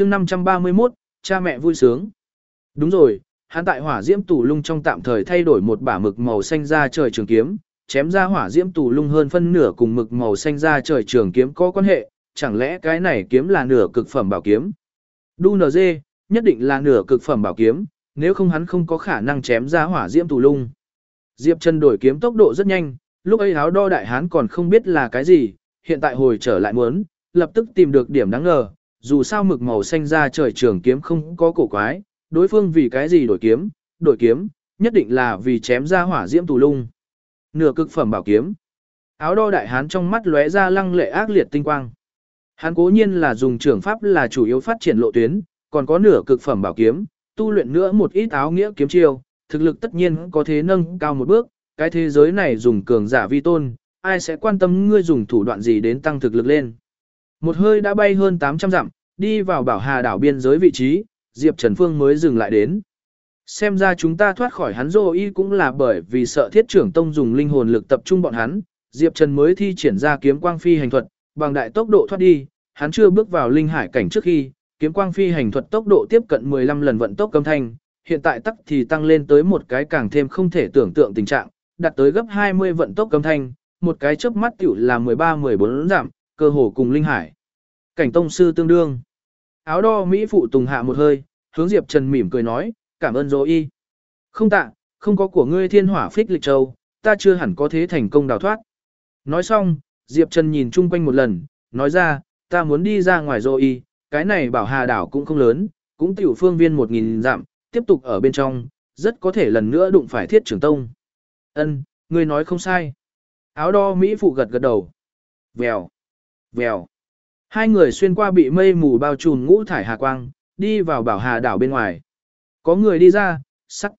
chương 531, cha mẹ vui sướng. Đúng rồi, hắn tại hỏa diễm tù lung trong tạm thời thay đổi một bả mực màu xanh ra trời trường kiếm, chém ra hỏa diễm tù lung hơn phân nửa cùng mực màu xanh ra trời trường kiếm có quan hệ, chẳng lẽ cái này kiếm là nửa cực phẩm bảo kiếm? Đu NG, nhất định là nửa cực phẩm bảo kiếm, nếu không hắn không có khả năng chém ra hỏa diễm tù lung. Diệp Trần đổi kiếm tốc độ rất nhanh, lúc ấy áo đo đại hán còn không biết là cái gì, hiện tại hồi trở lại muốn, lập tức tìm được điểm đáng ngờ, dù sao mực màu xanh ra trời trường kiếm không có cổ quái, đối phương vì cái gì đổi kiếm, đổi kiếm, nhất định là vì chém ra hỏa diễm tù lung. Nửa cực phẩm bảo kiếm. Áo đo đại hán trong mắt lóe ra lăng lệ ác liệt tinh quang. Hắn cố nhiên là dùng trường pháp là chủ yếu phát triển lộ tuyến, còn có nửa cực phẩm bảo kiếm, tu luyện nữa một ít áo nghĩa kiếm chiêu, thực lực tất nhiên có thế nâng cao một bước, cái thế giới này dùng cường giả vi tôn, ai sẽ quan tâm ngươi dùng thủ đoạn gì đến tăng thực lực lên. Một hơi đã bay hơn 800 dặm, đi vào bảo hà đảo biên giới vị trí, Diệp Trần Phương mới dừng lại đến. Xem ra chúng ta thoát khỏi hắn dô y cũng là bởi vì sợ thiết trưởng tông dùng linh hồn lực tập trung bọn hắn, Diệp Trần mới thi triển ra kiếm quang phi hành thuật, bằng đại tốc độ thoát đi, hắn chưa bước vào linh hải cảnh trước khi, kiếm quang phi hành thuật tốc độ tiếp cận 15 lần vận tốc âm thanh, hiện tại tắc thì tăng lên tới một cái càng thêm không thể tưởng tượng tình trạng, đạt tới gấp 20 vận tốc âm thanh, một cái chớp mắt tiểu là 13-14 giảm, cơ hồ cùng linh hải. Cảnh tông sư tương đương. Áo đo Mỹ phụ tùng hạ một hơi, hướng Diệp Trần mỉm cười nói, cảm ơn dỗ y. Không tạ, không có của ngươi thiên hỏa phích lịch châu, ta chưa hẳn có thế thành công đào thoát. Nói xong, Diệp Trần nhìn chung quanh một lần, nói ra, ta muốn đi ra ngoài dỗ y, cái này bảo hà đảo cũng không lớn, cũng tiểu phương viên một nghìn dặm, tiếp tục ở bên trong, rất có thể lần nữa đụng phải thiết trưởng tông. Ân, ngươi nói không sai. Áo đo Mỹ phụ gật gật đầu. Vèo, vèo. Hai người xuyên qua bị mây mù bao trùm ngũ thải hà quang, đi vào bảo hà đảo bên ngoài. Có người đi ra, sắc.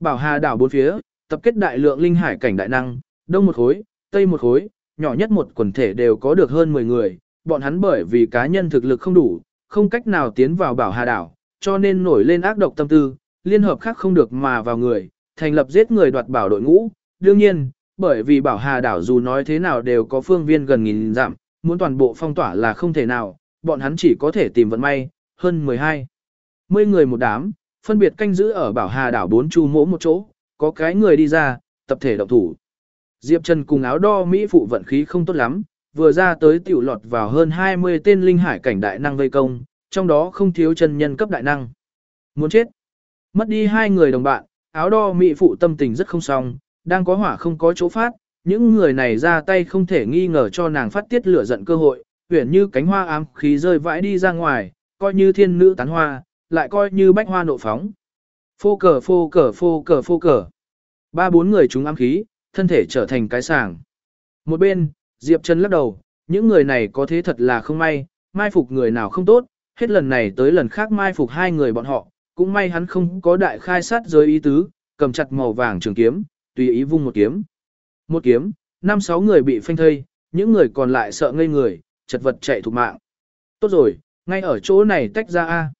Bảo hà đảo bốn phía, tập kết đại lượng linh hải cảnh đại năng, đông một khối, tây một khối, nhỏ nhất một quần thể đều có được hơn 10 người. Bọn hắn bởi vì cá nhân thực lực không đủ, không cách nào tiến vào bảo hà đảo, cho nên nổi lên ác độc tâm tư, liên hợp khác không được mà vào người, thành lập giết người đoạt bảo đội ngũ. Đương nhiên, bởi vì bảo hà đảo dù nói thế nào đều có phương viên gần nghìn dặm, muốn toàn bộ phong tỏa là không thể nào, bọn hắn chỉ có thể tìm vận may, hơn 12. 10 người một đám, phân biệt canh giữ ở bảo hà đảo bốn chu mỗ một chỗ, có cái người đi ra, tập thể động thủ. Diệp Trần cùng áo đo Mỹ phụ vận khí không tốt lắm, vừa ra tới tiểu lọt vào hơn 20 tên linh hải cảnh đại năng vây công, trong đó không thiếu chân nhân cấp đại năng. Muốn chết. Mất đi hai người đồng bạn, áo đo Mỹ phụ tâm tình rất không xong, đang có hỏa không có chỗ phát, những người này ra tay không thể nghi ngờ cho nàng phát tiết lửa giận cơ hội, huyền như cánh hoa ám khí rơi vãi đi ra ngoài, coi như thiên nữ tán hoa, lại coi như bách hoa nộ phóng. Phô cờ phô cờ phô cờ phô cờ. Ba bốn người chúng ám khí, thân thể trở thành cái sàng. Một bên, Diệp Trần lắc đầu, những người này có thế thật là không may, mai phục người nào không tốt, hết lần này tới lần khác mai phục hai người bọn họ, cũng may hắn không có đại khai sát giới ý tứ, cầm chặt màu vàng trường kiếm, tùy ý vung một kiếm. Một kiếm, năm sáu người bị phanh thây, những người còn lại sợ ngây người, chật vật chạy thục mạng. Tốt rồi, ngay ở chỗ này tách ra A.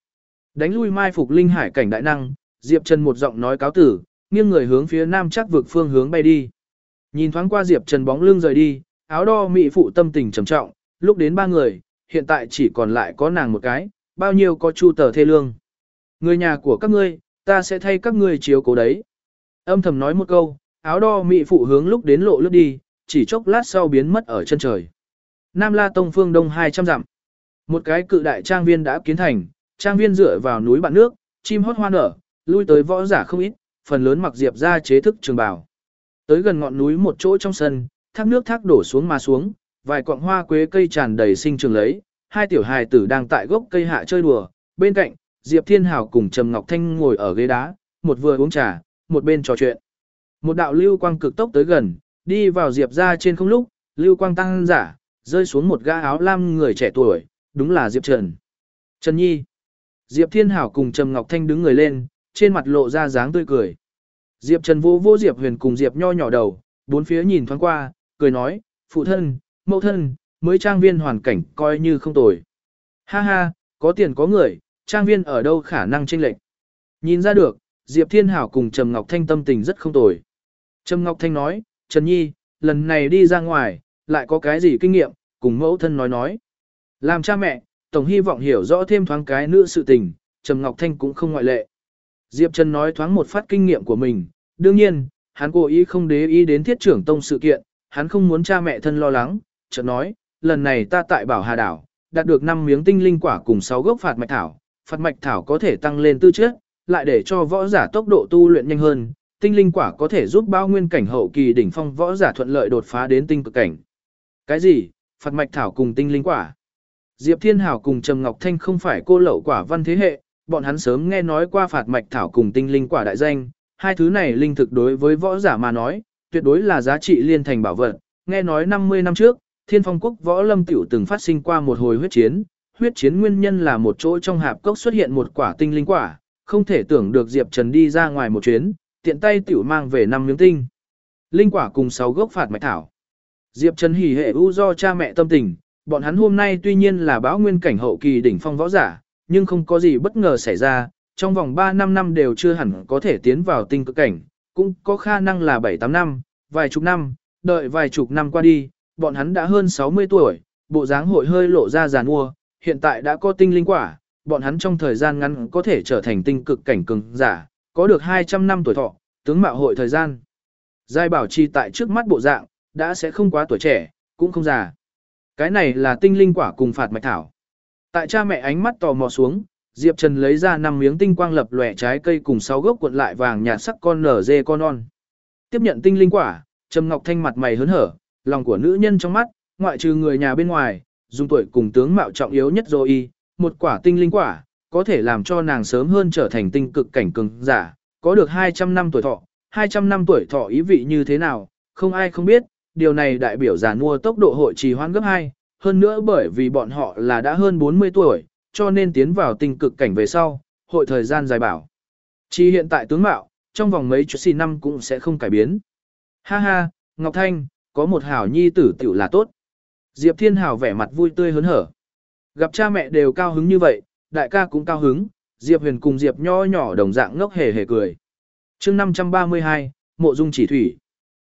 Đánh lui mai phục linh hải cảnh đại năng, Diệp Trần một giọng nói cáo tử, nghiêng người hướng phía nam chắc vực phương hướng bay đi. Nhìn thoáng qua Diệp Trần bóng lưng rời đi, áo đo mị phụ tâm tình trầm trọng, lúc đến ba người, hiện tại chỉ còn lại có nàng một cái, bao nhiêu có chu tờ thê lương. Người nhà của các ngươi, ta sẽ thay các ngươi chiếu cố đấy. Âm thầm nói một câu, áo đo mị phụ hướng lúc đến lộ lướt đi, chỉ chốc lát sau biến mất ở chân trời. Nam La Tông phương đông 200 dặm. Một cái cự đại trang viên đã kiến thành, trang viên dựa vào núi bạn nước, chim hót hoa nở, lui tới võ giả không ít, phần lớn mặc diệp ra chế thức trường bào. Tới gần ngọn núi một chỗ trong sân, thác nước thác đổ xuống mà xuống, vài quạng hoa quế cây tràn đầy sinh trường lấy, hai tiểu hài tử đang tại gốc cây hạ chơi đùa, bên cạnh, Diệp Thiên Hào cùng Trầm Ngọc Thanh ngồi ở ghế đá, một vừa uống trà, một bên trò chuyện. Một đạo lưu quang cực tốc tới gần, đi vào Diệp ra trên không lúc, lưu quang tăng giả, rơi xuống một gã áo lam người trẻ tuổi, đúng là Diệp Trần. Trần Nhi. Diệp Thiên Hảo cùng Trầm Ngọc Thanh đứng người lên, trên mặt lộ ra dáng tươi cười. Diệp Trần vô vô Diệp Huyền cùng Diệp nho nhỏ đầu, bốn phía nhìn thoáng qua, cười nói, phụ thân, mẫu thân, mới trang viên hoàn cảnh coi như không tồi. Ha ha, có tiền có người, trang viên ở đâu khả năng chênh lệch. Nhìn ra được, Diệp Thiên Hảo cùng Trầm Ngọc Thanh tâm tình rất không tồi. Trầm Ngọc Thanh nói, Trần Nhi, lần này đi ra ngoài, lại có cái gì kinh nghiệm, cùng mẫu thân nói nói. Làm cha mẹ, tổng hy vọng hiểu rõ thêm thoáng cái nữ sự tình, Trầm Ngọc Thanh cũng không ngoại lệ. Diệp Trần nói thoáng một phát kinh nghiệm của mình, đương nhiên, hắn cố ý không để ý đến thiết trưởng tông sự kiện, hắn không muốn cha mẹ thân lo lắng, chợt nói, lần này ta tại Bảo Hà Đảo, đạt được 5 miếng tinh linh quả cùng 6 gốc phạt mạch thảo, phạt mạch thảo có thể tăng lên tư chất, lại để cho võ giả tốc độ tu luyện nhanh hơn, tinh linh quả có thể giúp bao nguyên cảnh hậu kỳ đỉnh phong võ giả thuận lợi đột phá đến tinh cực cảnh. Cái gì? Phạt mạch thảo cùng tinh linh quả? Diệp Thiên Hảo cùng Trầm Ngọc Thanh không phải cô lậu quả văn thế hệ, bọn hắn sớm nghe nói qua phạt mạch thảo cùng tinh linh quả đại danh, hai thứ này linh thực đối với võ giả mà nói, tuyệt đối là giá trị liên thành bảo vật. Nghe nói 50 năm trước, Thiên Phong Quốc võ lâm tiểu từng phát sinh qua một hồi huyết chiến, huyết chiến nguyên nhân là một chỗ trong hạp cốc xuất hiện một quả tinh linh quả, không thể tưởng được Diệp Trần đi ra ngoài một chuyến, tiện tay tiểu mang về năm miếng tinh. Linh quả cùng 6 gốc phạt mạch thảo. Diệp Trần hỉ hệ u do cha mẹ tâm tình, bọn hắn hôm nay tuy nhiên là báo nguyên cảnh hậu kỳ đỉnh phong võ giả, nhưng không có gì bất ngờ xảy ra, trong vòng 3 năm năm đều chưa hẳn có thể tiến vào tinh cực cảnh, cũng có khả năng là 7-8 năm, vài chục năm, đợi vài chục năm qua đi, bọn hắn đã hơn 60 tuổi, bộ dáng hội hơi lộ ra giàn ua, hiện tại đã có tinh linh quả, bọn hắn trong thời gian ngắn có thể trở thành tinh cực cảnh cường giả, có được 200 năm tuổi thọ, tướng mạo hội thời gian. Giai bảo trì tại trước mắt bộ dạng, đã sẽ không quá tuổi trẻ, cũng không già. Cái này là tinh linh quả cùng phạt mạch thảo. Tại cha mẹ ánh mắt tò mò xuống, Diệp Trần lấy ra 5 miếng tinh quang lập lòe trái cây cùng 6 gốc cuộn lại vàng nhạt sắc con nở dê con non. Tiếp nhận tinh linh quả, Trầm Ngọc Thanh mặt mày hớn hở, lòng của nữ nhân trong mắt, ngoại trừ người nhà bên ngoài, dùng tuổi cùng tướng mạo trọng yếu nhất rồi y, một quả tinh linh quả, có thể làm cho nàng sớm hơn trở thành tinh cực cảnh cường giả, có được 200 năm tuổi thọ, 200 năm tuổi thọ ý vị như thế nào, không ai không biết, điều này đại biểu giả mua tốc độ hội trì hoãn gấp 2, hơn nữa bởi vì bọn họ là đã hơn 40 tuổi, cho nên tiến vào tinh cực cảnh về sau, hội thời gian dài bảo. Chỉ hiện tại tướng mạo, trong vòng mấy chút xì năm cũng sẽ không cải biến. Ha ha, Ngọc Thanh, có một hảo nhi tử tiểu là tốt. Diệp Thiên Hảo vẻ mặt vui tươi hớn hở. Gặp cha mẹ đều cao hứng như vậy, đại ca cũng cao hứng, Diệp Huyền cùng Diệp nho nhỏ đồng dạng ngốc hề hề cười. chương 532, Mộ Dung Chỉ Thủy.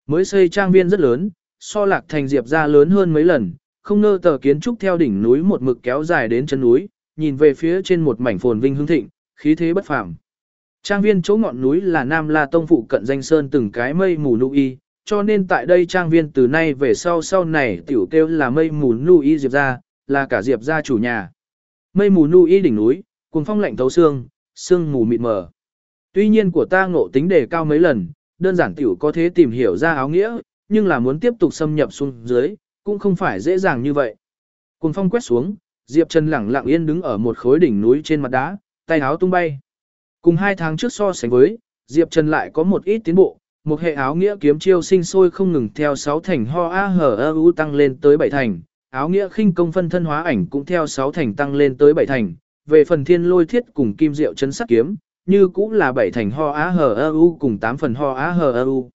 Mới xây trang viên rất lớn, so lạc thành Diệp ra lớn hơn mấy lần, không ngờ tờ kiến trúc theo đỉnh núi một mực kéo dài đến chân núi, nhìn về phía trên một mảnh phồn vinh hương thịnh, khí thế bất phàm. Trang viên chỗ ngọn núi là Nam La Tông phụ cận danh sơn từng cái mây mù nu y, cho nên tại đây trang viên từ nay về sau sau này tiểu kêu là mây mù nu y Diệp ra, là cả Diệp gia chủ nhà. Mây mù nu y đỉnh núi, cuồng phong lạnh thấu xương, xương mù mịt mờ. Tuy nhiên của ta ngộ tính đề cao mấy lần, đơn giản tiểu có thể tìm hiểu ra áo nghĩa, nhưng là muốn tiếp tục xâm nhập xuống dưới, cũng không phải dễ dàng như vậy. Cuồng phong quét xuống, Diệp Trần lẳng lặng yên đứng ở một khối đỉnh núi trên mặt đá, tay áo tung bay. Cùng hai tháng trước so sánh với, Diệp Trần lại có một ít tiến bộ, một hệ áo nghĩa kiếm chiêu sinh sôi không ngừng theo 6 thành ho a hở u tăng lên tới 7 thành, áo nghĩa khinh công phân thân hóa ảnh cũng theo 6 thành tăng lên tới 7 thành, về phần thiên lôi thiết cùng kim diệu chấn Sắt kiếm, như cũng là 7 thành ho Á Hờ ơ u cùng 8 phần ho Á Hờ ơ u.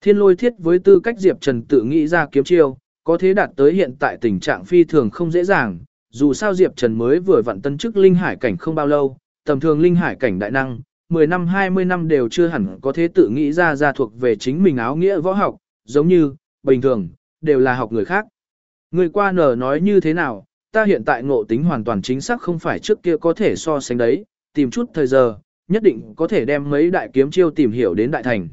Thiên lôi thiết với tư cách Diệp Trần tự nghĩ ra kiếm chiêu, có thế đạt tới hiện tại tình trạng phi thường không dễ dàng, dù sao Diệp Trần mới vừa vặn tân chức linh hải cảnh không bao lâu, tầm thường linh hải cảnh đại năng, 10 năm 20 năm đều chưa hẳn có thế tự nghĩ ra ra thuộc về chính mình áo nghĩa võ học, giống như, bình thường, đều là học người khác. Người qua nở nói như thế nào, ta hiện tại ngộ tính hoàn toàn chính xác không phải trước kia có thể so sánh đấy, tìm chút thời giờ, nhất định có thể đem mấy đại kiếm chiêu tìm hiểu đến đại thành.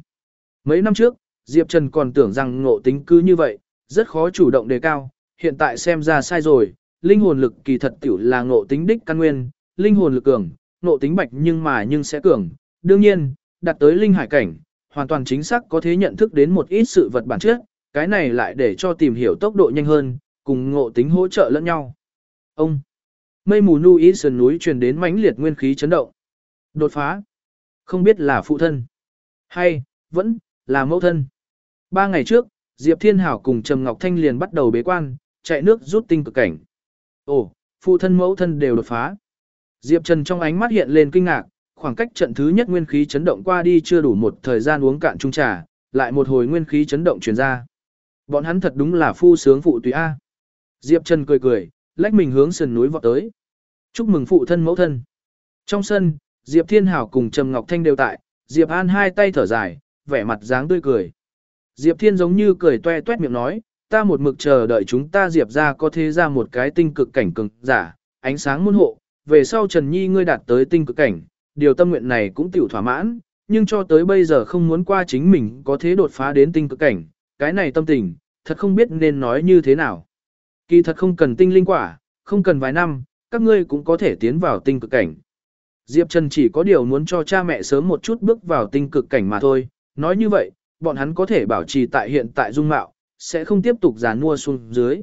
Mấy năm trước, Diệp Trần còn tưởng rằng ngộ tính cứ như vậy, rất khó chủ động đề cao, hiện tại xem ra sai rồi, linh hồn lực kỳ thật tiểu là ngộ tính đích căn nguyên, linh hồn lực cường, ngộ tính bạch nhưng mà nhưng sẽ cường. Đương nhiên, đặt tới linh hải cảnh, hoàn toàn chính xác có thể nhận thức đến một ít sự vật bản chất, cái này lại để cho tìm hiểu tốc độ nhanh hơn, cùng ngộ tính hỗ trợ lẫn nhau. Ông Mây mù nu ý sườn núi truyền đến mãnh liệt nguyên khí chấn động. Đột phá. Không biết là phụ thân. Hay, vẫn, là mẫu thân. Ba ngày trước, Diệp Thiên Hảo cùng Trầm Ngọc Thanh liền bắt đầu bế quan, chạy nước rút tinh cực cảnh. Ồ, phụ thân mẫu thân đều đột phá. Diệp Trần trong ánh mắt hiện lên kinh ngạc, khoảng cách trận thứ nhất nguyên khí chấn động qua đi chưa đủ một thời gian uống cạn chung trà, lại một hồi nguyên khí chấn động truyền ra. Bọn hắn thật đúng là phu sướng phụ tùy A. Diệp Trần cười cười, lách mình hướng sườn núi vọt tới. Chúc mừng phụ thân mẫu thân. Trong sân, Diệp Thiên Hảo cùng Trầm Ngọc Thanh đều tại, Diệp An hai tay thở dài, vẻ mặt dáng tươi cười. Diệp Thiên giống như cười toe toét miệng nói, ta một mực chờ đợi chúng ta Diệp ra có thế ra một cái tinh cực cảnh cường giả, ánh sáng muôn hộ, về sau Trần Nhi ngươi đạt tới tinh cực cảnh, điều tâm nguyện này cũng tiểu thỏa mãn, nhưng cho tới bây giờ không muốn qua chính mình có thế đột phá đến tinh cực cảnh, cái này tâm tình, thật không biết nên nói như thế nào. Kỳ thật không cần tinh linh quả, không cần vài năm, các ngươi cũng có thể tiến vào tinh cực cảnh. Diệp Trần chỉ có điều muốn cho cha mẹ sớm một chút bước vào tinh cực cảnh mà thôi, nói như vậy, bọn hắn có thể bảo trì tại hiện tại dung mạo, sẽ không tiếp tục giàn mua xuống dưới.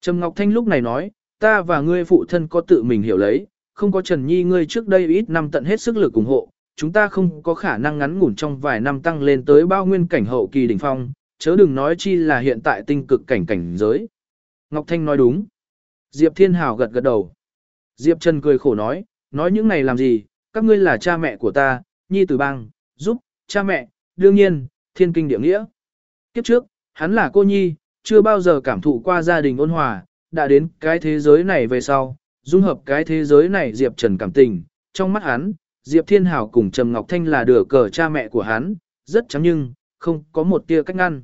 Trầm Ngọc Thanh lúc này nói, ta và ngươi phụ thân có tự mình hiểu lấy, không có Trần Nhi ngươi trước đây ít năm tận hết sức lực ủng hộ, chúng ta không có khả năng ngắn ngủn trong vài năm tăng lên tới bao nguyên cảnh hậu kỳ đỉnh phong, chớ đừng nói chi là hiện tại tinh cực cảnh cảnh giới. Ngọc Thanh nói đúng. Diệp Thiên Hảo gật gật đầu. Diệp Trần cười khổ nói, nói những này làm gì, các ngươi là cha mẹ của ta, Nhi tử bang, giúp, cha mẹ, đương nhiên, thiên kinh địa nghĩa. Kiếp trước, hắn là cô Nhi, chưa bao giờ cảm thụ qua gia đình ôn hòa, đã đến cái thế giới này về sau, dung hợp cái thế giới này Diệp Trần cảm tình, trong mắt hắn, Diệp Thiên Hảo cùng Trầm Ngọc Thanh là đửa cờ cha mẹ của hắn, rất trắng nhưng, không có một tia cách ngăn.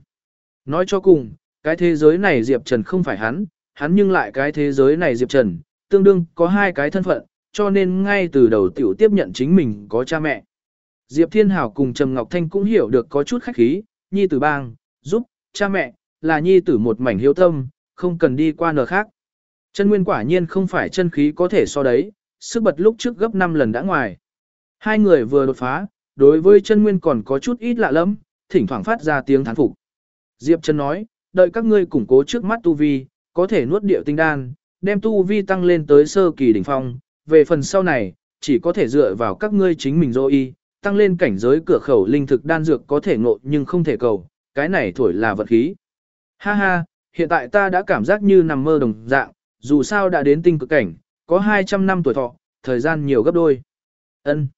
Nói cho cùng, cái thế giới này Diệp Trần không phải hắn, hắn nhưng lại cái thế giới này Diệp Trần, tương đương có hai cái thân phận, cho nên ngay từ đầu tiểu tiếp nhận chính mình có cha mẹ. Diệp Thiên Hảo cùng Trầm Ngọc Thanh cũng hiểu được có chút khách khí, nhi tử bang, giúp, cha mẹ, là nhi tử một mảnh hiếu tâm, không cần đi qua nờ khác. Chân nguyên quả nhiên không phải chân khí có thể so đấy, sức bật lúc trước gấp 5 lần đã ngoài. Hai người vừa đột phá, đối với chân nguyên còn có chút ít lạ lắm, thỉnh thoảng phát ra tiếng thán phục. Diệp Trần nói, đợi các ngươi củng cố trước mắt tu vi, có thể nuốt điệu tinh đan, đem tu vi tăng lên tới sơ kỳ đỉnh phong, về phần sau này, chỉ có thể dựa vào các ngươi chính mình dô y, tăng lên cảnh giới cửa khẩu linh thực đan dược có thể ngộ nhưng không thể cầu, cái này thổi là vật khí. Ha ha, hiện tại ta đã cảm giác như nằm mơ đồng dạng, dù sao đã đến tinh cực cảnh, có 200 năm tuổi thọ, thời gian nhiều gấp đôi. Ân.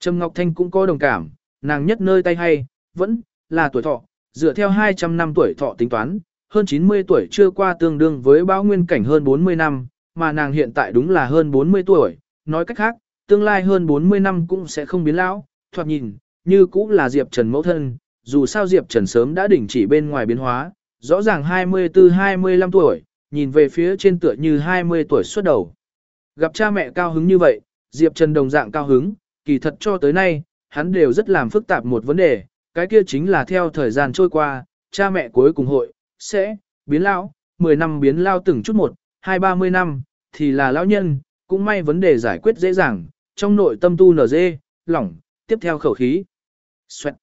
Trầm Ngọc Thanh cũng có đồng cảm, nàng nhất nơi tay hay, vẫn là tuổi thọ, dựa theo 200 năm tuổi thọ tính toán, hơn 90 tuổi chưa qua tương đương với bão nguyên cảnh hơn 40 năm, mà nàng hiện tại đúng là hơn 40 tuổi, nói cách khác, tương lai hơn 40 năm cũng sẽ không biến lão, thoạt nhìn, như cũng là Diệp Trần mẫu thân, dù sao Diệp Trần sớm đã đỉnh chỉ bên ngoài biến hóa, rõ ràng 24-25 tuổi, nhìn về phía trên tựa như 20 tuổi xuất đầu. Gặp cha mẹ cao hứng như vậy, Diệp Trần đồng dạng cao hứng, kỳ thật cho tới nay, hắn đều rất làm phức tạp một vấn đề, cái kia chính là theo thời gian trôi qua, cha mẹ cuối cùng hội, sẽ, biến lão, 10 năm biến lao từng chút một, 2-30 năm, thì là lão nhân, cũng may vấn đề giải quyết dễ dàng, trong nội tâm tu nở dê, lỏng, tiếp theo khẩu khí. Xoẹt.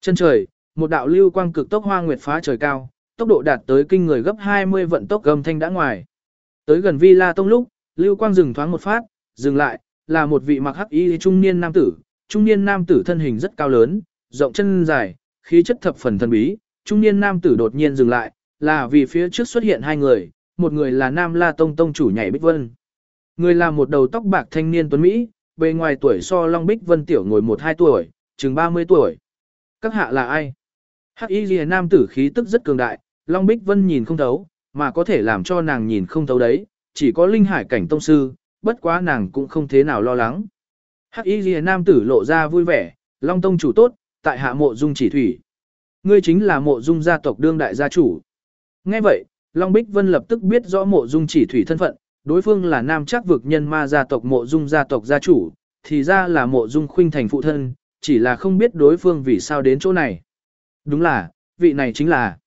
Chân trời, một đạo lưu quang cực tốc hoa nguyệt phá trời cao, tốc độ đạt tới kinh người gấp 20 vận tốc gầm thanh đã ngoài. Tới gần Vi La Tông lúc, lưu quang dừng thoáng một phát, dừng lại, là một vị mặc hắc y trung niên nam tử, trung niên nam tử thân hình rất cao lớn, rộng chân dài, khí chất thập phần thần bí, trung niên nam tử đột nhiên dừng lại, là vì phía trước xuất hiện hai người, một người là Nam La Tông tông chủ nhảy Bích Vân. Người là một đầu tóc bạc thanh niên tuấn Mỹ, bề ngoài tuổi so Long Bích Vân tiểu ngồi một hai tuổi, chừng 30 tuổi. Các hạ là ai? Hắc y ghi nam tử khí tức rất cường đại, Long Bích Vân nhìn không thấu, mà có thể làm cho nàng nhìn không thấu đấy, chỉ có linh hải cảnh tông sư, bất quá nàng cũng không thế nào lo lắng. Hắc y ghi nam tử lộ ra vui vẻ, Long Tông chủ tốt, tại hạ mộ dung chỉ thủy. Ngươi chính là mộ dung gia tộc đương đại gia chủ. Nghe vậy, Long Bích Vân lập tức biết rõ mộ dung chỉ thủy thân phận, đối phương là nam chắc vực nhân ma gia tộc mộ dung gia tộc gia chủ, thì ra là mộ dung khuynh thành phụ thân, chỉ là không biết đối phương vì sao đến chỗ này. Đúng là, vị này chính là.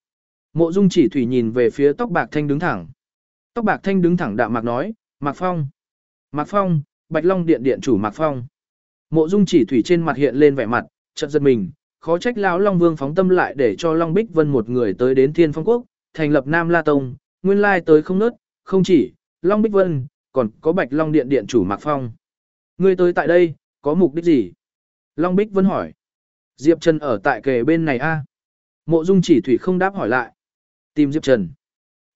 Mộ dung chỉ thủy nhìn về phía tóc bạc thanh đứng thẳng. Tóc bạc thanh đứng thẳng đạm mạc nói, Mạc Phong. Mạc Phong, Bạch Long Điện Điện chủ Mạc Phong. Mộ dung chỉ thủy trên mặt hiện lên vẻ mặt, chợt giật mình, khó trách lão Long Vương phóng tâm lại để cho Long Bích Vân một người tới đến Thiên Phong Quốc, thành lập Nam La Tông, nguyên lai tới không nớt, không chỉ, Long Bích Vân, còn có Bạch Long Điện Điện chủ Mạc Phong. Ngươi tới tại đây, có mục đích gì? Long Bích Vân hỏi. Diệp Trần ở tại kề bên này a Mộ Dung chỉ thủy không đáp hỏi lại. Tìm Diệp Trần.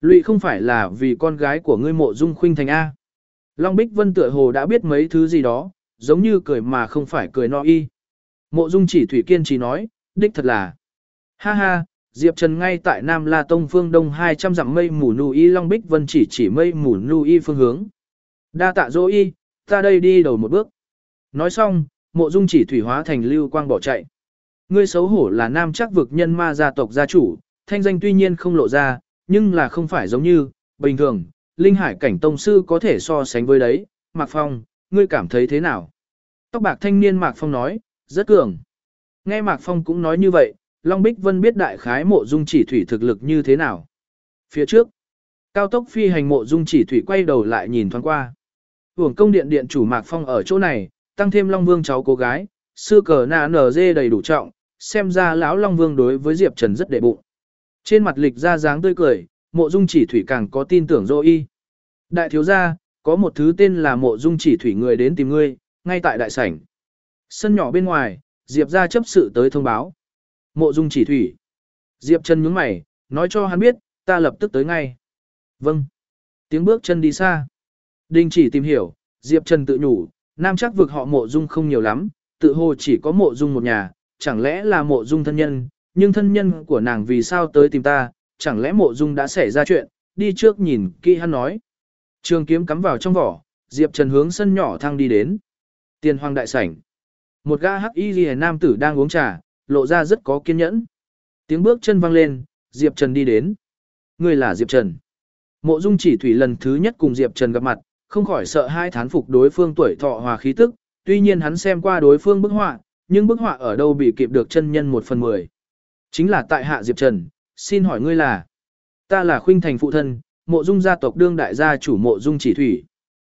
Lụy không phải là vì con gái của ngươi Mộ Dung khuynh thành A. Long Bích Vân tựa hồ đã biết mấy thứ gì đó, giống như cười mà không phải cười no y. Mộ Dung chỉ thủy kiên trì nói, đích thật là. Ha ha, Diệp Trần ngay tại Nam La Tông phương đông 200 dặm mây mù nu y Long Bích Vân chỉ chỉ mây mù nu y phương hướng. Đa tạ dỗ y, ta đây đi đầu một bước. Nói xong, mộ dung chỉ thủy hóa thành lưu quang bỏ chạy. Ngươi xấu hổ là nam chắc vực nhân ma gia tộc gia chủ, thanh danh tuy nhiên không lộ ra, nhưng là không phải giống như, bình thường, linh hải cảnh tông sư có thể so sánh với đấy, Mạc Phong, ngươi cảm thấy thế nào? Tóc bạc thanh niên Mạc Phong nói, rất cường. Nghe Mạc Phong cũng nói như vậy, Long Bích Vân biết đại khái mộ dung chỉ thủy thực lực như thế nào. Phía trước, cao tốc phi hành mộ dung chỉ thủy quay đầu lại nhìn thoáng qua. Hưởng công điện điện chủ Mạc Phong ở chỗ này, tăng thêm Long Vương cháu cô gái, sư cờ nà nở dê đầy đủ trọng, xem ra lão Long Vương đối với Diệp Trần rất đệ bụng. Trên mặt lịch ra dáng tươi cười, mộ dung chỉ thủy càng có tin tưởng dô y. Đại thiếu gia, có một thứ tên là mộ dung chỉ thủy người đến tìm ngươi, ngay tại đại sảnh. Sân nhỏ bên ngoài, Diệp ra chấp sự tới thông báo. Mộ dung chỉ thủy. Diệp chân nhướng mày, nói cho hắn biết, ta lập tức tới ngay. Vâng. Tiếng bước chân đi xa. Đình chỉ tìm hiểu, Diệp Trần tự nhủ, nam chắc vực họ mộ dung không nhiều lắm, tự hồ chỉ có mộ dung một nhà, chẳng lẽ là mộ dung thân nhân, nhưng thân nhân của nàng vì sao tới tìm ta, chẳng lẽ mộ dung đã xảy ra chuyện, đi trước nhìn kỹ hắn nói. Trường kiếm cắm vào trong vỏ, Diệp Trần hướng sân nhỏ thăng đi đến. Tiền hoàng đại sảnh. Một gã hắc y ghi nam tử đang uống trà, lộ ra rất có kiên nhẫn. Tiếng bước chân vang lên, Diệp Trần đi đến. Người là Diệp Trần. Mộ Dung chỉ thủy lần thứ nhất cùng Diệp Trần gặp mặt, không khỏi sợ hai thán phục đối phương tuổi thọ hòa khí tức, tuy nhiên hắn xem qua đối phương bức họa, nhưng bức họa ở đâu bị kịp được chân nhân một phần mười. Chính là tại hạ Diệp Trần, xin hỏi ngươi là? Ta là khuynh thành phụ thân, mộ dung gia tộc đương đại gia chủ mộ dung chỉ thủy.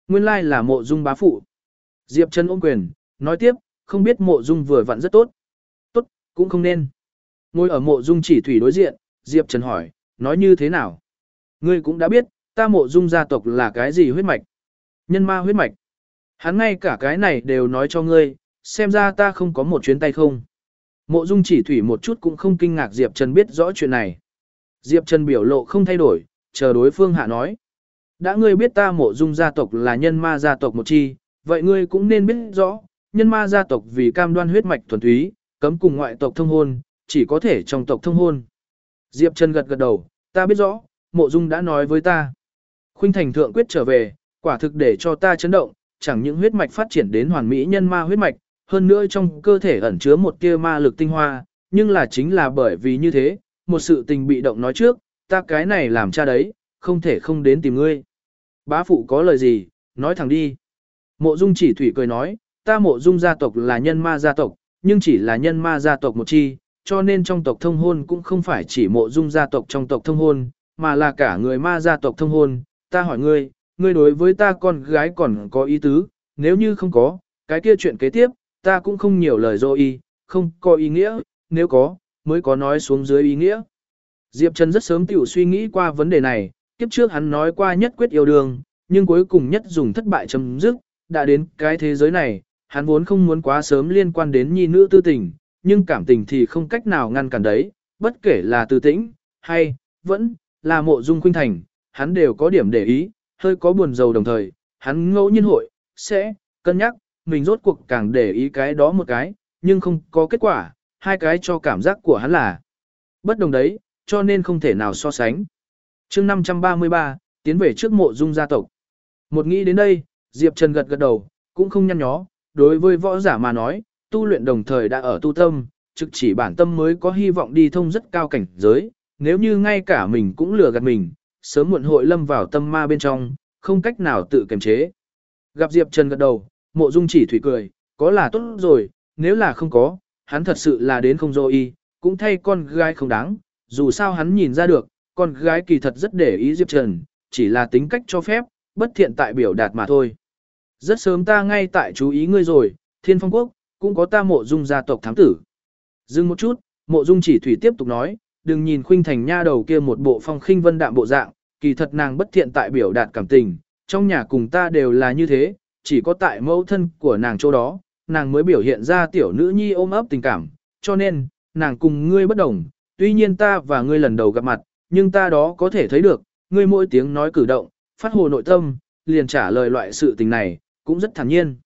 Nguyên lai là mộ dung bá phụ. Diệp Trần ôm quyền, nói tiếp, không biết mộ dung vừa vặn rất tốt. Tốt, cũng không nên. Ngồi ở mộ dung chỉ thủy đối diện, Diệp Trần hỏi, nói như thế nào? Ngươi cũng đã biết, ta mộ dung gia tộc là cái gì huyết mạch? Nhân ma huyết mạch. Hắn ngay cả cái này đều nói cho ngươi, xem ra ta không có một chuyến tay không. Mộ dung chỉ thủy một chút cũng không kinh ngạc Diệp Trần biết rõ chuyện này. Diệp Trần biểu lộ không thay đổi, chờ đối phương hạ nói. Đã ngươi biết ta mộ dung gia tộc là nhân ma gia tộc một chi, vậy ngươi cũng nên biết rõ, nhân ma gia tộc vì cam đoan huyết mạch thuần túy, cấm cùng ngoại tộc thông hôn, chỉ có thể trong tộc thông hôn. Diệp Trần gật gật đầu, ta biết rõ, mộ dung đã nói với ta. Khuynh thành thượng quyết trở về, quả thực để cho ta chấn động, chẳng những huyết mạch phát triển đến hoàn mỹ nhân ma huyết mạch, hơn nữa trong cơ thể ẩn chứa một tia ma lực tinh hoa, nhưng là chính là bởi vì như thế, một sự tình bị động nói trước, ta cái này làm cha đấy, không thể không đến tìm ngươi. Bá phụ có lời gì, nói thẳng đi. Mộ dung chỉ thủy cười nói, ta mộ dung gia tộc là nhân ma gia tộc, nhưng chỉ là nhân ma gia tộc một chi, cho nên trong tộc thông hôn cũng không phải chỉ mộ dung gia tộc trong tộc thông hôn, mà là cả người ma gia tộc thông hôn. Ta hỏi ngươi, ngươi đối với ta con gái còn có ý tứ, nếu như không có, cái kia chuyện kế tiếp, ta cũng không nhiều lời dô y, không có ý nghĩa, nếu có, mới có nói xuống dưới ý nghĩa. Diệp Trần rất sớm tiểu suy nghĩ qua vấn đề này, kiếp trước hắn nói qua nhất quyết yêu đương, nhưng cuối cùng nhất dùng thất bại chấm dứt, đã đến cái thế giới này, hắn vốn không muốn quá sớm liên quan đến nhi nữ tư tình, nhưng cảm tình thì không cách nào ngăn cản đấy, bất kể là tư tĩnh, hay, vẫn, là mộ dung khuynh thành, hắn đều có điểm để ý, hơi có buồn giàu đồng thời, hắn ngẫu nhiên hội, sẽ, cân nhắc, mình rốt cuộc càng để ý cái đó một cái, nhưng không có kết quả, hai cái cho cảm giác của hắn là bất đồng đấy, cho nên không thể nào so sánh. chương 533, tiến về trước mộ dung gia tộc. Một nghĩ đến đây, Diệp Trần gật gật đầu, cũng không nhăn nhó, đối với võ giả mà nói, tu luyện đồng thời đã ở tu tâm, trực chỉ bản tâm mới có hy vọng đi thông rất cao cảnh giới, nếu như ngay cả mình cũng lừa gạt mình, sớm muộn hội lâm vào tâm ma bên trong, không cách nào tự kiềm chế. Gặp Diệp Trần gật đầu, mộ dung chỉ thủy cười, có là tốt rồi, nếu là không có, hắn thật sự là đến không dô y, cũng thay con gái không đáng, dù sao hắn nhìn ra được, con gái kỳ thật rất để ý Diệp Trần, chỉ là tính cách cho phép, bất thiện tại biểu đạt mà thôi. Rất sớm ta ngay tại chú ý ngươi rồi, thiên phong quốc, cũng có ta mộ dung gia tộc thám tử. Dừng một chút, mộ dung chỉ thủy tiếp tục nói, đừng nhìn khuynh thành nha đầu kia một bộ phong khinh vân đạm bộ dạng, kỳ thật nàng bất thiện tại biểu đạt cảm tình, trong nhà cùng ta đều là như thế, chỉ có tại mẫu thân của nàng chỗ đó, nàng mới biểu hiện ra tiểu nữ nhi ôm ấp tình cảm, cho nên, nàng cùng ngươi bất đồng, tuy nhiên ta và ngươi lần đầu gặp mặt, nhưng ta đó có thể thấy được, ngươi mỗi tiếng nói cử động, phát hồ nội tâm, liền trả lời loại sự tình này, cũng rất thản nhiên.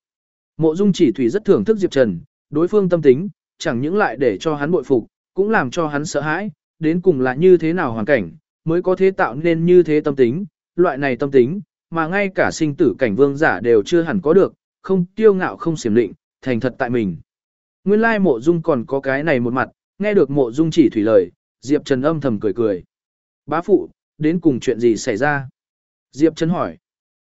Mộ Dung chỉ thủy rất thưởng thức Diệp Trần, đối phương tâm tính, chẳng những lại để cho hắn bội phục, cũng làm cho hắn sợ hãi, đến cùng là như thế nào hoàn cảnh, mới có thế tạo nên như thế tâm tính, loại này tâm tính, mà ngay cả sinh tử cảnh vương giả đều chưa hẳn có được, không tiêu ngạo không xiểm định, thành thật tại mình. Nguyên lai mộ dung còn có cái này một mặt, nghe được mộ dung chỉ thủy lời, Diệp Trần âm thầm cười cười. Bá phụ, đến cùng chuyện gì xảy ra? Diệp Trần hỏi.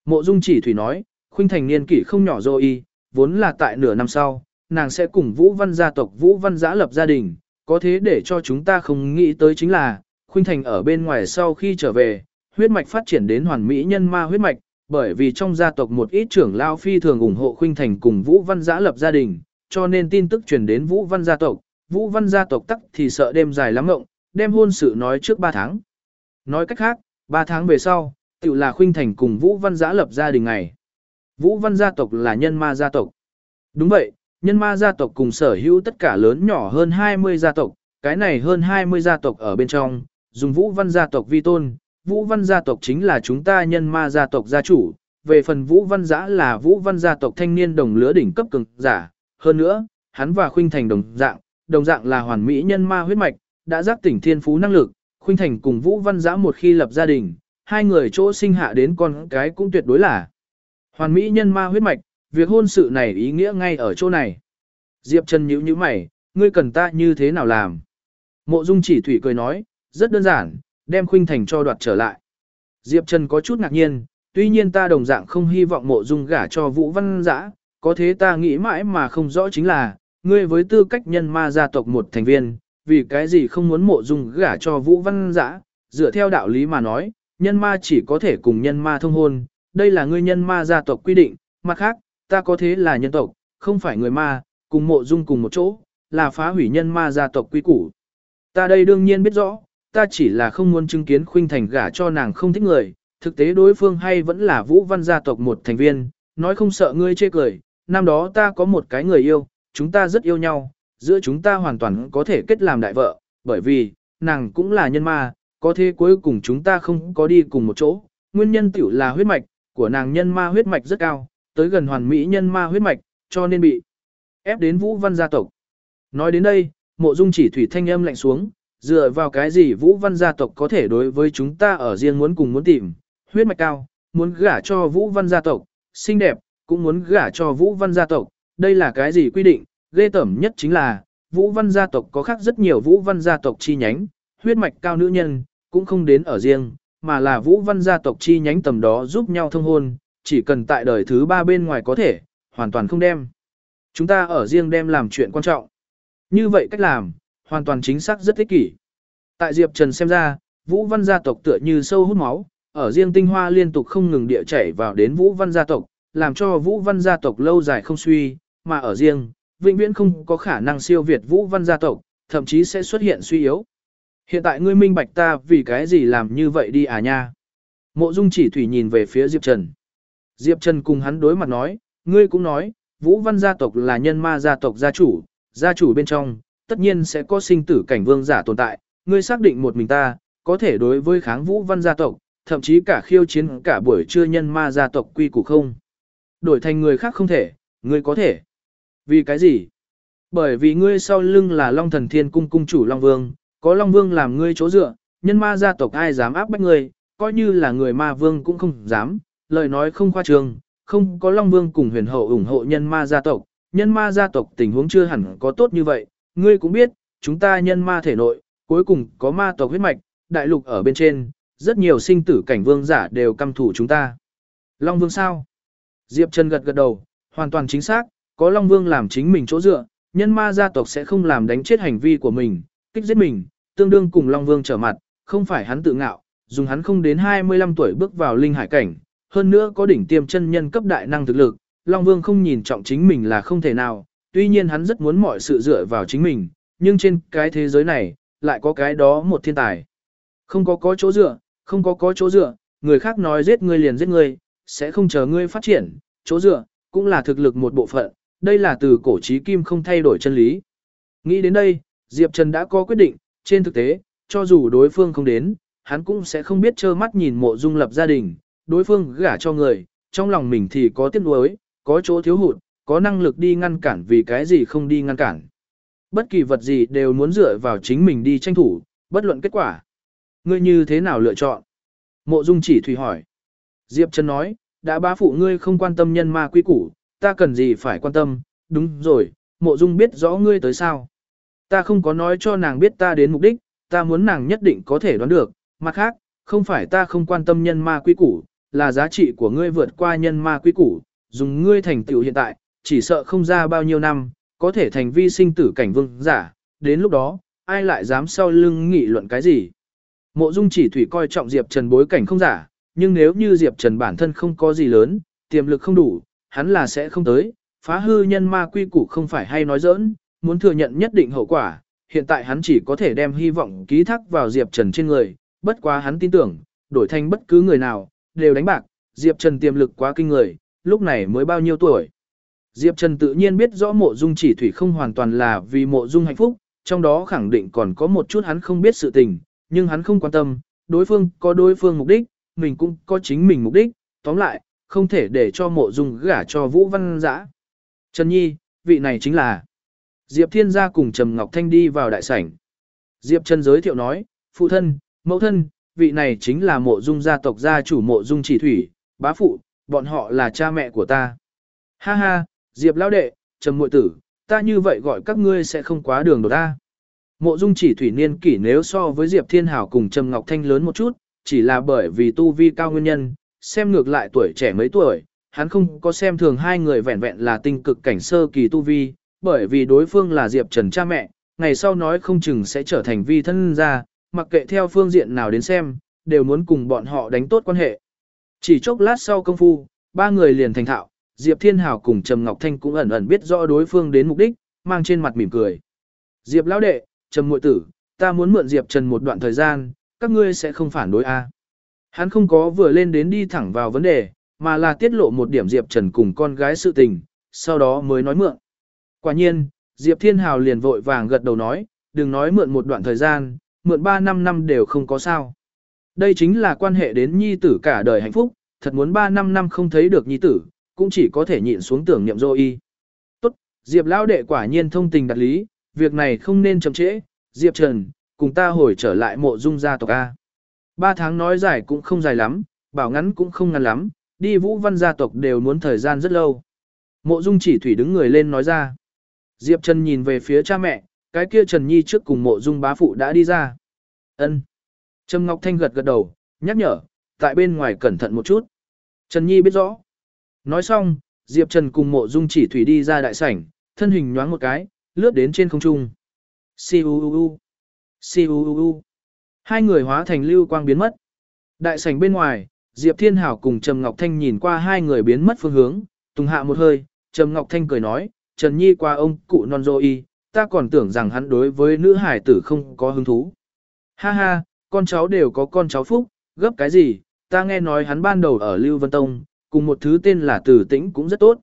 Mộ Dung chỉ thủy nói, khuynh thành niên kỷ không nhỏ rồi y, vốn là tại nửa năm sau, nàng sẽ cùng Vũ Văn gia tộc Vũ Văn giã lập gia đình, có thế để cho chúng ta không nghĩ tới chính là, khuynh thành ở bên ngoài sau khi trở về, huyết mạch phát triển đến hoàn mỹ nhân ma huyết mạch, bởi vì trong gia tộc một ít trưởng lao phi thường ủng hộ khuynh thành cùng Vũ Văn giã lập gia đình, cho nên tin tức truyền đến Vũ Văn gia tộc, Vũ Văn gia tộc tắc thì sợ đêm dài lắm ngộng, đem hôn sự nói trước 3 tháng. Nói cách khác, 3 tháng về sau, tự là khuynh thành cùng Vũ Văn giã lập gia đình ngày. Vũ Văn gia tộc là nhân ma gia tộc. Đúng vậy, nhân ma gia tộc cùng sở hữu tất cả lớn nhỏ hơn 20 gia tộc, cái này hơn 20 gia tộc ở bên trong, dùng Vũ Văn gia tộc vi tôn, Vũ Văn gia tộc chính là chúng ta nhân ma gia tộc gia chủ, về phần Vũ Văn giã là Vũ Văn gia tộc thanh niên đồng lứa đỉnh cấp cường giả, hơn nữa, hắn và Khuynh Thành đồng dạng, đồng dạng là hoàn mỹ nhân ma huyết mạch, đã giác tỉnh thiên phú năng lực, Khuynh Thành cùng Vũ Văn giã một khi lập gia đình, hai người chỗ sinh hạ đến con cái cũng tuyệt đối là hoàn mỹ nhân ma huyết mạch, việc hôn sự này ý nghĩa ngay ở chỗ này. Diệp Trần nhíu nhíu mày, ngươi cần ta như thế nào làm? Mộ Dung chỉ thủy cười nói, rất đơn giản, đem Khuynh Thành cho đoạt trở lại. Diệp Trần có chút ngạc nhiên, tuy nhiên ta đồng dạng không hy vọng Mộ Dung gả cho Vũ Văn Dã, có thế ta nghĩ mãi mà không rõ chính là, ngươi với tư cách nhân ma gia tộc một thành viên, vì cái gì không muốn Mộ Dung gả cho Vũ Văn Dã? Dựa theo đạo lý mà nói, nhân ma chỉ có thể cùng nhân ma thông hôn, đây là ngươi nhân ma gia tộc quy định, mặt khác, ta có thế là nhân tộc, không phải người ma, cùng mộ dung cùng một chỗ, là phá hủy nhân ma gia tộc quy củ. Ta đây đương nhiên biết rõ, ta chỉ là không muốn chứng kiến khuynh thành gả cho nàng không thích người, thực tế đối phương hay vẫn là vũ văn gia tộc một thành viên, nói không sợ ngươi chê cười, năm đó ta có một cái người yêu, chúng ta rất yêu nhau, giữa chúng ta hoàn toàn có thể kết làm đại vợ, bởi vì, nàng cũng là nhân ma, có thế cuối cùng chúng ta không có đi cùng một chỗ, nguyên nhân tiểu là huyết mạch, của nàng nhân ma huyết mạch rất cao, tới gần hoàn mỹ nhân ma huyết mạch, cho nên bị ép đến Vũ Văn gia tộc. Nói đến đây, mộ dung chỉ thủy thanh âm lạnh xuống, dựa vào cái gì Vũ Văn gia tộc có thể đối với chúng ta ở riêng muốn cùng muốn tìm, huyết mạch cao, muốn gả cho Vũ Văn gia tộc, xinh đẹp, cũng muốn gả cho Vũ Văn gia tộc, đây là cái gì quy định, ghê tởm nhất chính là, Vũ Văn gia tộc có khác rất nhiều Vũ Văn gia tộc chi nhánh, huyết mạch cao nữ nhân, cũng không đến ở riêng, mà là Vũ Văn gia tộc chi nhánh tầm đó giúp nhau thông hôn, chỉ cần tại đời thứ ba bên ngoài có thể, hoàn toàn không đem. Chúng ta ở riêng đem làm chuyện quan trọng. Như vậy cách làm, hoàn toàn chính xác rất thích kỷ. Tại Diệp Trần xem ra, Vũ Văn gia tộc tựa như sâu hút máu, ở riêng tinh hoa liên tục không ngừng địa chảy vào đến Vũ Văn gia tộc, làm cho Vũ Văn gia tộc lâu dài không suy, mà ở riêng, vĩnh viễn không có khả năng siêu việt Vũ Văn gia tộc, thậm chí sẽ xuất hiện suy yếu. Hiện tại ngươi minh bạch ta vì cái gì làm như vậy đi à nha. Mộ Dung chỉ thủy nhìn về phía Diệp Trần. Diệp Trần cùng hắn đối mặt nói, ngươi cũng nói, Vũ Văn gia tộc là nhân ma gia tộc gia chủ, gia chủ bên trong, tất nhiên sẽ có sinh tử cảnh vương giả tồn tại, ngươi xác định một mình ta, có thể đối với kháng Vũ Văn gia tộc, thậm chí cả khiêu chiến cả buổi trưa nhân ma gia tộc quy củ không. Đổi thành người khác không thể, ngươi có thể. Vì cái gì? Bởi vì ngươi sau lưng là Long Thần Thiên Cung cung chủ Long Vương, có Long Vương làm ngươi chỗ dựa, nhân ma gia tộc ai dám áp bách ngươi, coi như là người ma vương cũng không dám, lời nói không khoa trương, không có Long Vương cùng huyền hậu ủng hộ nhân ma gia tộc, nhân ma gia tộc tình huống chưa hẳn có tốt như vậy, ngươi cũng biết, chúng ta nhân ma thể nội, cuối cùng có ma tộc huyết mạch, đại lục ở bên trên, rất nhiều sinh tử cảnh vương giả đều căm thủ chúng ta. Long Vương sao? Diệp Trần gật gật đầu, hoàn toàn chính xác, có Long Vương làm chính mình chỗ dựa, nhân ma gia tộc sẽ không làm đánh chết hành vi của mình, kích giết mình, tương đương cùng Long Vương trở mặt, không phải hắn tự ngạo, dùng hắn không đến 25 tuổi bước vào linh hải cảnh, hơn nữa có đỉnh tiêm chân nhân cấp đại năng thực lực, Long Vương không nhìn trọng chính mình là không thể nào, tuy nhiên hắn rất muốn mọi sự dựa vào chính mình, nhưng trên cái thế giới này, lại có cái đó một thiên tài. Không có có chỗ dựa, không có có chỗ dựa, người khác nói giết ngươi liền giết ngươi, sẽ không chờ ngươi phát triển, chỗ dựa, cũng là thực lực một bộ phận, đây là từ cổ trí kim không thay đổi chân lý. Nghĩ đến đây, Diệp Trần đã có quyết định, trên thực tế, cho dù đối phương không đến, hắn cũng sẽ không biết trơ mắt nhìn mộ dung lập gia đình, đối phương gả cho người, trong lòng mình thì có tiếc nuối, có chỗ thiếu hụt, có năng lực đi ngăn cản vì cái gì không đi ngăn cản. Bất kỳ vật gì đều muốn dựa vào chính mình đi tranh thủ, bất luận kết quả. Ngươi như thế nào lựa chọn? Mộ dung chỉ thủy hỏi. Diệp Trần nói, đã bá phụ ngươi không quan tâm nhân ma quy củ, ta cần gì phải quan tâm, đúng rồi, mộ dung biết rõ ngươi tới sao. Ta không có nói cho nàng biết ta đến mục đích, ta muốn nàng nhất định có thể đoán được, mặt khác, không phải ta không quan tâm nhân ma quy củ, là giá trị của ngươi vượt qua nhân ma quy củ, dùng ngươi thành tựu hiện tại, chỉ sợ không ra bao nhiêu năm, có thể thành vi sinh tử cảnh vương giả, đến lúc đó, ai lại dám sau lưng nghị luận cái gì. Mộ Dung chỉ thủy coi trọng Diệp Trần bối cảnh không giả, nhưng nếu như Diệp Trần bản thân không có gì lớn, tiềm lực không đủ, hắn là sẽ không tới, phá hư nhân ma quy củ không phải hay nói giỡn, muốn thừa nhận nhất định hậu quả, hiện tại hắn chỉ có thể đem hy vọng ký thác vào Diệp Trần trên người, bất quá hắn tin tưởng, đổi thành bất cứ người nào, đều đánh bạc, Diệp Trần tiềm lực quá kinh người, lúc này mới bao nhiêu tuổi. Diệp Trần tự nhiên biết rõ mộ dung chỉ thủy không hoàn toàn là vì mộ dung hạnh phúc, trong đó khẳng định còn có một chút hắn không biết sự tình, nhưng hắn không quan tâm, đối phương có đối phương mục đích, mình cũng có chính mình mục đích, tóm lại, không thể để cho mộ dung gả cho Vũ Văn Giã. Trần Nhi, vị này chính là Diệp Thiên gia cùng Trầm Ngọc Thanh đi vào đại sảnh. Diệp Trần giới thiệu nói, phụ thân, mẫu thân, vị này chính là mộ dung gia tộc gia chủ mộ dung chỉ thủy, bá phụ, bọn họ là cha mẹ của ta. Ha ha, Diệp lão đệ, Trầm muội tử, ta như vậy gọi các ngươi sẽ không quá đường đột ta. Mộ dung chỉ thủy niên kỷ nếu so với Diệp Thiên Hảo cùng Trầm Ngọc Thanh lớn một chút, chỉ là bởi vì tu vi cao nguyên nhân, xem ngược lại tuổi trẻ mấy tuổi, hắn không có xem thường hai người vẹn vẹn là tinh cực cảnh sơ kỳ tu vi, bởi vì đối phương là Diệp Trần cha mẹ, ngày sau nói không chừng sẽ trở thành vi thân gia, mặc kệ theo phương diện nào đến xem, đều muốn cùng bọn họ đánh tốt quan hệ. Chỉ chốc lát sau công phu, ba người liền thành thạo, Diệp Thiên Hảo cùng Trầm Ngọc Thanh cũng ẩn ẩn biết rõ đối phương đến mục đích, mang trên mặt mỉm cười. Diệp lão đệ, Trầm muội tử, ta muốn mượn Diệp Trần một đoạn thời gian, các ngươi sẽ không phản đối a? À? Hắn không có vừa lên đến đi thẳng vào vấn đề, mà là tiết lộ một điểm Diệp Trần cùng con gái sự tình, sau đó mới nói mượn. Quả nhiên, Diệp Thiên Hào liền vội vàng gật đầu nói, đừng nói mượn một đoạn thời gian, mượn 3 năm năm đều không có sao. Đây chính là quan hệ đến nhi tử cả đời hạnh phúc, thật muốn 3 năm năm không thấy được nhi tử, cũng chỉ có thể nhịn xuống tưởng niệm dô y. Tốt, Diệp Lão đệ quả nhiên thông tình đặt lý, việc này không nên chậm trễ, Diệp Trần, cùng ta hồi trở lại mộ dung gia tộc A. Ba tháng nói dài cũng không dài lắm, bảo ngắn cũng không ngắn lắm, đi vũ văn gia tộc đều muốn thời gian rất lâu. Mộ dung chỉ thủy đứng người lên nói ra. Diệp Trần nhìn về phía cha mẹ, cái kia Trần Nhi trước cùng mộ dung bá phụ đã đi ra. ân Trầm Ngọc Thanh gật gật đầu, nhắc nhở, tại bên ngoài cẩn thận một chút. Trần Nhi biết rõ. Nói xong, Diệp Trần cùng mộ dung chỉ thủy đi ra đại sảnh, thân hình nhoáng một cái, lướt đến trên không trung. Siu Siu Hai người hóa thành lưu quang biến mất. Đại sảnh bên ngoài, Diệp Thiên Hảo cùng Trầm Ngọc Thanh nhìn qua hai người biến mất phương hướng, tùng hạ một hơi, Trầm Ngọc Thanh cười nói, Trần Nhi qua ông cụ non dô y, ta còn tưởng rằng hắn đối với nữ hải tử không có hứng thú. Ha ha, con cháu đều có con cháu phúc, gấp cái gì, ta nghe nói hắn ban đầu ở Lưu Vân Tông, cùng một thứ tên là Tử Tĩnh cũng rất tốt.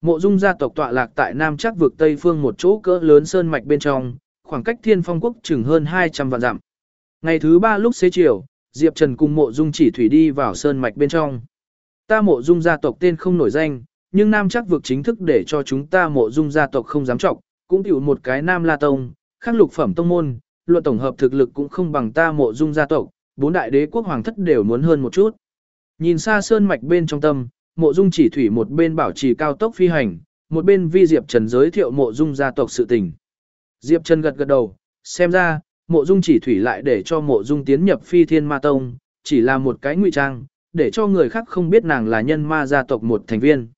Mộ dung gia tộc tọa lạc tại Nam Chắc vực Tây Phương một chỗ cỡ lớn sơn mạch bên trong, khoảng cách thiên phong quốc chừng hơn 200 vạn dặm. Ngày thứ ba lúc xế chiều, Diệp Trần cùng mộ dung chỉ thủy đi vào sơn mạch bên trong. Ta mộ dung gia tộc tên không nổi danh, nhưng Nam chắc vực chính thức để cho chúng ta mộ dung gia tộc không dám trọng, cũng tiểu một cái Nam La Tông, khác lục phẩm tông môn, luận tổng hợp thực lực cũng không bằng ta mộ dung gia tộc, bốn đại đế quốc hoàng thất đều muốn hơn một chút. Nhìn xa sơn mạch bên trong tâm, mộ dung chỉ thủy một bên bảo trì cao tốc phi hành, một bên vi Diệp Trần giới thiệu mộ dung gia tộc sự tình. Diệp Trần gật gật đầu, xem ra, mộ dung chỉ thủy lại để cho mộ dung tiến nhập phi thiên ma tông, chỉ là một cái ngụy trang, để cho người khác không biết nàng là nhân ma gia tộc một thành viên.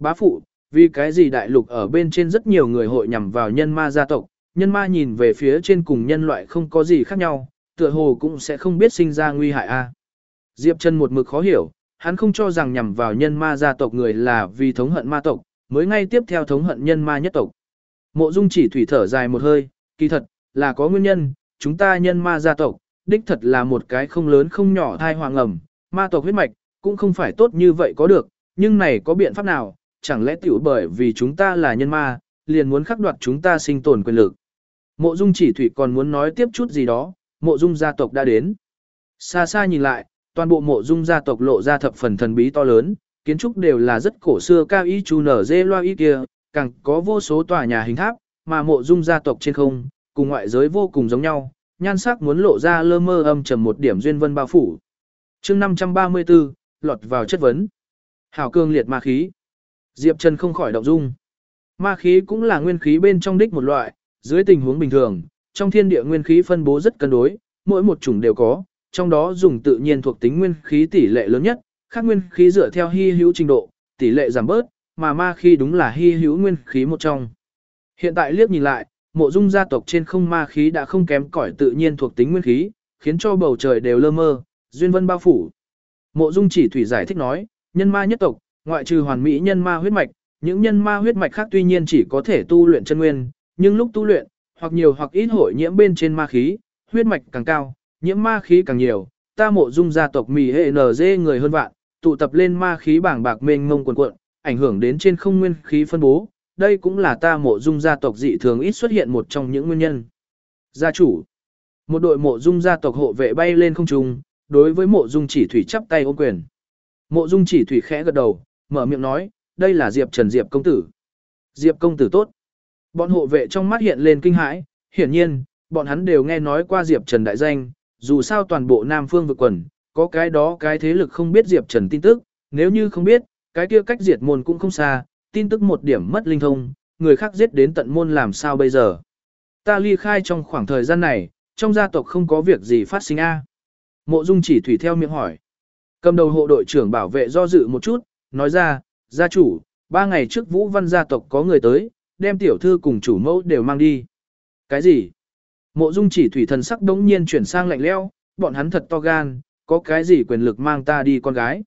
Bá phụ, vì cái gì đại lục ở bên trên rất nhiều người hội nhằm vào nhân ma gia tộc, nhân ma nhìn về phía trên cùng nhân loại không có gì khác nhau, tựa hồ cũng sẽ không biết sinh ra nguy hại a. Diệp Trần một mực khó hiểu, hắn không cho rằng nhằm vào nhân ma gia tộc người là vì thống hận ma tộc, mới ngay tiếp theo thống hận nhân ma nhất tộc. Mộ Dung chỉ thủy thở dài một hơi, kỳ thật, là có nguyên nhân, chúng ta nhân ma gia tộc, đích thật là một cái không lớn không nhỏ thai hoàng ẩm, ma tộc huyết mạch, cũng không phải tốt như vậy có được, nhưng này có biện pháp nào, chẳng lẽ tiểu bởi vì chúng ta là nhân ma, liền muốn khắc đoạt chúng ta sinh tồn quyền lực. Mộ dung chỉ thủy còn muốn nói tiếp chút gì đó, mộ dung gia tộc đã đến. Xa xa nhìn lại, toàn bộ mộ dung gia tộc lộ ra thập phần thần bí to lớn, kiến trúc đều là rất cổ xưa cao y chu nở dê loa y kia, càng có vô số tòa nhà hình tháp, mà mộ dung gia tộc trên không, cùng ngoại giới vô cùng giống nhau, nhan sắc muốn lộ ra lơ mơ âm trầm một điểm duyên vân bao phủ. chương 534, lọt vào chất vấn. Hảo cương liệt ma khí. Diệp Trần không khỏi động dung. Ma khí cũng là nguyên khí bên trong đích một loại, dưới tình huống bình thường, trong thiên địa nguyên khí phân bố rất cân đối, mỗi một chủng đều có, trong đó dùng tự nhiên thuộc tính nguyên khí tỷ lệ lớn nhất, khác nguyên khí dựa theo hy hữu trình độ, tỷ lệ giảm bớt, mà ma khí đúng là hy hữu nguyên khí một trong. Hiện tại liếc nhìn lại, mộ dung gia tộc trên không ma khí đã không kém cỏi tự nhiên thuộc tính nguyên khí, khiến cho bầu trời đều lơ mơ, duyên vân bao phủ. Mộ dung chỉ thủy giải thích nói, nhân ma nhất tộc, ngoại trừ hoàn mỹ nhân ma huyết mạch, những nhân ma huyết mạch khác tuy nhiên chỉ có thể tu luyện chân nguyên, nhưng lúc tu luyện, hoặc nhiều hoặc ít hội nhiễm bên trên ma khí, huyết mạch càng cao, nhiễm ma khí càng nhiều, ta mộ dung gia tộc mì hệ NG người hơn vạn, tụ tập lên ma khí bảng bạc mênh mông quần cuộn, ảnh hưởng đến trên không nguyên khí phân bố, đây cũng là ta mộ dung gia tộc dị thường ít xuất hiện một trong những nguyên nhân. Gia chủ, một đội mộ dung gia tộc hộ vệ bay lên không trung, đối với mộ dung chỉ thủy chắp tay ôm quyền. Mộ dung chỉ thủy khẽ gật đầu, mở miệng nói, đây là Diệp Trần Diệp công tử. Diệp công tử tốt. Bọn hộ vệ trong mắt hiện lên kinh hãi, hiển nhiên, bọn hắn đều nghe nói qua Diệp Trần đại danh, dù sao toàn bộ Nam Phương vực quần, có cái đó cái thế lực không biết Diệp Trần tin tức, nếu như không biết, cái kia cách diệt môn cũng không xa, tin tức một điểm mất linh thông, người khác giết đến tận môn làm sao bây giờ. Ta ly khai trong khoảng thời gian này, trong gia tộc không có việc gì phát sinh a. Mộ Dung chỉ thủy theo miệng hỏi. Cầm đầu hộ đội trưởng bảo vệ do dự một chút, nói ra, gia chủ, ba ngày trước Vũ Văn gia tộc có người tới, đem tiểu thư cùng chủ mẫu đều mang đi. Cái gì? Mộ Dung chỉ thủy thần sắc đống nhiên chuyển sang lạnh leo, bọn hắn thật to gan, có cái gì quyền lực mang ta đi con gái?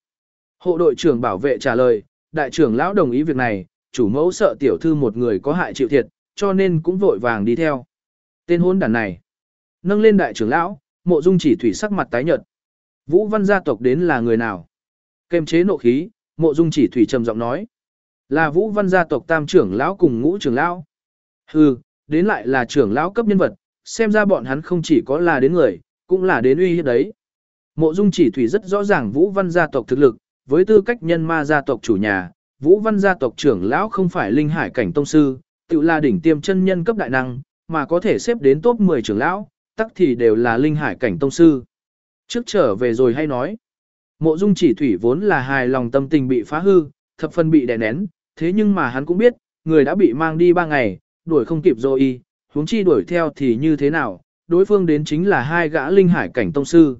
Hộ đội trưởng bảo vệ trả lời, đại trưởng lão đồng ý việc này, chủ mẫu sợ tiểu thư một người có hại chịu thiệt, cho nên cũng vội vàng đi theo. Tên hôn đàn này. Nâng lên đại trưởng lão, mộ dung chỉ thủy sắc mặt tái nhợt. Vũ văn gia tộc đến là người nào? Kềm chế nộ khí, mộ dung chỉ thủy trầm giọng nói. Là vũ văn gia tộc tam trưởng lão cùng ngũ trưởng lão. Hừ, đến lại là trưởng lão cấp nhân vật, xem ra bọn hắn không chỉ có là đến người, cũng là đến uy hiếp đấy. Mộ dung chỉ thủy rất rõ ràng vũ văn gia tộc thực lực, với tư cách nhân ma gia tộc chủ nhà, vũ văn gia tộc trưởng lão không phải linh hải cảnh tông sư, tự là đỉnh tiêm chân nhân cấp đại năng, mà có thể xếp đến top 10 trưởng lão, tắc thì đều là linh hải cảnh tông sư. Trước trở về rồi hay nói, mộ dung chỉ thủy vốn là hài lòng tâm tình bị phá hư, thập phần bị đè nén, thế nhưng mà hắn cũng biết, người đã bị mang đi ba ngày, đuổi không kịp rồi y, huống chi đuổi theo thì như thế nào, đối phương đến chính là hai gã linh hải cảnh tông sư.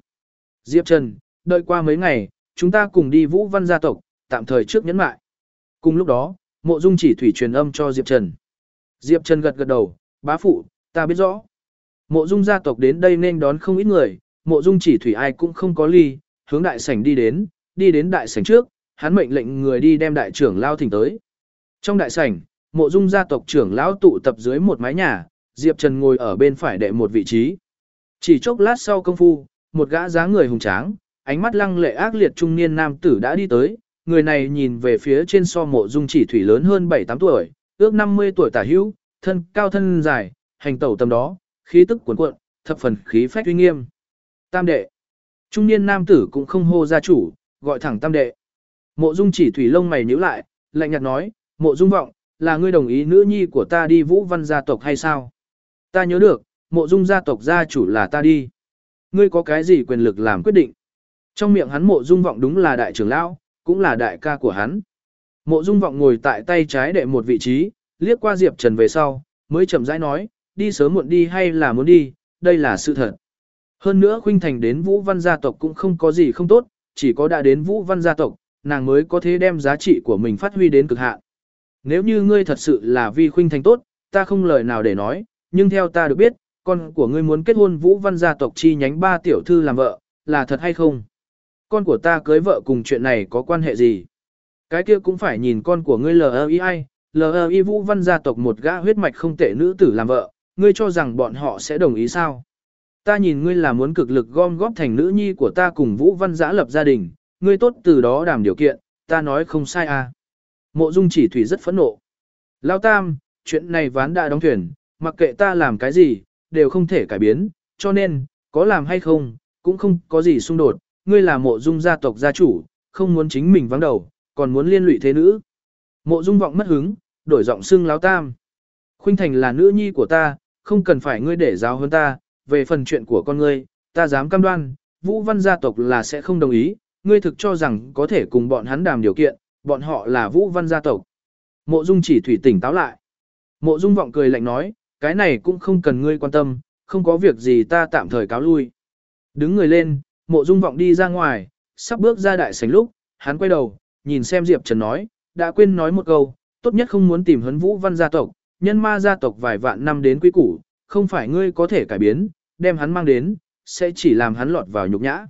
Diệp Trần, đợi qua mấy ngày, chúng ta cùng đi vũ văn gia tộc, tạm thời trước nhẫn mại. Cùng lúc đó, mộ dung chỉ thủy truyền âm cho Diệp Trần. Diệp Trần gật gật đầu, bá phụ, ta biết rõ. Mộ dung gia tộc đến đây nên đón không ít người, mộ dung chỉ thủy ai cũng không có ly, hướng đại sảnh đi đến, đi đến đại sảnh trước, hắn mệnh lệnh người đi đem đại trưởng lao thỉnh tới. Trong đại sảnh, mộ dung gia tộc trưởng lão tụ tập dưới một mái nhà, Diệp Trần ngồi ở bên phải đệ một vị trí. Chỉ chốc lát sau công phu, một gã dáng người hùng tráng, ánh mắt lăng lệ ác liệt trung niên nam tử đã đi tới, người này nhìn về phía trên so mộ dung chỉ thủy lớn hơn 7-8 tuổi, ước 50 tuổi tả hữu, thân cao thân dài, hành tẩu tầm đó, khí tức cuồn cuộn, thập phần khí phách uy nghiêm. Tam đệ. Trung niên nam tử cũng không hô gia chủ, gọi thẳng tam đệ. Mộ dung chỉ thủy lông mày nhíu lại, lạnh nhạt nói, mộ dung vọng, là ngươi đồng ý nữ nhi của ta đi vũ văn gia tộc hay sao? Ta nhớ được, mộ dung gia tộc gia chủ là ta đi. Ngươi có cái gì quyền lực làm quyết định? Trong miệng hắn mộ dung vọng đúng là đại trưởng lão, cũng là đại ca của hắn. Mộ dung vọng ngồi tại tay trái đệ một vị trí, liếc qua Diệp Trần về sau, mới chậm rãi nói, đi sớm muộn đi hay là muốn đi, đây là sự thật. Hơn nữa khuynh thành đến Vũ Văn gia tộc cũng không có gì không tốt, chỉ có đã đến Vũ Văn gia tộc, nàng mới có thể đem giá trị của mình phát huy đến cực hạn. Nếu như ngươi thật sự là vi khuynh thành tốt, ta không lời nào để nói, nhưng theo ta được biết, con của ngươi muốn kết hôn Vũ Văn gia tộc chi nhánh ba tiểu thư làm vợ, là thật hay không? Con của ta cưới vợ cùng chuyện này có quan hệ gì? Cái kia cũng phải nhìn con của ngươi L.I.I. L.I. Vũ Văn gia tộc một gã huyết mạch không tệ nữ tử làm vợ, ngươi cho rằng bọn họ sẽ đồng ý sao? Ta nhìn ngươi là muốn cực lực gom góp thành nữ nhi của ta cùng Vũ Văn giã lập gia đình, ngươi tốt từ đó đảm điều kiện, ta nói không sai à. Mộ Dung chỉ thủy rất phẫn nộ. Lao Tam, chuyện này ván đã đóng thuyền, mặc kệ ta làm cái gì, đều không thể cải biến, cho nên, có làm hay không, cũng không có gì xung đột, ngươi là mộ dung gia tộc gia chủ, không muốn chính mình vắng đầu, còn muốn liên lụy thế nữ. Mộ dung vọng mất hứng, đổi giọng xưng láo tam. Khuynh thành là nữ nhi của ta, không cần phải ngươi để giáo hơn ta, về phần chuyện của con ngươi, ta dám cam đoan, vũ văn gia tộc là sẽ không đồng ý, ngươi thực cho rằng có thể cùng bọn hắn đàm điều kiện, bọn họ là vũ văn gia tộc. Mộ dung chỉ thủy tỉnh táo lại. Mộ dung vọng cười lạnh nói, cái này cũng không cần ngươi quan tâm, không có việc gì ta tạm thời cáo lui. Đứng người lên, mộ dung vọng đi ra ngoài, sắp bước ra đại sảnh lúc, hắn quay đầu, nhìn xem Diệp Trần nói, đã quên nói một câu, tốt nhất không muốn tìm hấn vũ văn gia tộc, nhân ma gia tộc vài vạn năm đến quý củ, không phải ngươi có thể cải biến, đem hắn mang đến, sẽ chỉ làm hắn lọt vào nhục nhã.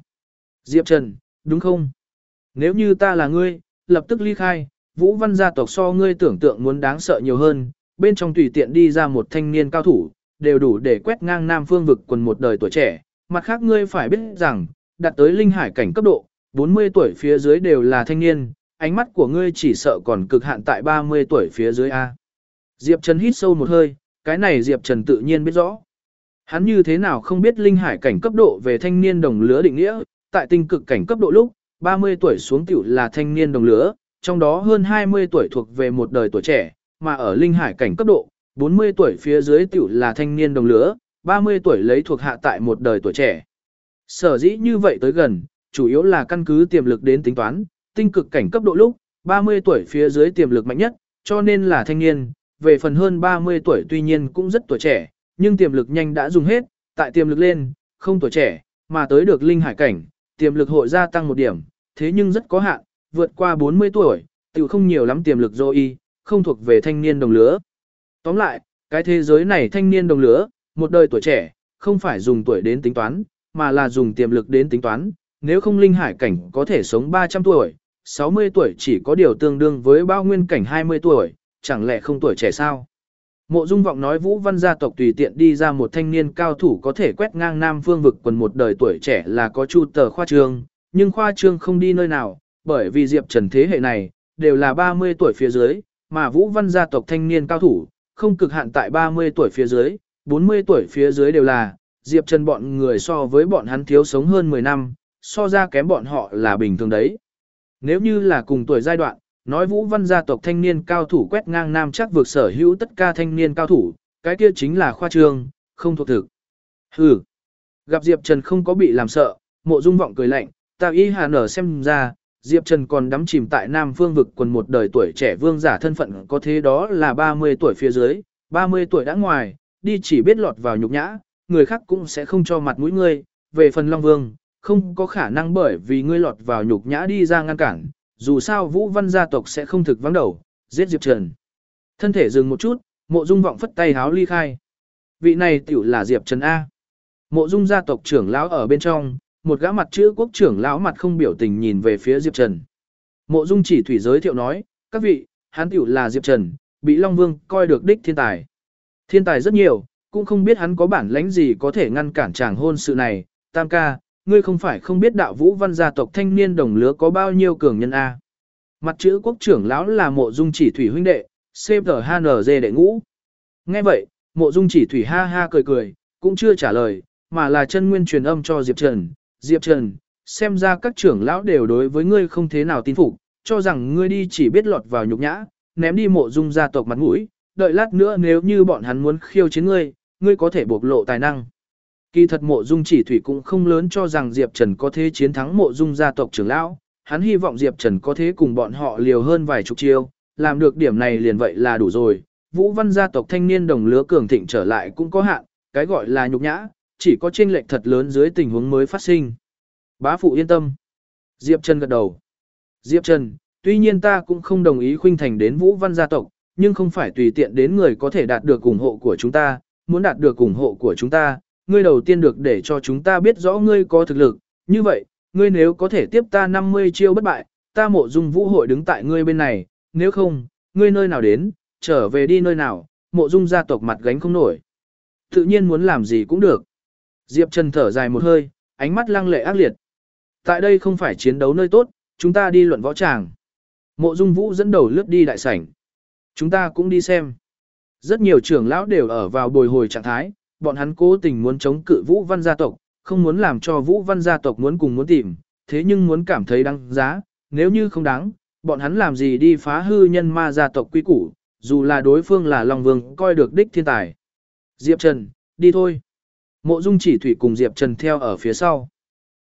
Diệp Trần, đúng không? Nếu như ta là ngươi, lập tức ly khai, vũ văn gia tộc so ngươi tưởng tượng muốn đáng sợ nhiều hơn, bên trong tùy tiện đi ra một thanh niên cao thủ, đều đủ để quét ngang nam phương vực quần một đời tuổi trẻ, mặt khác ngươi phải biết rằng, đạt tới linh hải cảnh cấp độ, 40 tuổi phía dưới đều là thanh niên, ánh mắt của ngươi chỉ sợ còn cực hạn tại 30 tuổi phía dưới A. Diệp Trần hít sâu một hơi, cái này Diệp Trần tự nhiên biết rõ. Hắn như thế nào không biết linh hải cảnh cấp độ về thanh niên đồng lứa định nghĩa, tại tinh cực cảnh cấp độ lúc, 30 tuổi xuống tiểu là thanh niên đồng lứa, trong đó hơn 20 tuổi thuộc về một đời tuổi trẻ, mà ở linh hải cảnh cấp độ, 40 tuổi phía dưới tiểu là thanh niên đồng lứa, 30 tuổi lấy thuộc hạ tại một đời tuổi trẻ. Sở dĩ như vậy tới gần, chủ yếu là căn cứ tiềm lực đến tính toán, tinh cực cảnh cấp độ lúc, 30 tuổi phía dưới tiềm lực mạnh nhất, cho nên là thanh niên, về phần hơn 30 tuổi tuy nhiên cũng rất tuổi trẻ, nhưng tiềm lực nhanh đã dùng hết, tại tiềm lực lên, không tuổi trẻ, mà tới được linh hải cảnh, tiềm lực hội gia tăng một điểm, thế nhưng rất có hạn, vượt qua 40 tuổi, tiểu không nhiều lắm tiềm lực rồi y, không thuộc về thanh niên đồng lứa. Tóm lại, cái thế giới này thanh niên đồng lứa, một đời tuổi trẻ, không phải dùng tuổi đến tính toán, mà là dùng tiềm lực đến tính toán, nếu không linh hải cảnh có thể sống 300 tuổi, 60 tuổi chỉ có điều tương đương với bao nguyên cảnh 20 tuổi, chẳng lẽ không tuổi trẻ sao? Mộ Dung Vọng nói Vũ Văn gia tộc tùy tiện đi ra một thanh niên cao thủ có thể quét ngang Nam Phương vực quần một đời tuổi trẻ là có chu tờ khoa trương, nhưng khoa trương không đi nơi nào, bởi vì Diệp Trần thế hệ này đều là 30 tuổi phía dưới, mà Vũ Văn gia tộc thanh niên cao thủ không cực hạn tại 30 tuổi phía dưới, 40 tuổi phía dưới đều là Diệp Trần bọn người so với bọn hắn thiếu sống hơn 10 năm, so ra kém bọn họ là bình thường đấy. Nếu như là cùng tuổi giai đoạn, nói Vũ Văn gia tộc thanh niên cao thủ quét ngang nam chắc vượt sở hữu tất cả thanh niên cao thủ, cái kia chính là khoa trương, không thuộc thực. Hừ. Gặp Diệp Trần không có bị làm sợ, Mộ Dung vọng cười lạnh, ta y hà nở xem ra, Diệp Trần còn đắm chìm tại Nam Phương vực quần một đời tuổi trẻ vương giả thân phận có thế đó là 30 tuổi phía dưới, 30 tuổi đã ngoài, đi chỉ biết lọt vào nhục nhã, người khác cũng sẽ không cho mặt mũi ngươi, về phần Long Vương, không có khả năng bởi vì ngươi lọt vào nhục nhã đi ra ngăn cản, dù sao Vũ Văn gia tộc sẽ không thực vắng đầu, giết Diệp Trần. Thân thể dừng một chút, mộ dung vọng phất tay háo ly khai. Vị này tiểu là Diệp Trần A. Mộ dung gia tộc trưởng lão ở bên trong, một gã mặt chữ quốc trưởng lão mặt không biểu tình nhìn về phía Diệp Trần. Mộ dung chỉ thủy giới thiệu nói, các vị, hắn tiểu là Diệp Trần, bị Long Vương coi được đích thiên tài. Thiên tài rất nhiều, cũng không biết hắn có bản lãnh gì có thể ngăn cản chàng hôn sự này, tam ca, ngươi không phải không biết đạo vũ văn gia tộc thanh niên đồng lứa có bao nhiêu cường nhân A. Mặt chữ quốc trưởng lão là mộ dung chỉ thủy huynh đệ, CPHNG đệ ngũ. Nghe vậy, mộ dung chỉ thủy ha ha cười cười, cũng chưa trả lời, mà là chân nguyên truyền âm cho Diệp Trần. Diệp Trần, xem ra các trưởng lão đều đối với ngươi không thế nào tin phục, cho rằng ngươi đi chỉ biết lọt vào nhục nhã, ném đi mộ dung gia tộc mặt mũi, đợi lát nữa nếu như bọn hắn muốn khiêu chiến ngươi, ngươi có thể bộc lộ tài năng. Kỳ thật mộ dung chỉ thủy cũng không lớn cho rằng Diệp Trần có thể chiến thắng mộ dung gia tộc trưởng lão, hắn hy vọng Diệp Trần có thể cùng bọn họ liều hơn vài chục chiêu, làm được điểm này liền vậy là đủ rồi. Vũ văn gia tộc thanh niên đồng lứa cường thịnh trở lại cũng có hạn, cái gọi là nhục nhã, chỉ có chênh lệch thật lớn dưới tình huống mới phát sinh. Bá phụ yên tâm. Diệp Trần gật đầu. Diệp Trần, tuy nhiên ta cũng không đồng ý khuynh thành đến Vũ văn gia tộc, nhưng không phải tùy tiện đến người có thể đạt được ủng hộ của chúng ta, muốn đạt được ủng hộ của chúng ta, ngươi đầu tiên được để cho chúng ta biết rõ ngươi có thực lực, như vậy, ngươi nếu có thể tiếp ta 50 chiêu bất bại, ta mộ dung vũ hội đứng tại ngươi bên này, nếu không, ngươi nơi nào đến, trở về đi nơi nào, mộ dung gia tộc mặt gánh không nổi. Tự nhiên muốn làm gì cũng được. Diệp Trần thở dài một hơi, ánh mắt lăng lệ ác liệt. Tại đây không phải chiến đấu nơi tốt, chúng ta đi luận võ tràng. Mộ dung vũ dẫn đầu lướt đi đại sảnh. Chúng ta cũng đi xem. Rất nhiều trưởng lão đều ở vào bồi hồi trạng thái, bọn hắn cố tình muốn chống cự Vũ Văn gia tộc, không muốn làm cho Vũ Văn gia tộc muốn cùng muốn tìm, thế nhưng muốn cảm thấy đáng giá, nếu như không đáng, bọn hắn làm gì đi phá hư nhân ma gia tộc quý củ, dù là đối phương là Long Vương coi được đích thiên tài. Diệp Trần, đi thôi. Mộ Dung chỉ thủy cùng Diệp Trần theo ở phía sau.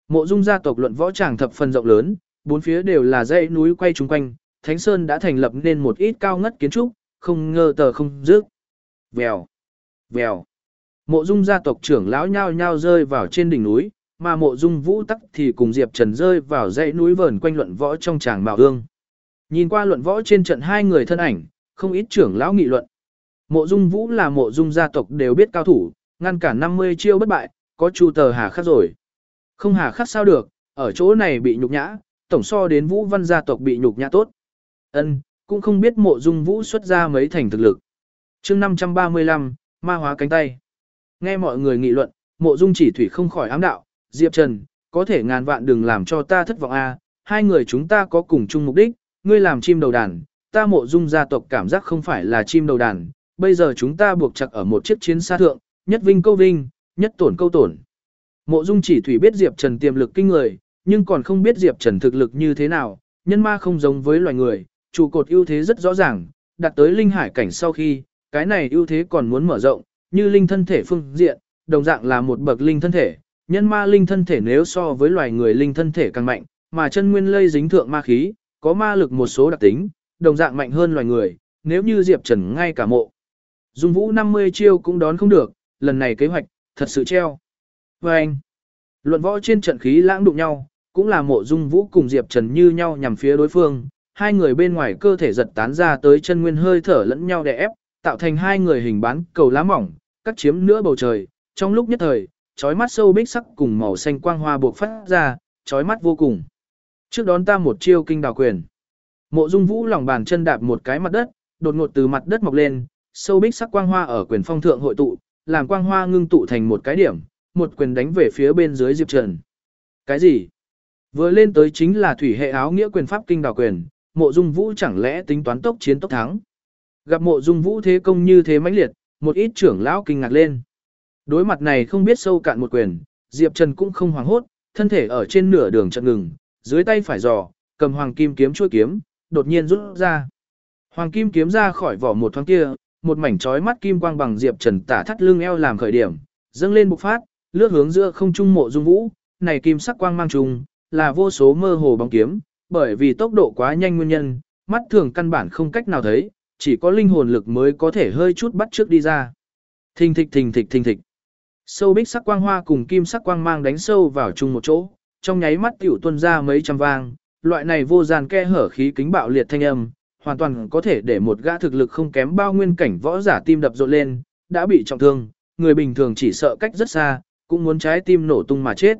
Mộ Dung gia tộc luận võ tràng thập phần rộng lớn, bốn phía đều là dãy núi quay chung quanh, Thánh Sơn đã thành lập nên một ít cao ngất kiến trúc, không ngờ tờ không dứt. Vèo, vèo. Mộ dung gia tộc trưởng lão nhao nhao rơi vào trên đỉnh núi, mà mộ dung vũ tắc thì cùng Diệp Trần rơi vào dãy núi vờn quanh luận võ trong tràng bảo ương. Nhìn qua luận võ trên trận hai người thân ảnh, không ít trưởng lão nghị luận. Mộ dung vũ là mộ dung gia tộc đều biết cao thủ, ngăn cản 50 chiêu bất bại, có chu tờ hà khắc rồi. Không hà khắc sao được, ở chỗ này bị nhục nhã, tổng so đến vũ văn gia tộc bị nhục nhã tốt. Ân, cũng không biết mộ dung vũ xuất ra mấy thành thực lực. chương 535, ma hóa cánh tay. Nghe mọi người nghị luận, mộ dung chỉ thủy không khỏi ám đạo, Diệp Trần, có thể ngàn vạn đừng làm cho ta thất vọng a hai người chúng ta có cùng chung mục đích, ngươi làm chim đầu đàn, ta mộ dung gia tộc cảm giác không phải là chim đầu đàn, bây giờ chúng ta buộc chặt ở một chiếc chiến xa thượng, nhất vinh câu vinh, nhất tổn câu tổn. Mộ dung chỉ thủy biết Diệp Trần tiềm lực kinh người, nhưng còn không biết Diệp Trần thực lực như thế nào, nhân ma không giống với loài người, trụ cột ưu thế rất rõ ràng, đặt tới linh hải cảnh sau khi, cái này ưu thế còn muốn mở rộng, như linh thân thể phương diện, đồng dạng là một bậc linh thân thể, nhân ma linh thân thể nếu so với loài người linh thân thể càng mạnh, mà chân nguyên lây dính thượng ma khí, có ma lực một số đặc tính, đồng dạng mạnh hơn loài người, nếu như Diệp Trần ngay cả mộ. Dung Vũ 50 chiêu cũng đón không được, lần này kế hoạch, thật sự treo. Và anh, luận võ trên trận khí lãng đụng nhau, cũng là mộ Dung Vũ cùng Diệp Trần như nhau nhằm phía đối phương, hai người bên ngoài cơ thể giật tán ra tới chân nguyên hơi thở lẫn nhau đè ép, tạo thành hai người hình bán cầu lá mỏng, cắt chiếm nữa bầu trời, trong lúc nhất thời, chói mắt sâu bích sắc cùng màu xanh quang hoa buộc phát ra, chói mắt vô cùng. Trước đón ta một chiêu kinh đào quyền. Mộ Dung Vũ lòng bàn chân đạp một cái mặt đất, đột ngột từ mặt đất mọc lên, sâu bích sắc quang hoa ở quyền phong thượng hội tụ, làm quang hoa ngưng tụ thành một cái điểm, một quyền đánh về phía bên dưới Diệp Trần. Cái gì? Vừa lên tới chính là thủy hệ áo nghĩa quyền pháp kinh đào quyền, Mộ Dung Vũ chẳng lẽ tính toán tốc chiến tốc thắng? Gặp Mộ Dung Vũ thế công như thế mãnh liệt, một ít trưởng lão kinh ngạc lên. Đối mặt này không biết sâu cạn một quyền, Diệp Trần cũng không hoảng hốt, thân thể ở trên nửa đường chợt ngừng, dưới tay phải giò, cầm hoàng kim kiếm chuôi kiếm, đột nhiên rút ra. Hoàng kim kiếm ra khỏi vỏ một thoáng kia, một mảnh chói mắt kim quang bằng Diệp Trần tả thắt lưng eo làm khởi điểm, dâng lên bộc phát, lướt hướng giữa không trung mộ dung vũ, này kim sắc quang mang trùng, là vô số mơ hồ bóng kiếm, bởi vì tốc độ quá nhanh nguyên nhân, mắt thường căn bản không cách nào thấy, chỉ có linh hồn lực mới có thể hơi chút bắt trước đi ra. Thình thịch thình thịch thình thịch. Sâu bích sắc quang hoa cùng kim sắc quang mang đánh sâu vào chung một chỗ, trong nháy mắt tiểu tuân ra mấy trăm vang, loại này vô gian ke hở khí kính bạo liệt thanh âm, hoàn toàn có thể để một gã thực lực không kém bao nguyên cảnh võ giả tim đập rộn lên, đã bị trọng thương, người bình thường chỉ sợ cách rất xa, cũng muốn trái tim nổ tung mà chết.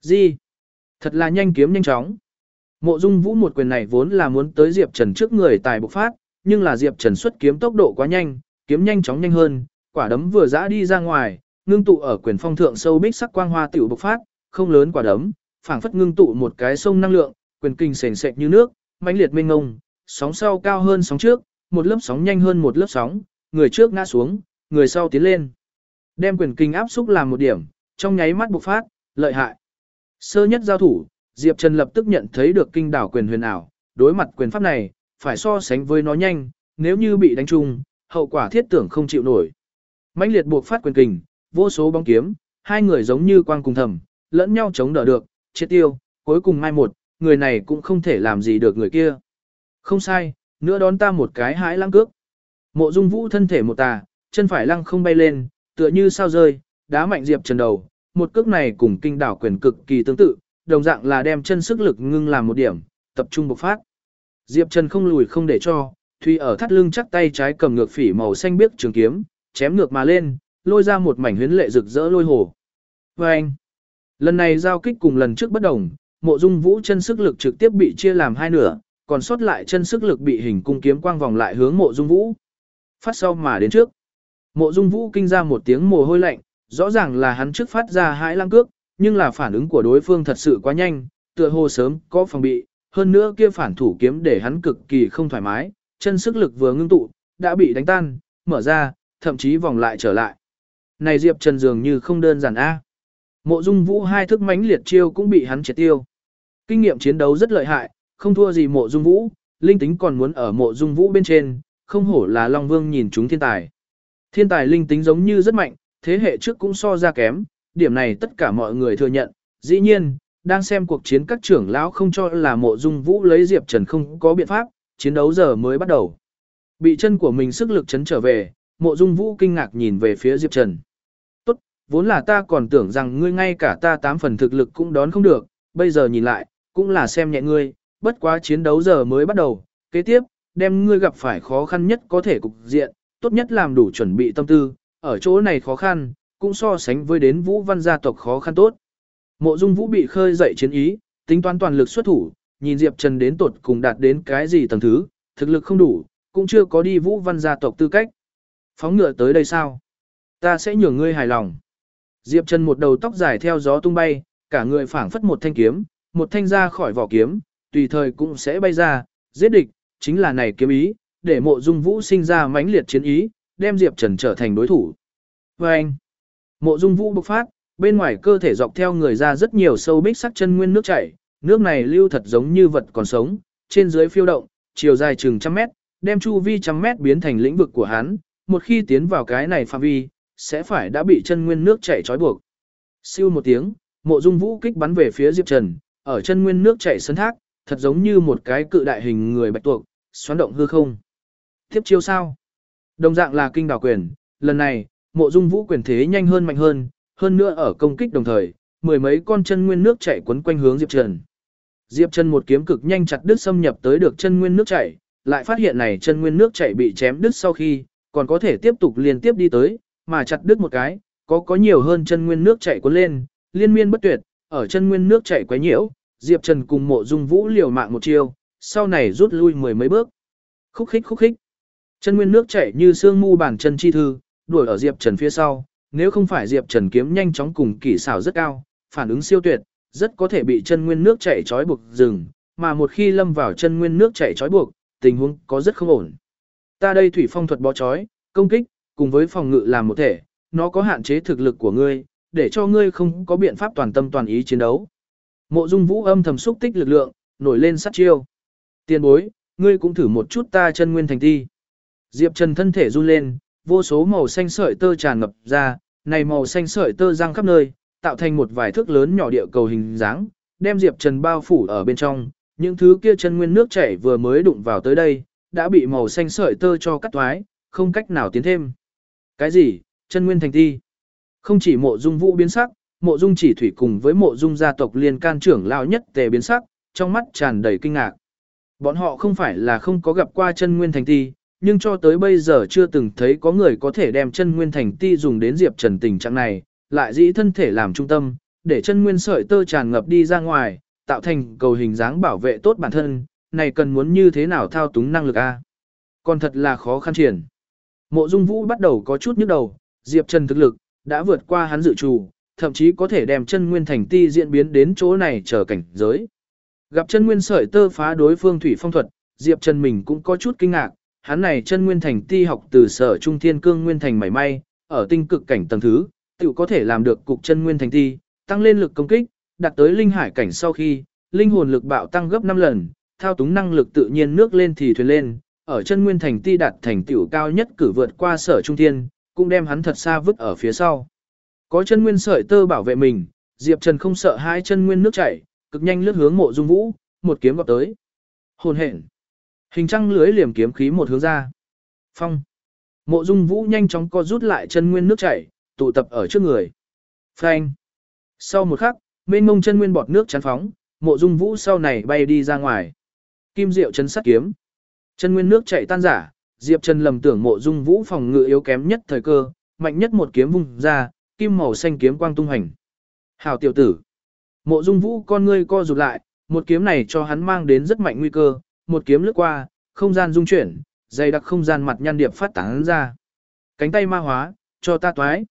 Gì? Thật là nhanh kiếm nhanh chóng. Mộ Dung Vũ một quyền này vốn là muốn tới Diệp Trần trước người tài bộc phát, nhưng là Diệp Trần xuất kiếm tốc độ quá nhanh, kiếm nhanh chóng nhanh hơn, quả đấm vừa dã đi ra ngoài, ngưng tụ ở quyền phong thượng sâu bích sắc quang hoa tiểu bộc phát, không lớn quả đấm, phảng phất ngưng tụ một cái sông năng lượng, quyền kinh sền sệt như nước, mãnh liệt mênh ngông, sóng sau cao hơn sóng trước, một lớp sóng nhanh hơn một lớp sóng, người trước ngã xuống, người sau tiến lên. Đem quyền kinh áp xúc làm một điểm, trong nháy mắt bộc phát, lợi hại. Sơ nhất giao thủ, Diệp Trần lập tức nhận thấy được kinh đảo quyền huyền ảo, đối mặt quyền pháp này, phải so sánh với nó nhanh, nếu như bị đánh trúng, hậu quả thiết tưởng không chịu nổi. mãnh liệt buộc phát quyền kình, vô số bóng kiếm, hai người giống như quang cùng thầm, lẫn nhau chống đỡ được, chết tiêu, cuối cùng mai một, người này cũng không thể làm gì được người kia. Không sai, nữa đón ta một cái hãi lăng cước. Mộ Dung Vũ thân thể một tà, chân phải lăng không bay lên, tựa như sao rơi, đá mạnh Diệp Trần đầu, một cước này cùng kinh đảo quyền cực kỳ tương tự, đồng dạng là đem chân sức lực ngưng làm một điểm, tập trung bộc phát. Diệp Trần không lùi không để cho, Thùy ở thắt lưng chắc tay trái cầm ngược phỉ màu xanh biếc trường kiếm, chém ngược mà lên, lôi ra một mảnh huyến lệ rực rỡ lôi hồ. Vâng! anh, lần này giao kích cùng lần trước bất đồng, mộ dung vũ chân sức lực trực tiếp bị chia làm hai nửa, còn sót lại chân sức lực bị hình cung kiếm quang vòng lại hướng mộ dung vũ. Phát sau mà đến trước. Mộ dung vũ kinh ra một tiếng mồ hôi lạnh, rõ ràng là hắn trước phát ra hãi lăng cước, nhưng là phản ứng của đối phương thật sự quá nhanh, tựa hồ sớm có phòng bị, hơn nữa kia phản thủ kiếm để hắn cực kỳ không thoải mái, chân sức lực vừa ngưng tụ, đã bị đánh tan, mở ra, thậm chí vòng lại trở lại. Này Diệp Trần dường như không đơn giản a. Mộ Dung Vũ hai thức mãnh liệt chiêu cũng bị hắn triệt tiêu. Kinh nghiệm chiến đấu rất lợi hại, không thua gì Mộ Dung Vũ, linh tính còn muốn ở Mộ Dung Vũ bên trên, không hổ là Long Vương nhìn chúng thiên tài. Thiên tài linh tính giống như rất mạnh, thế hệ trước cũng so ra kém, điểm này tất cả mọi người thừa nhận. Dĩ nhiên, đang xem cuộc chiến các trưởng lão không cho là Mộ Dung Vũ lấy Diệp Trần không có biện pháp, chiến đấu giờ mới bắt đầu. Bị chân của mình sức lực chấn trở về, Mộ Dung Vũ kinh ngạc nhìn về phía Diệp Trần. Tốt, vốn là ta còn tưởng rằng ngươi ngay cả ta tám phần thực lực cũng đón không được, bây giờ nhìn lại, cũng là xem nhẹ ngươi, bất quá chiến đấu giờ mới bắt đầu, kế tiếp, đem ngươi gặp phải khó khăn nhất có thể cục diện, tốt nhất làm đủ chuẩn bị tâm tư, ở chỗ này khó khăn, cũng so sánh với đến Vũ Văn gia tộc khó khăn tốt. Mộ Dung Vũ bị khơi dậy chiến ý, tính toán toàn lực xuất thủ, nhìn Diệp Trần đến tột cùng đạt đến cái gì tầng thứ, thực lực không đủ, cũng chưa có đi Vũ Văn gia tộc tư cách. Phóng ngựa tới đây sao? Ta sẽ nhường ngươi hài lòng. Diệp Trần một đầu tóc dài theo gió tung bay, cả người phảng phất một thanh kiếm, một thanh ra khỏi vỏ kiếm, tùy thời cũng sẽ bay ra, giết địch, chính là này kiếm ý, để mộ dung vũ sinh ra mãnh liệt chiến ý, đem Diệp Trần trở thành đối thủ. Và anh, mộ dung vũ bộc phát, bên ngoài cơ thể dọc theo người ra rất nhiều sâu bích sắc chân nguyên nước chảy, nước này lưu thật giống như vật còn sống, trên dưới phiêu động, chiều dài chừng trăm mét, đem chu vi trăm mét biến thành lĩnh vực của hắn, một khi tiến vào cái này phạm vi, sẽ phải đã bị chân nguyên nước chảy trói buộc. Siêu một tiếng, mộ dung vũ kích bắn về phía Diệp Trần, ở chân nguyên nước chảy sân thác, thật giống như một cái cự đại hình người bạch tuộc, xoắn động hư không. Tiếp chiêu sao? Đồng dạng là kinh đảo quyền, lần này, mộ dung vũ quyền thế nhanh hơn mạnh hơn, hơn nữa ở công kích đồng thời, mười mấy con chân nguyên nước chảy quấn quanh hướng Diệp Trần. Diệp Trần một kiếm cực nhanh chặt đứt xâm nhập tới được chân nguyên nước chảy, lại phát hiện này chân nguyên nước chảy bị chém đứt sau khi, còn có thể tiếp tục liên tiếp đi tới, mà chặt đứt một cái, có có nhiều hơn chân nguyên nước chảy cuốn lên, liên miên bất tuyệt, ở chân nguyên nước chảy quấy nhiễu, Diệp Trần cùng Mộ Dung Vũ liều mạng một chiêu, sau này rút lui mười mấy bước. Khúc khích khúc khích. Chân nguyên nước chảy như xương mu bản chân chi thư, đuổi ở Diệp Trần phía sau, nếu không phải Diệp Trần kiếm nhanh chóng cùng kỹ xảo rất cao, phản ứng siêu tuyệt, rất có thể bị chân nguyên nước chảy trói buộc dừng, mà một khi lâm vào chân nguyên nước chảy trói buộc, tình huống có rất không ổn. Ta đây thủy phong thuật bó trói, công kích, cùng với phòng ngự làm một thể, nó có hạn chế thực lực của ngươi, để cho ngươi không có biện pháp toàn tâm toàn ý chiến đấu. Mộ Dung Vũ âm thầm xúc tích lực lượng, nổi lên sát chiêu. Tiên bối, ngươi cũng thử một chút ta chân nguyên thành ti. Diệp Trần thân thể run lên, vô số màu xanh sợi tơ tràn ngập ra, này màu xanh sợi tơ răng khắp nơi, tạo thành một vài thước lớn nhỏ địa cầu hình dáng, đem Diệp Trần bao phủ ở bên trong, những thứ kia chân nguyên nước chảy vừa mới đụng vào tới đây, đã bị màu xanh sợi tơ cho cắt toái, không cách nào tiến thêm. Cái gì? Chân nguyên thành ti? Không chỉ mộ dung vũ biến sắc, mộ dung chỉ thủy cùng với mộ dung gia tộc liên can trưởng lao nhất tề biến sắc, trong mắt tràn đầy kinh ngạc. Bọn họ không phải là không có gặp qua chân nguyên thành ti, nhưng cho tới bây giờ chưa từng thấy có người có thể đem chân nguyên thành ti dùng đến diệp trần tình trạng này, lại dĩ thân thể làm trung tâm, để chân nguyên sợi tơ tràn ngập đi ra ngoài, tạo thành cầu hình dáng bảo vệ tốt bản thân, này cần muốn như thế nào thao túng năng lực a? Còn thật là khó khăn triển. Mộ Dung Vũ bắt đầu có chút nhức đầu, Diệp Trần thực lực đã vượt qua hắn dự trù, thậm chí có thể đem chân nguyên thành ti diễn biến đến chỗ này chờ cảnh giới. Gặp chân nguyên sợi tơ phá đối phương thủy phong thuật, Diệp Trần mình cũng có chút kinh ngạc, hắn này chân nguyên thành ti học từ sở trung thiên cương nguyên thành mảy may, ở tinh cực cảnh tầng thứ, tự có thể làm được cục chân nguyên thành ti, tăng lên lực công kích, đạt tới linh hải cảnh sau khi, linh hồn lực bạo tăng gấp 5 lần, thao túng năng lực tự nhiên nước lên thì thuyền lên, ở chân nguyên thành ti đạt thành tiểu cao nhất cử vượt qua sở trung thiên, cũng đem hắn thật xa vứt ở phía sau. Có chân nguyên sợi tơ bảo vệ mình, Diệp Trần không sợ hai chân nguyên nước chảy, cực nhanh lướt hướng mộ dung vũ, một kiếm gọt tới. Hồn hển. Hình trăng lưới liềm kiếm khí một hướng ra. Phong. Mộ dung vũ nhanh chóng co rút lại chân nguyên nước chảy, tụ tập ở trước người. Phanh. Sau một khắc, mênh mông chân nguyên bọt nước chắn phóng, mộ dung vũ sau này bay đi ra ngoài. Kim diệu chân sắt kiếm. Chân nguyên nước chảy tan giả, Diệp Trần lầm tưởng mộ dung vũ phòng ngự yếu kém nhất thời cơ, mạnh nhất một kiếm vung ra, kim màu xanh kiếm quang tung hành. Hào tiểu tử. Mộ dung vũ con ngươi co rụt lại, một kiếm này cho hắn mang đến rất mạnh nguy cơ, một kiếm lướt qua, không gian dung chuyển, dày đặc không gian mặt nhăn điệp phát tán ra. Cánh tay ma hóa, cho ta toái.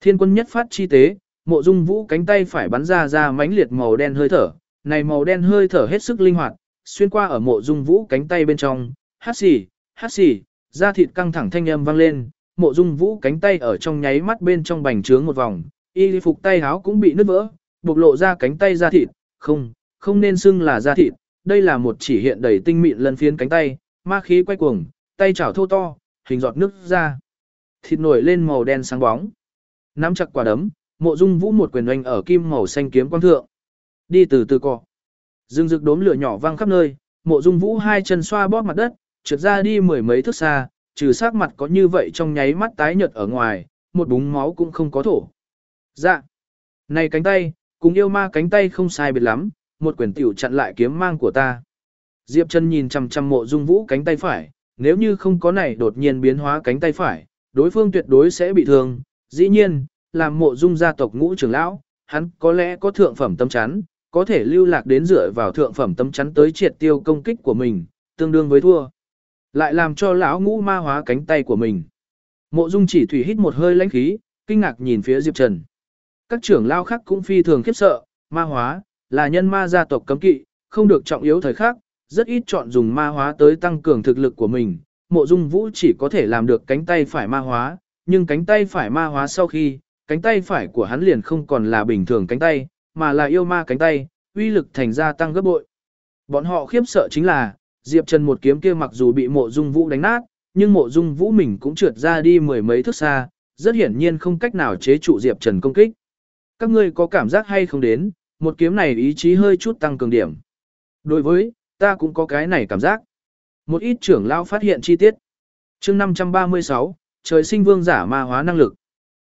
Thiên quân nhất phát chi tế, mộ dung vũ cánh tay phải bắn ra ra mãnh liệt màu đen hơi thở, này màu đen hơi thở hết sức linh hoạt, xuyên qua ở mộ dung vũ cánh tay bên trong, hát xì, hát xì, da thịt căng thẳng thanh âm vang lên, mộ dung vũ cánh tay ở trong nháy mắt bên trong bành trướng một vòng, y phục tay áo cũng bị nứt vỡ, bộc lộ ra cánh tay da thịt, không, không nên xưng là da thịt, đây là một chỉ hiện đầy tinh mịn lân phiến cánh tay, ma khí quay cuồng, tay chảo thô to, hình giọt nước ra. Thịt nổi lên màu đen sáng bóng. Nắm chặt quả đấm, mộ dung vũ một quyền oanh ở kim màu xanh kiếm quang thượng. Đi từ từ cọ. Dương rực đốm lửa nhỏ vang khắp nơi, mộ dung vũ hai chân xoa bóp mặt đất, trượt ra đi mười mấy thước xa, trừ sắc mặt có như vậy trong nháy mắt tái nhợt ở ngoài, một búng máu cũng không có thổ. Dạ. Này cánh tay, cùng yêu ma cánh tay không sai biệt lắm, một quyển tiểu chặn lại kiếm mang của ta. Diệp Trần nhìn chằm chằm mộ dung vũ cánh tay phải, nếu như không có này đột nhiên biến hóa cánh tay phải, đối phương tuyệt đối sẽ bị thương. Dĩ nhiên, làm mộ dung gia tộc ngũ trưởng lão, hắn có lẽ có thượng phẩm tâm chắn, có thể lưu lạc đến dựa vào thượng phẩm tâm chắn tới triệt tiêu công kích của mình, tương đương với thua. Lại làm cho lão ngũ ma hóa cánh tay của mình. Mộ dung chỉ thủy hít một hơi lãnh khí, kinh ngạc nhìn phía Diệp Trần. Các trưởng lao khác cũng phi thường khiếp sợ, ma hóa, là nhân ma gia tộc cấm kỵ, không được trọng yếu thời khắc, rất ít chọn dùng ma hóa tới tăng cường thực lực của mình. Mộ dung vũ chỉ có thể làm được cánh tay phải ma hóa, nhưng cánh tay phải ma hóa sau khi, cánh tay phải của hắn liền không còn là bình thường cánh tay, mà là yêu ma cánh tay, uy lực thành ra tăng gấp bội. Bọn họ khiếp sợ chính là, Diệp Trần một kiếm kia mặc dù bị mộ dung vũ đánh nát, nhưng mộ dung vũ mình cũng trượt ra đi mười mấy thước xa, rất hiển nhiên không cách nào chế trụ Diệp Trần công kích. Các ngươi có cảm giác hay không đến, một kiếm này ý chí hơi chút tăng cường điểm. Đối với, ta cũng có cái này cảm giác. Một ít trưởng lão phát hiện chi tiết. chương 536, trời sinh vương giả ma hóa năng lực.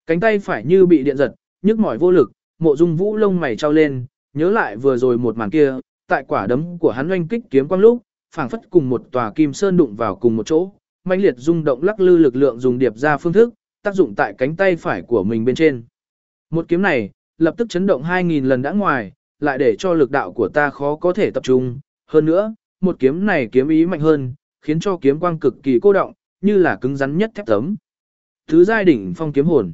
Cánh tay phải như bị điện giật, nhức mỏi vô lực, mộ dung vũ lông mày trao lên, nhớ lại vừa rồi một màn kia, tại quả đấm của hắn oanh kích kiếm quang lúc, phảng phất cùng một tòa kim sơn đụng vào cùng một chỗ, mãnh liệt rung động lắc lư lực lượng dùng điệp ra phương thức, tác dụng tại cánh tay phải của mình bên trên. Một kiếm này, lập tức chấn động 2.000 lần đã ngoài, lại để cho lực đạo của ta khó có thể tập trung. Hơn nữa, một kiếm này kiếm ý mạnh hơn, khiến cho kiếm quang cực kỳ cô động, như là cứng rắn nhất thép tấm. Thứ giai đỉnh phong kiếm hồn.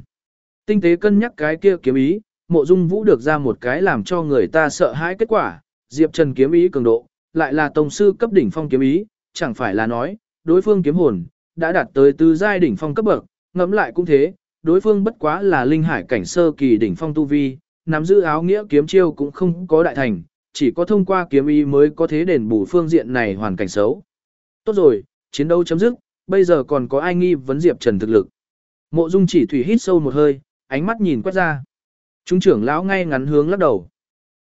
Tinh tế cân nhắc cái kia kiếm ý, mộ dung vũ được ra một cái làm cho người ta sợ hãi kết quả. Diệp Trần kiếm ý cường độ, lại là tông sư cấp đỉnh phong kiếm ý, chẳng phải là nói, đối phương kiếm hồn, đã đạt tới tứ giai đỉnh phong cấp bậc, ngẫm lại cũng thế, đối phương bất quá là linh hải cảnh sơ kỳ đỉnh phong tu vi, nắm giữ áo nghĩa kiếm chiêu cũng không có đại thành, chỉ có thông qua kiếm ý mới có thế đền bù phương diện này hoàn cảnh xấu. Tốt rồi, chiến đấu chấm dứt, bây giờ còn có ai nghi vấn Diệp Trần thực lực. Mộ Dung chỉ thủy hít sâu một hơi, ánh mắt nhìn quét ra. Trung trưởng lão ngay ngắn hướng lắc đầu.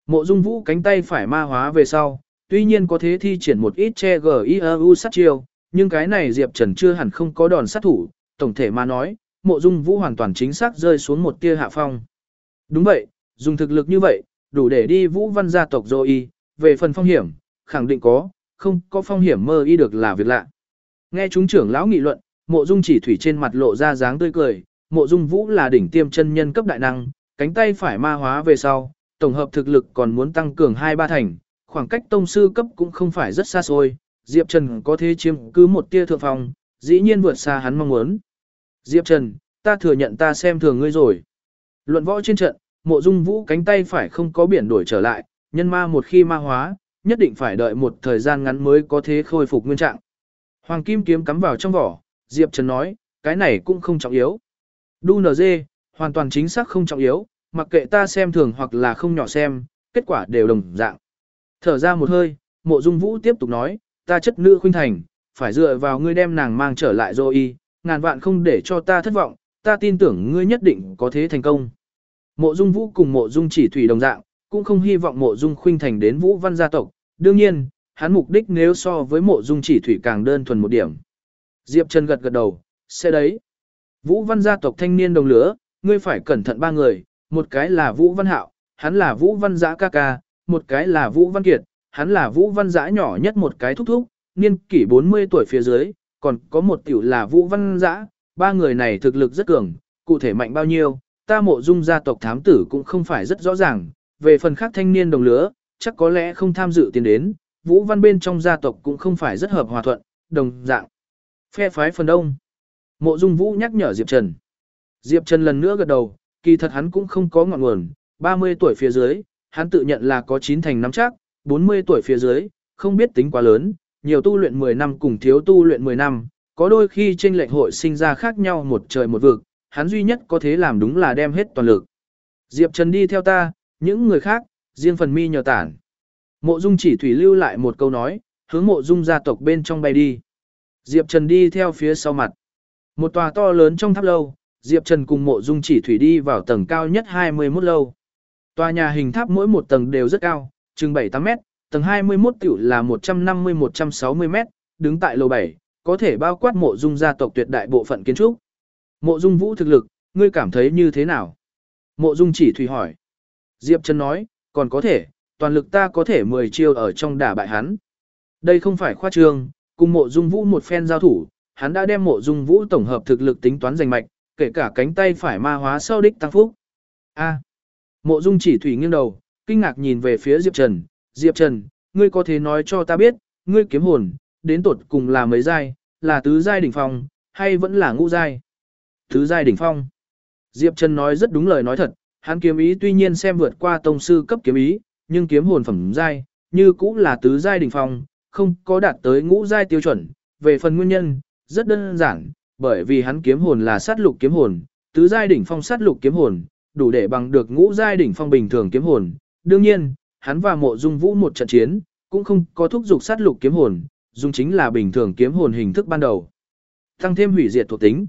Mộ Dung Vũ cánh tay phải ma hóa về sau, tuy nhiên có thế thi triển một ít che GIU sát chiêu, nhưng cái này Diệp Trần chưa hẳn không có đòn sát thủ, tổng thể mà nói, Mộ Dung Vũ hoàn toàn chính xác rơi xuống một tia hạ phong. Đúng vậy, dùng thực lực như vậy, đủ để đi Vũ Văn gia tộc rồi về phần phong hiểm, khẳng định có, không có phong hiểm mơ y được là việc lạ. Nghe chúng trưởng lão nghị luận, Mộ Dung chỉ thủy trên mặt lộ ra dáng tươi cười, Mộ Dung Vũ là đỉnh tiêm chân nhân cấp đại năng, cánh tay phải ma hóa về sau, tổng hợp thực lực còn muốn tăng cường 2-3 thành, khoảng cách tông sư cấp cũng không phải rất xa xôi, Diệp Trần có thể chiếm cứ một tia thượng phòng, dĩ nhiên vượt xa hắn mong muốn. Diệp Trần, ta thừa nhận ta xem thường ngươi rồi. Luận võ trên trận, mộ dung vũ cánh tay phải không có biển đổi trở lại, nhân ma một khi ma hóa, nhất định phải đợi một thời gian ngắn mới có thể khôi phục nguyên trạng. Hoàng kim kiếm cắm vào trong vỏ, Diệp Trần nói, cái này cũng không trọng yếu. Đu NG, hoàn toàn chính xác không trọng yếu, mặc kệ ta xem thường hoặc là không nhỏ xem, kết quả đều đồng dạng. Thở ra một hơi, mộ dung vũ tiếp tục nói, ta chất nữ khuynh thành, phải dựa vào ngươi đem nàng mang trở lại rồi ngàn vạn không để cho ta thất vọng, ta tin tưởng ngươi nhất định có thế thành công. Mộ dung vũ cùng mộ dung chỉ thủy đồng dạng, cũng không hy vọng mộ dung khuynh thành đến vũ văn gia tộc, đương nhiên, hắn mục đích nếu so với mộ dung chỉ thủy càng đơn thuần một điểm. Diệp Trần gật gật đầu, sẽ đấy. Vũ văn gia tộc thanh niên đồng lứa, ngươi phải cẩn thận ba người, một cái là Vũ Văn Hạo, hắn là Vũ Văn Giã ca ca, một cái là Vũ Văn Kiệt, hắn là Vũ Văn Giã nhỏ nhất một cái thúc thúc, niên kỷ 40 tuổi phía dưới, còn có một tiểu là Vũ Văn dã ba người này thực lực rất cường, cụ thể mạnh bao nhiêu, ta mộ dung gia tộc thám tử cũng không phải rất rõ ràng, về phần khác thanh niên đồng lứa, chắc có lẽ không tham dự tiền đến, Vũ Văn bên trong gia tộc cũng không phải rất hợp hòa thuận, đồng dạng. Phe phái phần đông. Mộ dung Vũ nhắc nhở Diệp Trần. Diệp Trần lần nữa gật đầu, kỳ thật hắn cũng không có ngọn nguồn, 30 tuổi phía dưới, hắn tự nhận là có 9 thành nắm chắc, 40 tuổi phía dưới, không biết tính quá lớn, nhiều tu luyện 10 năm cùng thiếu tu luyện 10 năm, có đôi khi trên lệnh hội sinh ra khác nhau một trời một vực, hắn duy nhất có thế làm đúng là đem hết toàn lực. Diệp Trần đi theo ta, những người khác, riêng phần mi nhờ tản. Mộ Dung chỉ thủy lưu lại một câu nói, hướng mộ Dung gia tộc bên trong bay đi. Diệp Trần đi theo phía sau mặt. Một tòa to lớn trong tháp lâu, Diệp Trần cùng mộ dung chỉ thủy đi vào tầng cao nhất 21 lâu. Tòa nhà hình tháp mỗi một tầng đều rất cao, chừng 7-8 mét, tầng 21 tiểu là 150-160 mét, đứng tại lầu 7, có thể bao quát mộ dung gia tộc tuyệt đại bộ phận kiến trúc. Mộ dung vũ thực lực, ngươi cảm thấy như thế nào? Mộ Dung chỉ thủy hỏi. Diệp Trần nói, còn có thể, toàn lực ta có thể 10 chiêu ở trong đả bại hắn. Đây không phải khoa trương, cùng mộ dung vũ một phen giao thủ, hắn đã đem mộ dung vũ tổng hợp thực lực tính toán giành mạch, kể cả cánh tay phải ma hóa sau đích tăng phúc. A. Mộ dung chỉ thủy nghiêng đầu, kinh ngạc nhìn về phía Diệp Trần. Diệp Trần, ngươi có thể nói cho ta biết, ngươi kiếm hồn, đến tột cùng là mấy giai, là tứ giai đỉnh phong, hay vẫn là ngũ giai? Tứ giai đỉnh phong. Diệp Trần nói rất đúng lời nói thật, hắn kiếm ý tuy nhiên xem vượt qua tông sư cấp kiếm ý, nhưng kiếm hồn phẩm giai, như cũng là tứ giai đỉnh phong, không có đạt tới ngũ giai tiêu chuẩn. Về phần nguyên nhân, rất đơn giản, bởi vì hắn kiếm hồn là sát lục kiếm hồn, tứ giai đỉnh phong sát lục kiếm hồn, đủ để bằng được ngũ giai đỉnh phong bình thường kiếm hồn. Đương nhiên, hắn và Mộ Dung Vũ một trận chiến, cũng không có thúc dục sát lục kiếm hồn, dùng chính là bình thường kiếm hồn hình thức ban đầu. Tăng thêm hủy diệt thuộc tính.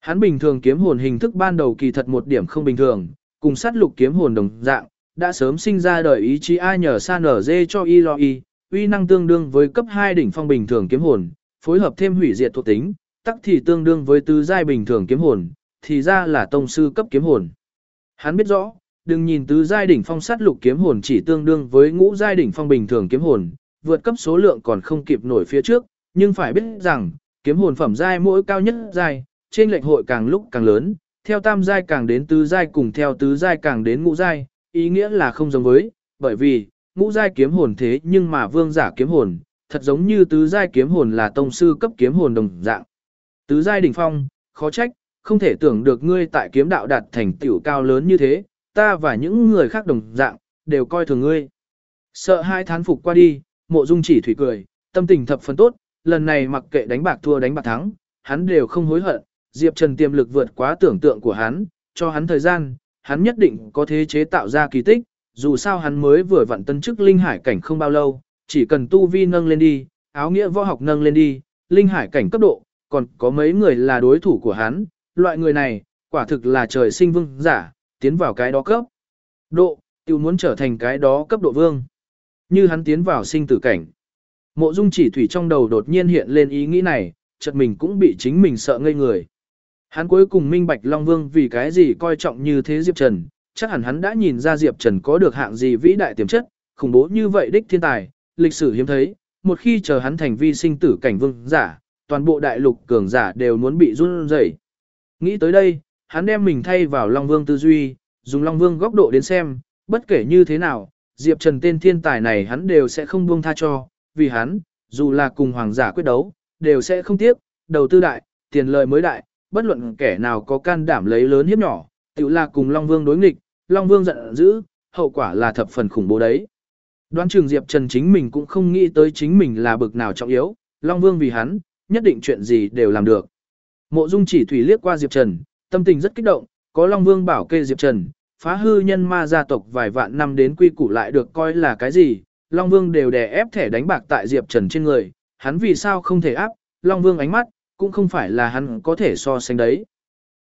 Hắn bình thường kiếm hồn hình thức ban đầu kỳ thật một điểm không bình thường, cùng sát lục kiếm hồn đồng dạng, đã sớm sinh ra đời ý chí ai nhờ sa nở dê cho y lo y, uy năng tương đương với cấp 2 đỉnh phong bình thường kiếm hồn, phối hợp thêm hủy diệt thuộc tính, tắc thì tương đương với tứ giai bình thường kiếm hồn, thì ra là tông sư cấp kiếm hồn. Hắn biết rõ, đừng nhìn tứ giai đỉnh phong sát lục kiếm hồn chỉ tương đương với ngũ giai đỉnh phong bình thường kiếm hồn, vượt cấp số lượng còn không kịp nổi phía trước, nhưng phải biết rằng, kiếm hồn phẩm giai mỗi cao nhất giai, trên lệnh hội càng lúc càng lớn, theo tam giai càng đến tứ giai cùng theo tứ giai càng đến ngũ giai, ý nghĩa là không giống với, bởi vì, ngũ giai kiếm hồn thế nhưng mà vương giả kiếm hồn, thật giống như tứ giai kiếm hồn là tông sư cấp kiếm hồn đồng dạng. Tứ giai đỉnh phong, khó trách, không thể tưởng được ngươi tại kiếm đạo đạt thành tiểu cao lớn như thế, ta và những người khác đồng dạng, đều coi thường ngươi. Sợ hai thán phục qua đi, mộ dung chỉ thủy cười, tâm tình thập phần tốt, lần này mặc kệ đánh bạc thua đánh bạc thắng, hắn đều không hối hận, Diệp Trần tiềm lực vượt quá tưởng tượng của hắn, cho hắn thời gian, hắn nhất định có thế chế tạo ra kỳ tích, dù sao hắn mới vừa vặn tân chức linh hải cảnh không bao lâu, chỉ cần tu vi nâng lên đi, áo nghĩa võ học nâng lên đi, linh hải cảnh cấp độ, còn có mấy người là đối thủ của hắn, loại người này, quả thực là trời sinh vương giả, tiến vào cái đó cấp. Độ, tiêu muốn trở thành cái đó cấp độ vương. Như hắn tiến vào sinh tử cảnh. Mộ dung chỉ thủy trong đầu đột nhiên hiện lên ý nghĩ này, chợt mình cũng bị chính mình sợ ngây người. Hắn cuối cùng minh bạch Long Vương vì cái gì coi trọng như thế Diệp Trần, chắc hẳn hắn đã nhìn ra Diệp Trần có được hạng gì vĩ đại tiềm chất, khủng bố như vậy đích thiên tài, lịch sử hiếm thấy, một khi chờ hắn thành vi sinh tử cảnh vương giả, toàn bộ đại lục cường giả đều muốn bị run rẩy. Nghĩ tới đây, hắn đem mình thay vào Long Vương tư duy, dùng Long Vương góc độ đến xem, bất kể như thế nào, Diệp Trần tên thiên tài này hắn đều sẽ không buông tha cho, vì hắn, dù là cùng hoàng giả quyết đấu, đều sẽ không tiếc, đầu tư đại, tiền lợi mới đại, bất luận kẻ nào có can đảm lấy lớn hiếp nhỏ, tự là cùng Long Vương đối nghịch, Long Vương giận dữ, hậu quả là thập phần khủng bố đấy. Đoán trường Diệp Trần chính mình cũng không nghĩ tới chính mình là bực nào trọng yếu, Long Vương vì hắn, nhất định chuyện gì đều làm được. Mộ Dung chỉ thủy liếc qua Diệp Trần, tâm tình rất kích động, có Long Vương bảo kê Diệp Trần, phá hư nhân ma gia tộc vài vạn năm đến quy củ lại được coi là cái gì, Long Vương đều đè ép thẻ đánh bạc tại Diệp Trần trên người, hắn vì sao không thể áp, Long Vương ánh mắt, cũng không phải là hắn có thể so sánh đấy.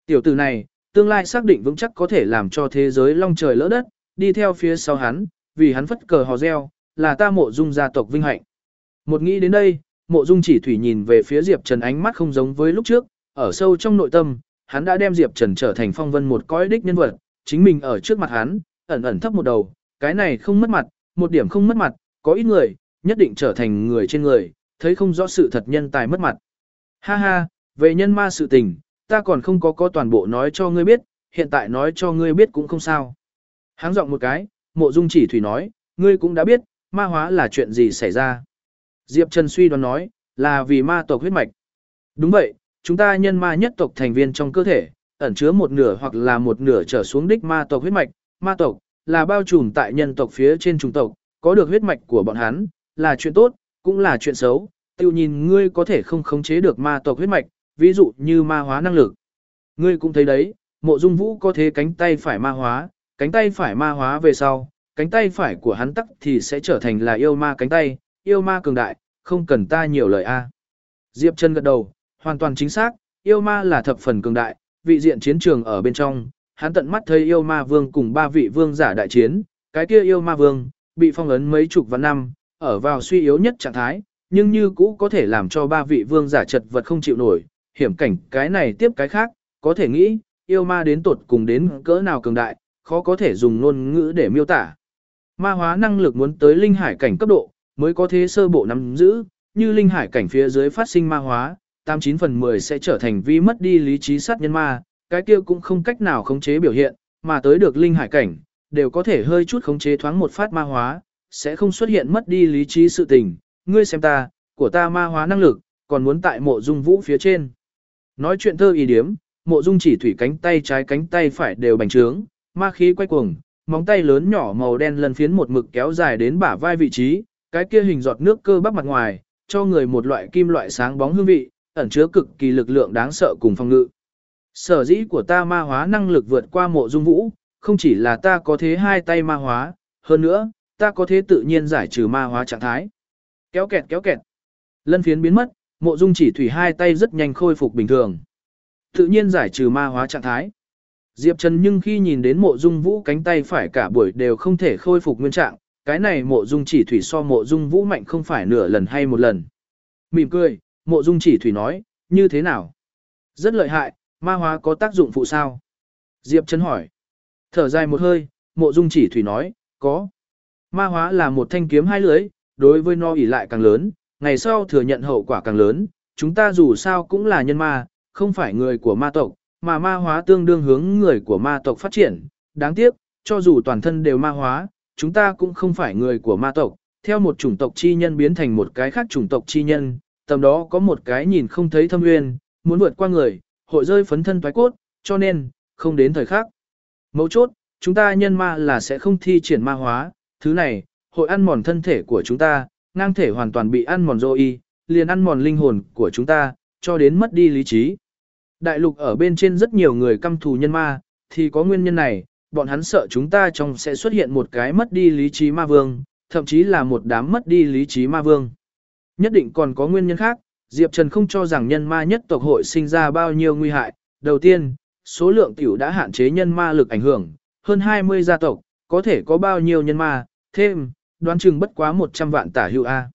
Tiểu tử này, tương lai xác định vững chắc có thể làm cho thế giới long trời lỡ đất, đi theo phía sau hắn, vì hắn phất cờ hò reo, là ta mộ dung gia tộc vinh hạnh. Một nghĩ đến đây, mộ dung chỉ thủy nhìn về phía Diệp Trần ánh mắt không giống với lúc trước, ở sâu trong nội tâm, hắn đã đem Diệp Trần trở thành phong vân một cõi đích nhân vật, chính mình ở trước mặt hắn, ẩn ẩn thấp một đầu, cái này không mất mặt, một điểm không mất mặt, có ít người, nhất định trở thành người trên người, thấy không rõ sự thật nhân tài mất mặt. Ha ha, về nhân ma sự tình, ta còn không có có toàn bộ nói cho ngươi biết, hiện tại nói cho ngươi biết cũng không sao. Háng giọng một cái, mộ dung chỉ thủy nói, ngươi cũng đã biết, ma hóa là chuyện gì xảy ra. Diệp Trần suy đoán nói, là vì ma tộc huyết mạch. Đúng vậy, chúng ta nhân ma nhất tộc thành viên trong cơ thể, ẩn chứa một nửa hoặc là một nửa trở xuống đích ma tộc huyết mạch. Ma tộc, là bao trùm tại nhân tộc phía trên trùng tộc, có được huyết mạch của bọn hắn, là chuyện tốt, cũng là chuyện xấu, tiêu nhìn ngươi có thể không khống chế được ma tộc huyết mạch, ví dụ như ma hóa năng lực. Ngươi cũng thấy đấy, mộ dung vũ có thế cánh tay phải ma hóa, cánh tay phải ma hóa về sau, cánh tay phải của hắn tắc thì sẽ trở thành là yêu ma cánh tay, yêu ma cường đại, không cần ta nhiều lời a. Diệp chân gật đầu, hoàn toàn chính xác, yêu ma là thập phần cường đại, vị diện chiến trường ở bên trong, hắn tận mắt thấy yêu ma vương cùng ba vị vương giả đại chiến, cái kia yêu ma vương, bị phong ấn mấy chục vạn năm, ở vào suy yếu nhất trạng thái, nhưng như cũ có thể làm cho ba vị vương giả chật vật không chịu nổi, hiểm cảnh cái này tiếp cái khác, có thể nghĩ, yêu ma đến tột cùng đến cỡ nào cường đại, khó có thể dùng ngôn ngữ để miêu tả. Ma hóa năng lực muốn tới linh hải cảnh cấp độ, mới có thế sơ bộ nắm giữ, như linh hải cảnh phía dưới phát sinh ma hóa, 89 phần 10 sẽ trở thành vi mất đi lý trí sát nhân ma, cái kia cũng không cách nào khống chế biểu hiện, mà tới được linh hải cảnh, đều có thể hơi chút khống chế thoáng một phát ma hóa, sẽ không xuất hiện mất đi lý trí sự tình. Ngươi xem ta, của ta ma hóa năng lực, còn muốn tại mộ dung vũ phía trên. Nói chuyện thơ ý điếm, mộ dung chỉ thủy cánh tay trái cánh tay phải đều bành trướng, ma khí quay cuồng, móng tay lớn nhỏ màu đen lần phiến một mực kéo dài đến bả vai vị trí, cái kia hình giọt nước cơ bắp mặt ngoài, cho người một loại kim loại sáng bóng hương vị, ẩn chứa cực kỳ lực lượng đáng sợ cùng phong ngự. Sở dĩ của ta ma hóa năng lực vượt qua mộ dung vũ, không chỉ là ta có thế hai tay ma hóa, hơn nữa, ta có thế tự nhiên giải trừ ma hóa trạng thái. Kéo kẹt kéo kẹt. Lân phiến biến mất, mộ dung chỉ thủy hai tay rất nhanh khôi phục bình thường. Tự nhiên giải trừ ma hóa trạng thái. Diệp Trần nhưng khi nhìn đến mộ dung vũ cánh tay phải cả buổi đều không thể khôi phục nguyên trạng, cái này mộ dung chỉ thủy so mộ dung vũ mạnh không phải nửa lần hay một lần. Mỉm cười, mộ dung chỉ thủy nói, như thế nào? Rất lợi hại, ma hóa có tác dụng phụ sao? Diệp Trấn hỏi. Thở dài một hơi, mộ dung chỉ thủy nói, có. Ma hóa là một thanh kiếm hai lưới, đối với nó ỉ lại càng lớn, ngày sau thừa nhận hậu quả càng lớn, chúng ta dù sao cũng là nhân ma, không phải người của ma tộc, mà ma hóa tương đương hướng người của ma tộc phát triển. Đáng tiếc, cho dù toàn thân đều ma hóa, chúng ta cũng không phải người của ma tộc, theo một chủng tộc chi nhân biến thành một cái khác chủng tộc chi nhân, tầm đó có một cái nhìn không thấy thâm nguyên, muốn vượt qua người, hội rơi phấn thân thoái cốt, cho nên, không đến thời khắc. Mấu chốt, chúng ta nhân ma là sẽ không thi triển ma hóa, thứ này, hội ăn mòn thân thể của chúng ta, ngang thể hoàn toàn bị ăn mòn rồi liền ăn mòn linh hồn của chúng ta, cho đến mất đi lý trí. Đại lục ở bên trên rất nhiều người căm thù nhân ma, thì có nguyên nhân này, bọn hắn sợ chúng ta trong sẽ xuất hiện một cái mất đi lý trí ma vương, thậm chí là một đám mất đi lý trí ma vương. Nhất định còn có nguyên nhân khác, Diệp Trần không cho rằng nhân ma nhất tộc hội sinh ra bao nhiêu nguy hại. Đầu tiên, số lượng tiểu đã hạn chế nhân ma lực ảnh hưởng, hơn 20 gia tộc, có thể có bao nhiêu nhân ma, thêm, đoán chừng bất quá 100 vạn tả hữu A.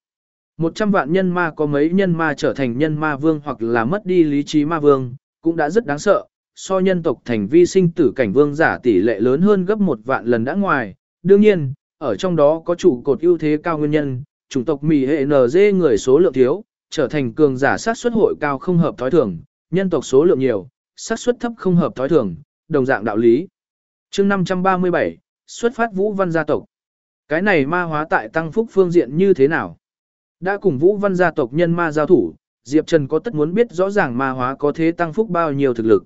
100 vạn nhân ma có mấy nhân ma trở thành nhân ma vương hoặc là mất đi lý trí ma vương, cũng đã rất đáng sợ, so nhân tộc thành vi sinh tử cảnh vương giả tỷ lệ lớn hơn gấp một vạn lần đã ngoài. Đương nhiên, ở trong đó có chủ cột ưu thế cao nguyên nhân, chủng tộc mì hệ NG người số lượng thiếu, trở thành cường giả sát suất hội cao không hợp thói thường, nhân tộc số lượng nhiều, sát suất thấp không hợp thói thường, đồng dạng đạo lý. Chương 537, xuất phát Vũ Văn gia tộc. Cái này ma hóa tại tăng phúc phương diện như thế nào? Đã cùng Vũ Văn gia tộc nhân ma giao thủ, Diệp Trần có tất muốn biết rõ ràng ma hóa có thế tăng phúc bao nhiêu thực lực.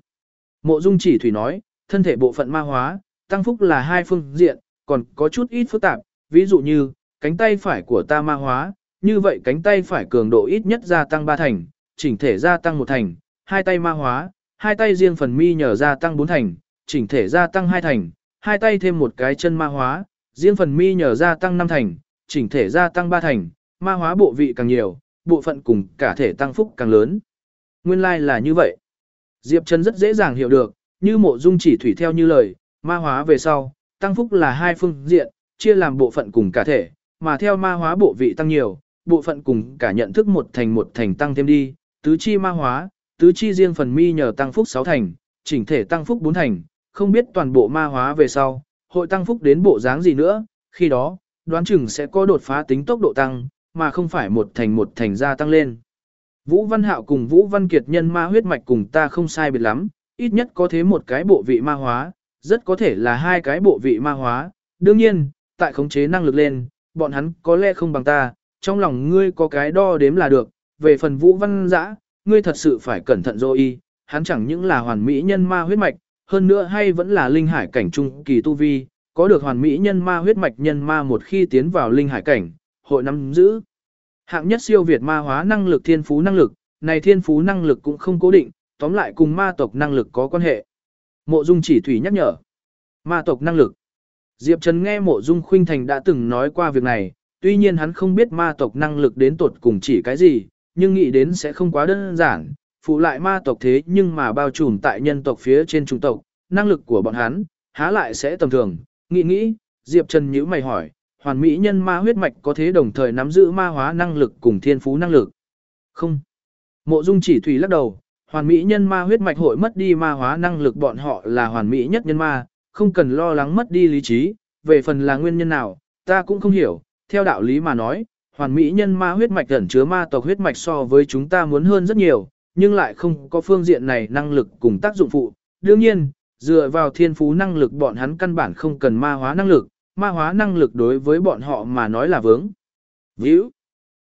Mộ Dung Chỉ Thủy nói, thân thể bộ phận ma hóa, tăng phúc là hai phương diện, còn có chút ít phức tạp, ví dụ như, cánh tay phải của ta ma hóa, như vậy cánh tay phải cường độ ít nhất gia tăng 3 thành, chỉnh thể gia tăng 1 thành, hai tay ma hóa, hai tay riêng phần mi nhờ gia tăng 4 thành, chỉnh thể gia tăng 2 thành, hai tay thêm một cái chân ma hóa, riêng phần mi nhờ gia tăng 5 thành, chỉnh thể gia tăng 3 thành, ma hóa bộ vị càng nhiều, bộ phận cùng cả thể tăng phúc càng lớn. Nguyên lai like là như vậy. Diệp Trần rất dễ dàng hiểu được, như mộ dung chỉ thủy theo như lời, ma hóa về sau, tăng phúc là hai phương diện, chia làm bộ phận cùng cả thể, mà theo ma hóa bộ vị tăng nhiều, bộ phận cùng cả nhận thức một thành một thành tăng thêm đi, tứ chi ma hóa, tứ chi riêng phần mi nhờ tăng phúc 6 thành, chỉnh thể tăng phúc 4 thành, không biết toàn bộ ma hóa về sau, hội tăng phúc đến bộ dáng gì nữa, khi đó, đoán chừng sẽ có đột phá tính tốc độ tăng, mà không phải một thành một thành gia tăng lên. Vũ Văn Hạo cùng Vũ Văn Kiệt nhân ma huyết mạch cùng ta không sai biệt lắm, ít nhất có thế một cái bộ vị ma hóa, rất có thể là hai cái bộ vị ma hóa. Đương nhiên, tại khống chế năng lực lên, bọn hắn có lẽ không bằng ta, trong lòng ngươi có cái đo đếm là được. Về phần Vũ Văn Dã, ngươi thật sự phải cẩn thận rồi hắn chẳng những là hoàn mỹ nhân ma huyết mạch, hơn nữa hay vẫn là linh hải cảnh trung kỳ tu vi, có được hoàn mỹ nhân ma huyết mạch nhân ma một khi tiến vào linh hải cảnh, hội nắm giữ. Hạng nhất siêu việt ma hóa năng lực thiên phú năng lực, này thiên phú năng lực cũng không cố định, tóm lại cùng ma tộc năng lực có quan hệ. Mộ Dung chỉ thủy nhắc nhở. Ma tộc năng lực. Diệp Trần nghe Mộ Dung Khuynh Thành đã từng nói qua việc này, tuy nhiên hắn không biết ma tộc năng lực đến tột cùng chỉ cái gì, nhưng nghĩ đến sẽ không quá đơn giản, phụ lại ma tộc thế nhưng mà bao trùm tại nhân tộc phía trên trung tộc, năng lực của bọn hắn, há lại sẽ tầm thường. Nghĩ nghĩ, Diệp Trần nhíu mày hỏi, hoàn mỹ nhân ma huyết mạch có thế đồng thời nắm giữ ma hóa năng lực cùng thiên phú năng lực. Không. Mộ Dung chỉ thủy lắc đầu, hoàn mỹ nhân ma huyết mạch hội mất đi ma hóa năng lực bọn họ là hoàn mỹ nhất nhân ma, không cần lo lắng mất đi lý trí, về phần là nguyên nhân nào, ta cũng không hiểu, theo đạo lý mà nói, hoàn mỹ nhân ma huyết mạch ẩn chứa ma tộc huyết mạch so với chúng ta muốn hơn rất nhiều, nhưng lại không có phương diện này năng lực cùng tác dụng phụ. Đương nhiên, dựa vào thiên phú năng lực bọn hắn căn bản không cần ma hóa năng lực, ma hóa năng lực đối với bọn họ mà nói là vướng. Víu.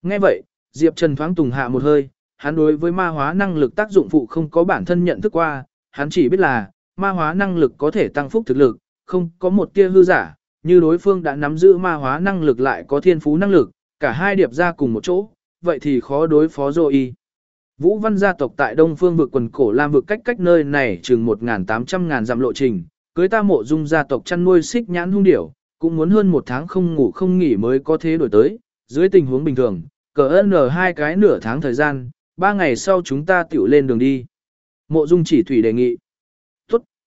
Nghe vậy, Diệp Trần thoáng tùng hạ một hơi, hắn đối với ma hóa năng lực tác dụng phụ không có bản thân nhận thức qua, hắn chỉ biết là, ma hóa năng lực có thể tăng phúc thực lực, không có một tia hư giả, như đối phương đã nắm giữ ma hóa năng lực lại có thiên phú năng lực, cả hai điệp ra cùng một chỗ, vậy thì khó đối phó rồi. y. Vũ văn gia tộc tại Đông Phương vực quần cổ Lam vực cách cách nơi này chừng 1.800 ngàn dặm lộ trình, cưới ta mộ dung gia tộc chăn nuôi xích nhãn hung điểu, cũng muốn hơn một tháng không ngủ không nghỉ mới có thế đổi tới, dưới tình huống bình thường, cờ ơn nở hai cái nửa tháng thời gian, ba ngày sau chúng ta tiểu lên đường đi. Mộ dung chỉ thủy đề nghị.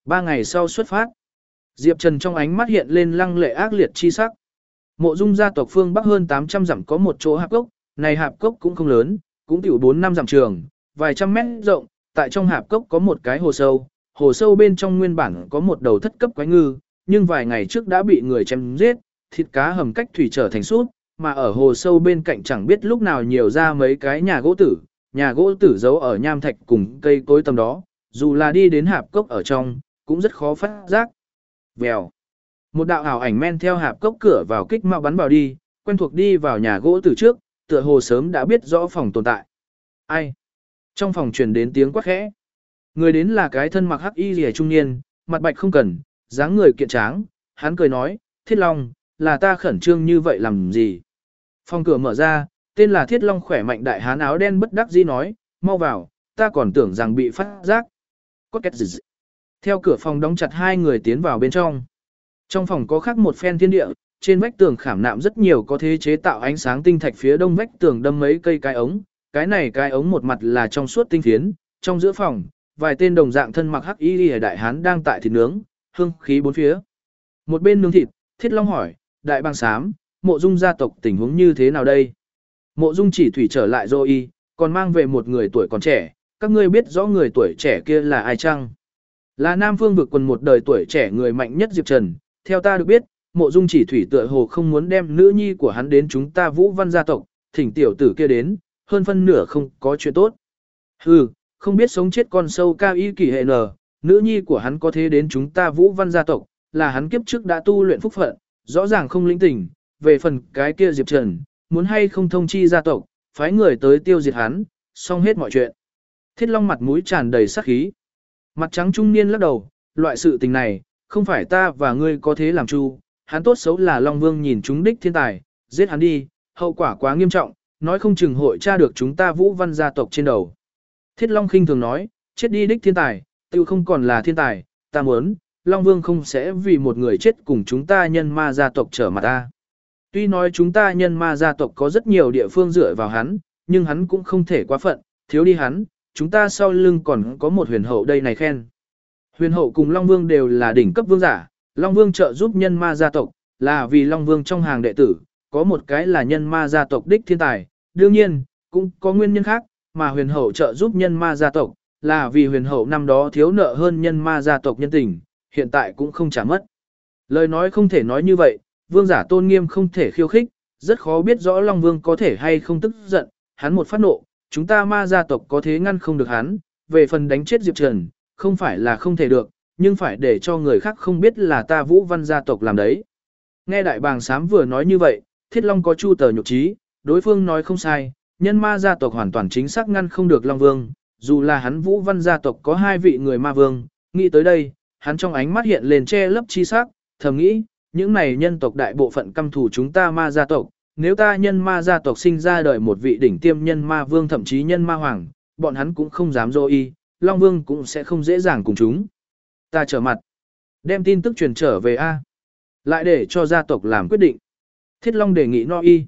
Ba ngày sau xuất phát. Diệp Trần trong ánh mắt hiện lên lăng lệ ác liệt chi sắc. Mộ dung gia tộc phương Bắc hơn 800 dặm có một chỗ hạp cốc, này hạp cốc cũng không lớn, cũng tiểu 4 năm dặm trường, vài trăm mét rộng, tại trong hạp cốc có một cái hồ sâu, hồ sâu bên trong nguyên bản có một đầu thất cấp quái ngư, nhưng vài ngày trước đã bị người chém giết, thịt cá hầm cách thủy trở thành sút, mà ở hồ sâu bên cạnh chẳng biết lúc nào nhiều ra mấy cái nhà gỗ tử, nhà gỗ tử giấu ở nham thạch cùng cây cối tầm đó, dù là đi đến hạp cốc ở trong, cũng rất khó phát giác. Vèo. Một đạo ảo ảnh men theo hạp cốc cửa vào kích mạo bắn vào đi, quen thuộc đi vào nhà gỗ từ trước, tựa hồ sớm đã biết rõ phòng tồn tại. Ai? Trong phòng truyền đến tiếng quát khẽ. Người đến là cái thân mặc hắc y rìa trung niên, mặt bạch không cần, dáng người kiện tráng, hắn cười nói, Thiết Long, là ta khẩn trương như vậy làm gì? Phòng cửa mở ra, tên là Thiết Long khỏe mạnh đại hán áo đen bất đắc dĩ nói, mau vào, ta còn tưởng rằng bị phát giác. Có kết gì, theo cửa phòng đóng chặt hai người tiến vào bên trong. Trong phòng có khắc một phen thiên địa, trên vách tường khảm nạm rất nhiều có thế chế tạo ánh sáng tinh thạch phía đông vách tường đâm mấy cây cái ống, cái này cái ống một mặt là trong suốt tinh phiến, trong giữa phòng, vài tên đồng dạng thân mặc hắc y ở đại hán đang tại thịt nướng, hương khí bốn phía. Một bên nướng thịt, Thiết Long hỏi, đại bang sám, mộ dung gia tộc tình huống như thế nào đây? Mộ dung chỉ thủy trở lại dô y, còn mang về một người tuổi còn trẻ, các ngươi biết rõ người tuổi trẻ kia là ai chăng? Là Nam Phương vực quần một đời tuổi trẻ người mạnh nhất Diệp Trần, theo ta được biết, mộ dung chỉ thủy tựa hồ không muốn đem nữ nhi của hắn đến chúng ta vũ văn gia tộc, thỉnh tiểu tử kia đến, hơn phân nửa không có chuyện tốt. Hừ, không biết sống chết con sâu cao y kỳ hệ nở, nữ nhi của hắn có thế đến chúng ta vũ văn gia tộc, là hắn kiếp trước đã tu luyện phúc phận, rõ ràng không linh tỉnh, về phần cái kia Diệp Trần, muốn hay không thông chi gia tộc, phái người tới tiêu diệt hắn, xong hết mọi chuyện. Thiết Long mặt mũi tràn đầy sát khí. Mặt trắng trung niên lắc đầu, loại sự tình này, không phải ta và ngươi có thế làm chu, hắn tốt xấu là Long Vương nhìn chúng đích thiên tài, giết hắn đi, hậu quả quá nghiêm trọng, nói không chừng hội tra được chúng ta vũ văn gia tộc trên đầu. Thiết Long khinh thường nói, chết đi đích thiên tài, tiêu không còn là thiên tài, ta muốn, Long Vương không sẽ vì một người chết cùng chúng ta nhân ma gia tộc trở mặt ta. Tuy nói chúng ta nhân ma gia tộc có rất nhiều địa phương dựa vào hắn, nhưng hắn cũng không thể quá phận, thiếu đi hắn, chúng ta sau lưng còn có một huyền hậu đây này khen. Huyền hậu cùng Long Vương đều là đỉnh cấp vương giả, Long Vương trợ giúp nhân ma gia tộc, là vì Long Vương trong hàng đệ tử, có một cái là nhân ma gia tộc đích thiên tài, đương nhiên, cũng có nguyên nhân khác, mà huyền hậu trợ giúp nhân ma gia tộc, là vì huyền hậu năm đó thiếu nợ hơn nhân ma gia tộc nhân tình, hiện tại cũng không trả mất. Lời nói không thể nói như vậy, vương giả tôn nghiêm không thể khiêu khích, rất khó biết rõ Long Vương có thể hay không tức giận, hắn một phát nộ, chúng ta ma gia tộc có thế ngăn không được hắn, về phần đánh chết Diệp Trần, không phải là không thể được, nhưng phải để cho người khác không biết là ta Vũ Văn gia tộc làm đấy. Nghe đại bàng sám vừa nói như vậy, Thiết Long có chu tờ nhục trí, đối phương nói không sai, nhân ma gia tộc hoàn toàn chính xác ngăn không được Long Vương, dù là hắn Vũ Văn gia tộc có hai vị người ma vương, nghĩ tới đây, hắn trong ánh mắt hiện lên che lấp chi sắc, thầm nghĩ, những này nhân tộc đại bộ phận căm thù chúng ta ma gia tộc, nếu ta nhân ma gia tộc sinh ra đời một vị đỉnh tiêm nhân ma vương thậm chí nhân ma hoàng, bọn hắn cũng không dám dô y, Long Vương cũng sẽ không dễ dàng cùng chúng. Ta trở mặt, đem tin tức truyền trở về A. Lại để cho gia tộc làm quyết định. Thiết Long đề nghị no y.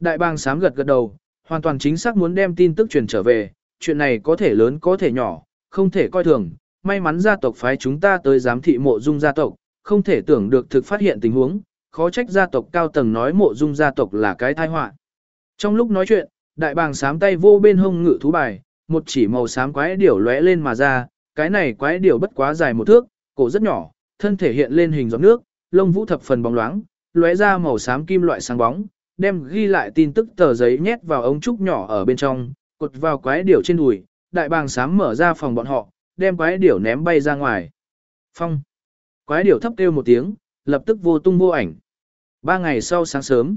Đại bang sám gật gật đầu, hoàn toàn chính xác muốn đem tin tức truyền trở về, chuyện này có thể lớn có thể nhỏ, không thể coi thường. May mắn gia tộc phái chúng ta tới giám thị mộ dung gia tộc, không thể tưởng được thực phát hiện tình huống, khó trách gia tộc cao tầng nói mộ dung gia tộc là cái tai họa. Trong lúc nói chuyện, đại bàng sám tay vô bên hông ngự thú bài, một chỉ màu xám quái điểu lóe lên mà ra, cái này quái điểu bất quá dài một thước, cổ rất nhỏ, thân thể hiện lên hình giọt nước, lông vũ thập phần bóng loáng, lóe ra màu xám kim loại sáng bóng, đem ghi lại tin tức tờ giấy nhét vào ống trúc nhỏ ở bên trong, cột vào quái điểu trên đùi, đại bàng sám mở ra phòng bọn họ, đem quái điểu ném bay ra ngoài. Phong. Quái điểu thấp kêu một tiếng, lập tức vô tung vô ảnh. Ba ngày sau sáng sớm,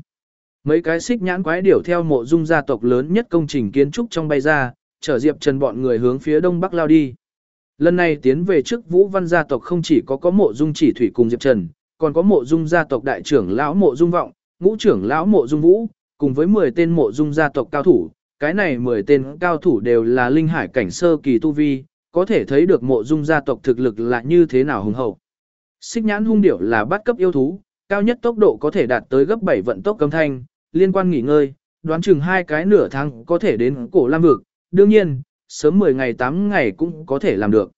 mấy cái xích nhãn quái điểu theo mộ dung gia tộc lớn nhất công trình kiến trúc trong bay ra, chở Diệp Trần bọn người hướng phía đông bắc lao đi. Lần này tiến về trước Vũ Văn gia tộc không chỉ có có mộ dung chỉ thủy cùng Diệp Trần, còn có mộ dung gia tộc đại trưởng lão mộ dung vọng, ngũ trưởng lão mộ dung vũ, cùng với 10 tên mộ dung gia tộc cao thủ. Cái này 10 tên cao thủ đều là linh hải cảnh sơ kỳ tu vi, có thể thấy được mộ dung gia tộc thực lực là như thế nào hùng hậu. Xích nhãn hung điểu là bắt cấp yêu thú, cao nhất tốc độ có thể đạt tới gấp 7 vận tốc cấm thanh, liên quan nghỉ ngơi, đoán chừng hai cái nửa tháng có thể đến cổ lam vực, đương nhiên, sớm 10 ngày 8 ngày cũng có thể làm được.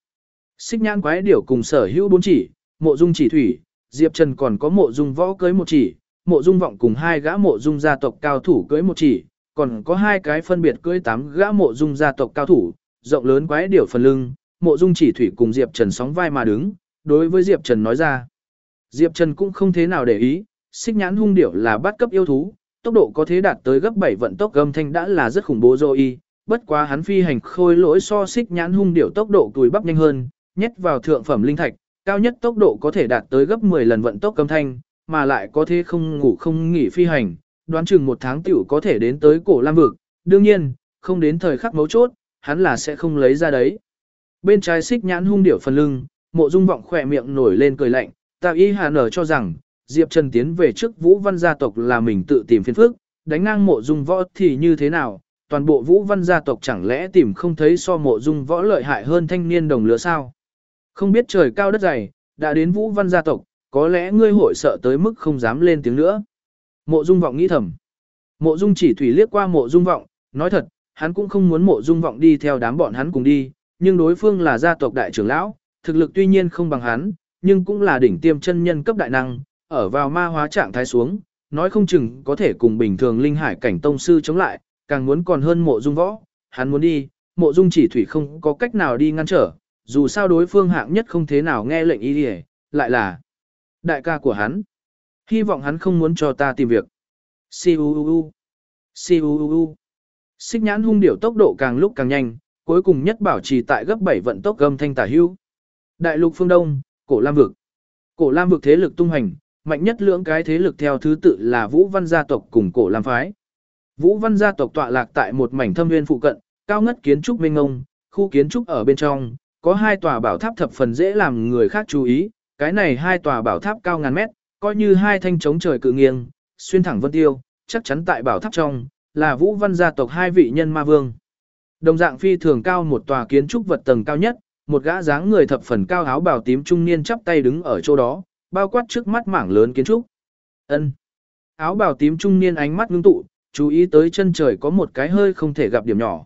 Xích nhãn quái điểu cùng sở hữu bốn chỉ, mộ dung chỉ thủy, Diệp Trần còn có mộ dung võ cưới một chỉ, mộ dung vọng cùng hai gã mộ dung gia tộc cao thủ cưới một chỉ, còn có hai cái phân biệt cưới tám gã mộ dung gia tộc cao thủ, rộng lớn quái điểu phần lưng, mộ dung chỉ thủy cùng Diệp Trần sóng vai mà đứng, đối với Diệp Trần nói ra. Diệp Trần cũng không thế nào để ý, xích nhãn hung điểu là bắt cấp yêu thú, tốc độ có thể đạt tới gấp 7 vận tốc gầm thanh đã là rất khủng bố rồi bất quá hắn phi hành khôi lỗi so xích nhãn hung điểu tốc độ tuổi bắp nhanh hơn, nhét vào thượng phẩm linh thạch, cao nhất tốc độ có thể đạt tới gấp 10 lần vận tốc âm thanh, mà lại có thể không ngủ không nghỉ phi hành, đoán chừng một tháng tiểu có thể đến tới cổ lam vực, đương nhiên, không đến thời khắc mấu chốt, hắn là sẽ không lấy ra đấy. Bên trái xích nhãn hung điểu phần lưng, mộ dung vọng khỏe miệng nổi lên cười lạnh, tạ y hà nở cho rằng, Diệp Trần tiến về trước vũ văn gia tộc là mình tự tìm phiền phức, đánh ngang mộ dung võ thì như thế nào, toàn bộ vũ văn gia tộc chẳng lẽ tìm không thấy so mộ dung võ lợi hại hơn thanh niên đồng lứa sao. Không biết trời cao đất dày, đã đến vũ văn gia tộc, có lẽ ngươi hội sợ tới mức không dám lên tiếng nữa. Mộ dung vọng nghĩ thầm. Mộ dung chỉ thủy liếc qua mộ dung vọng, nói thật, hắn cũng không muốn mộ dung vọng đi theo đám bọn hắn cùng đi, nhưng đối phương là gia tộc đại trưởng lão, thực lực tuy nhiên không bằng hắn, nhưng cũng là đỉnh tiêm chân nhân cấp đại năng, ở vào ma hóa trạng thái xuống, nói không chừng có thể cùng bình thường linh hải cảnh tông sư chống lại, càng muốn còn hơn mộ dung võ, hắn muốn đi, mộ dung chỉ thủy không có cách nào đi ngăn trở, dù sao đối phương hạng nhất không thế nào nghe lệnh ý đi lại là đại ca của hắn. Hy vọng hắn không muốn cho ta tìm việc. Siu Siu Xích nhãn hung điểu tốc độ càng lúc càng nhanh, cuối cùng nhất bảo trì tại gấp 7 vận tốc gầm thanh tả hưu. Đại lục phương Đông, cổ Lam vực. Cổ Lam vực thế lực tung hành, mạnh nhất lưỡng cái thế lực theo thứ tự là Vũ Văn gia tộc cùng cổ Lam phái. Vũ Văn gia tộc tọa lạc tại một mảnh thâm nguyên phụ cận, cao ngất kiến trúc mênh ngông, khu kiến trúc ở bên trong, có hai tòa bảo tháp thập phần dễ làm người khác chú ý, cái này hai tòa bảo tháp cao ngàn mét, coi như hai thanh chống trời cự nghiêng, xuyên thẳng vân tiêu, chắc chắn tại bảo tháp trong, là Vũ Văn gia tộc hai vị nhân ma vương. Đồng dạng phi thường cao một tòa kiến trúc vật tầng cao nhất, một gã dáng người thập phần cao áo bào tím trung niên chắp tay đứng ở chỗ đó, bao quát trước mắt mảng lớn kiến trúc. Ân. Áo bào tím trung niên ánh mắt ngưng tụ, chú ý tới chân trời có một cái hơi không thể gặp điểm nhỏ.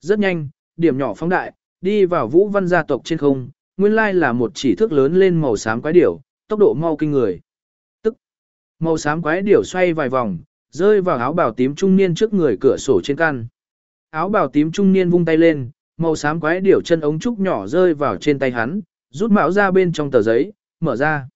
Rất nhanh, điểm nhỏ phóng đại, đi vào vũ văn gia tộc trên không, nguyên lai là một chỉ thước lớn lên màu xám quái điểu, tốc độ mau kinh người. Tức, màu xám quái điểu xoay vài vòng, rơi vào áo bào tím trung niên trước người cửa sổ trên căn. Áo bào tím trung niên vung tay lên, màu xám quái điểu chân ống trúc nhỏ rơi vào trên tay hắn, rút mão ra bên trong tờ giấy, mở ra.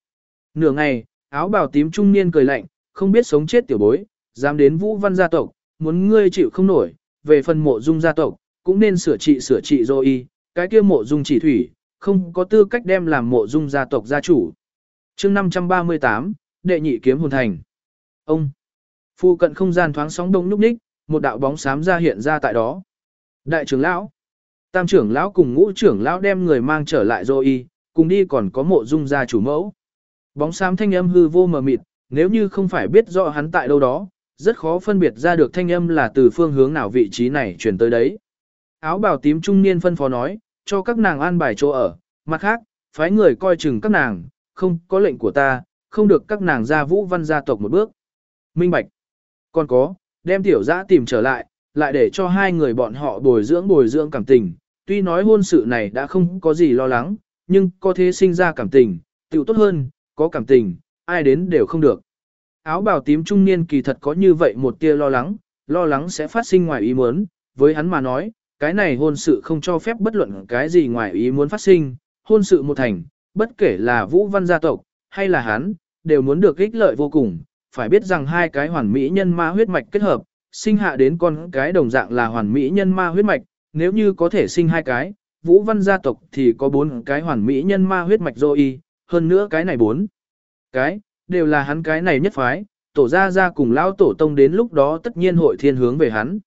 Nửa ngày, áo bào tím trung niên cười lạnh, không biết sống chết tiểu bối, dám đến vũ văn gia tộc, muốn ngươi chịu không nổi, về phần mộ dung gia tộc, cũng nên sửa trị sửa trị rồi cái kia mộ dung chỉ thủy, không có tư cách đem làm mộ dung gia tộc gia chủ. chương 538, đệ nhị kiếm hồn thành. Ông, phu cận không gian thoáng sóng đông nhúc nhích, một đạo bóng xám ra hiện ra tại đó. Đại trưởng lão, tam trưởng lão cùng ngũ trưởng lão đem người mang trở lại rồi cùng đi còn có mộ dung gia chủ mẫu. Bóng xám thanh âm hư vô mờ mịt, nếu như không phải biết rõ hắn tại đâu đó, rất khó phân biệt ra được thanh âm là từ phương hướng nào vị trí này chuyển tới đấy. Áo bào tím trung niên phân phó nói, cho các nàng an bài chỗ ở, mặt khác, phái người coi chừng các nàng, không có lệnh của ta, không được các nàng ra vũ văn gia tộc một bước. Minh Bạch. Còn có, đem tiểu giã tìm trở lại, lại để cho hai người bọn họ bồi dưỡng bồi dưỡng cảm tình. Tuy nói hôn sự này đã không có gì lo lắng, nhưng có thế sinh ra cảm tình, tiểu tốt hơn, có cảm tình, ai đến đều không được. Áo bào tím trung niên kỳ thật có như vậy một tia lo lắng, lo lắng sẽ phát sinh ngoài ý muốn, với hắn mà nói, cái này hôn sự không cho phép bất luận cái gì ngoài ý muốn phát sinh, hôn sự một thành, bất kể là Vũ Văn gia tộc, hay là hắn, đều muốn được ích lợi vô cùng, phải biết rằng hai cái hoàn mỹ nhân ma huyết mạch kết hợp, sinh hạ đến con cái đồng dạng là hoàn mỹ nhân ma huyết mạch, nếu như có thể sinh hai cái, Vũ Văn gia tộc thì có bốn cái hoàn mỹ nhân ma huyết mạch dô y, hơn nữa cái này bốn cái, đều là hắn cái này nhất phái, tổ gia gia cùng lão tổ tông đến lúc đó tất nhiên hội thiên hướng về hắn.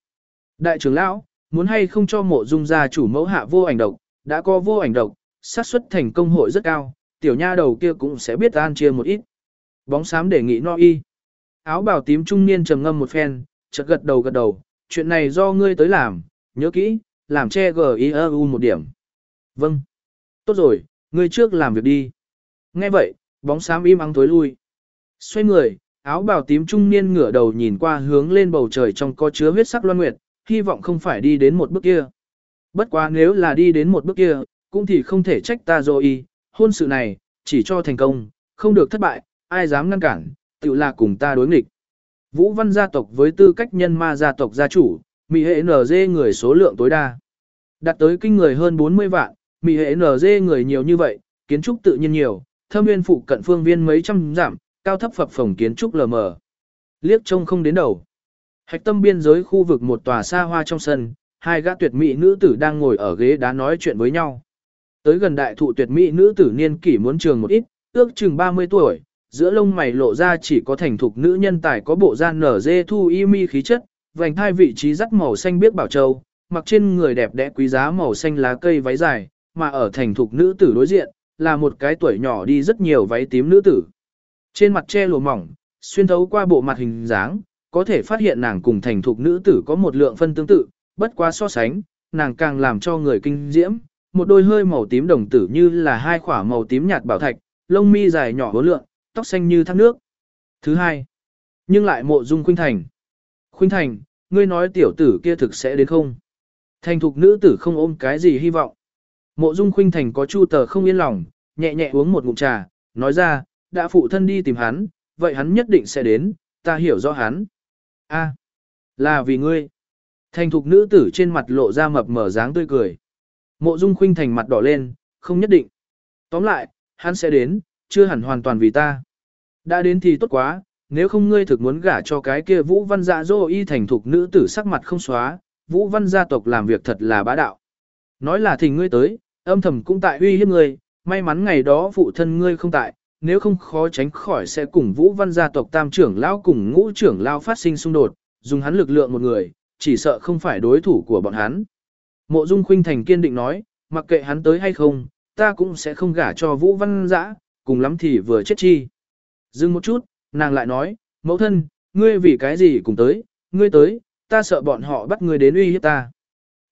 Đại trưởng lão, muốn hay không cho mộ dung gia chủ mẫu hạ vô ảnh độc, đã có vô ảnh độc, xác suất thành công hội rất cao, tiểu nha đầu kia cũng sẽ biết an chia một ít. Bóng xám đề nghị no y. Áo bào tím trung niên trầm ngâm một phen, chợt gật đầu gật đầu, chuyện này do ngươi tới làm, nhớ kỹ, làm che g earu một điểm. Vâng. Tốt rồi, ngươi trước làm việc đi. Nghe vậy, bóng xám im ắng tối lui. Xoay người, áo bào tím trung niên ngửa đầu nhìn qua hướng lên bầu trời trong có chứa huyết sắc loan nguyệt, hy vọng không phải đi đến một bước kia. Bất quá nếu là đi đến một bước kia, cũng thì không thể trách ta rồi hôn sự này, chỉ cho thành công, không được thất bại, ai dám ngăn cản, tự là cùng ta đối nghịch. Vũ văn gia tộc với tư cách nhân ma gia tộc gia chủ, Mỹ hệ NG người số lượng tối đa. Đạt tới kinh người hơn 40 vạn, Mỹ hệ NG người nhiều như vậy, kiến trúc tự nhiên nhiều, thâm nguyên phụ cận phương viên mấy trăm giảm, cao thấp phập phồng kiến trúc lờ mờ. Liếc trông không đến đầu. Hạch tâm biên giới khu vực một tòa xa hoa trong sân, hai gã tuyệt mỹ nữ tử đang ngồi ở ghế đá nói chuyện với nhau. Tới gần đại thụ tuyệt mỹ nữ tử niên kỷ muốn trường một ít, ước chừng 30 tuổi, giữa lông mày lộ ra chỉ có thành thục nữ nhân tài có bộ da nở dê thu y mi khí chất, vành thai vị trí rắc màu xanh biếc bảo châu, mặc trên người đẹp đẽ quý giá màu xanh lá cây váy dài, mà ở thành thục nữ tử đối diện, là một cái tuổi nhỏ đi rất nhiều váy tím nữ tử. Trên mặt che lụa mỏng, xuyên thấu qua bộ mặt hình dáng, có thể phát hiện nàng cùng thành thục nữ tử có một lượng phân tương tự, bất quá so sánh, nàng càng làm cho người kinh diễm, một đôi hơi màu tím đồng tử như là hai khỏa màu tím nhạt bảo thạch, lông mi dài nhỏ hố lượng, tóc xanh như thác nước. Thứ hai, nhưng lại mộ dung khuynh thành. Khuynh thành, ngươi nói tiểu tử kia thực sẽ đến không? Thành thục nữ tử không ôm cái gì hy vọng. Mộ dung khuynh thành có chu tờ không yên lòng, nhẹ nhẹ uống một ngụm trà, nói ra, đã phụ thân đi tìm hắn, vậy hắn nhất định sẽ đến, ta hiểu rõ hắn. A, là vì ngươi. Thành thục nữ tử trên mặt lộ ra mập mở dáng tươi cười. Mộ Dung Khuynh thành mặt đỏ lên, không nhất định. Tóm lại, hắn sẽ đến, chưa hẳn hoàn toàn vì ta. Đã đến thì tốt quá, nếu không ngươi thực muốn gả cho cái kia Vũ Văn Dạ Dô y thành thục nữ tử sắc mặt không xóa, Vũ Văn gia tộc làm việc thật là bá đạo. Nói là thỉnh ngươi tới, âm thầm cũng tại uy hiếp ngươi, may mắn ngày đó phụ thân ngươi không tại, nếu không khó tránh khỏi sẽ cùng Vũ Văn gia tộc tam trưởng lão cùng ngũ trưởng lão phát sinh xung đột, dùng hắn lực lượng một người, chỉ sợ không phải đối thủ của bọn hắn. Mộ Dung Khuynh Thành kiên định nói, mặc kệ hắn tới hay không, ta cũng sẽ không gả cho Vũ Văn Dã, cùng lắm thì vừa chết chi. Dừng một chút, nàng lại nói, mẫu thân, ngươi vì cái gì cùng tới, ngươi tới, ta sợ bọn họ bắt ngươi đến uy hiếp ta.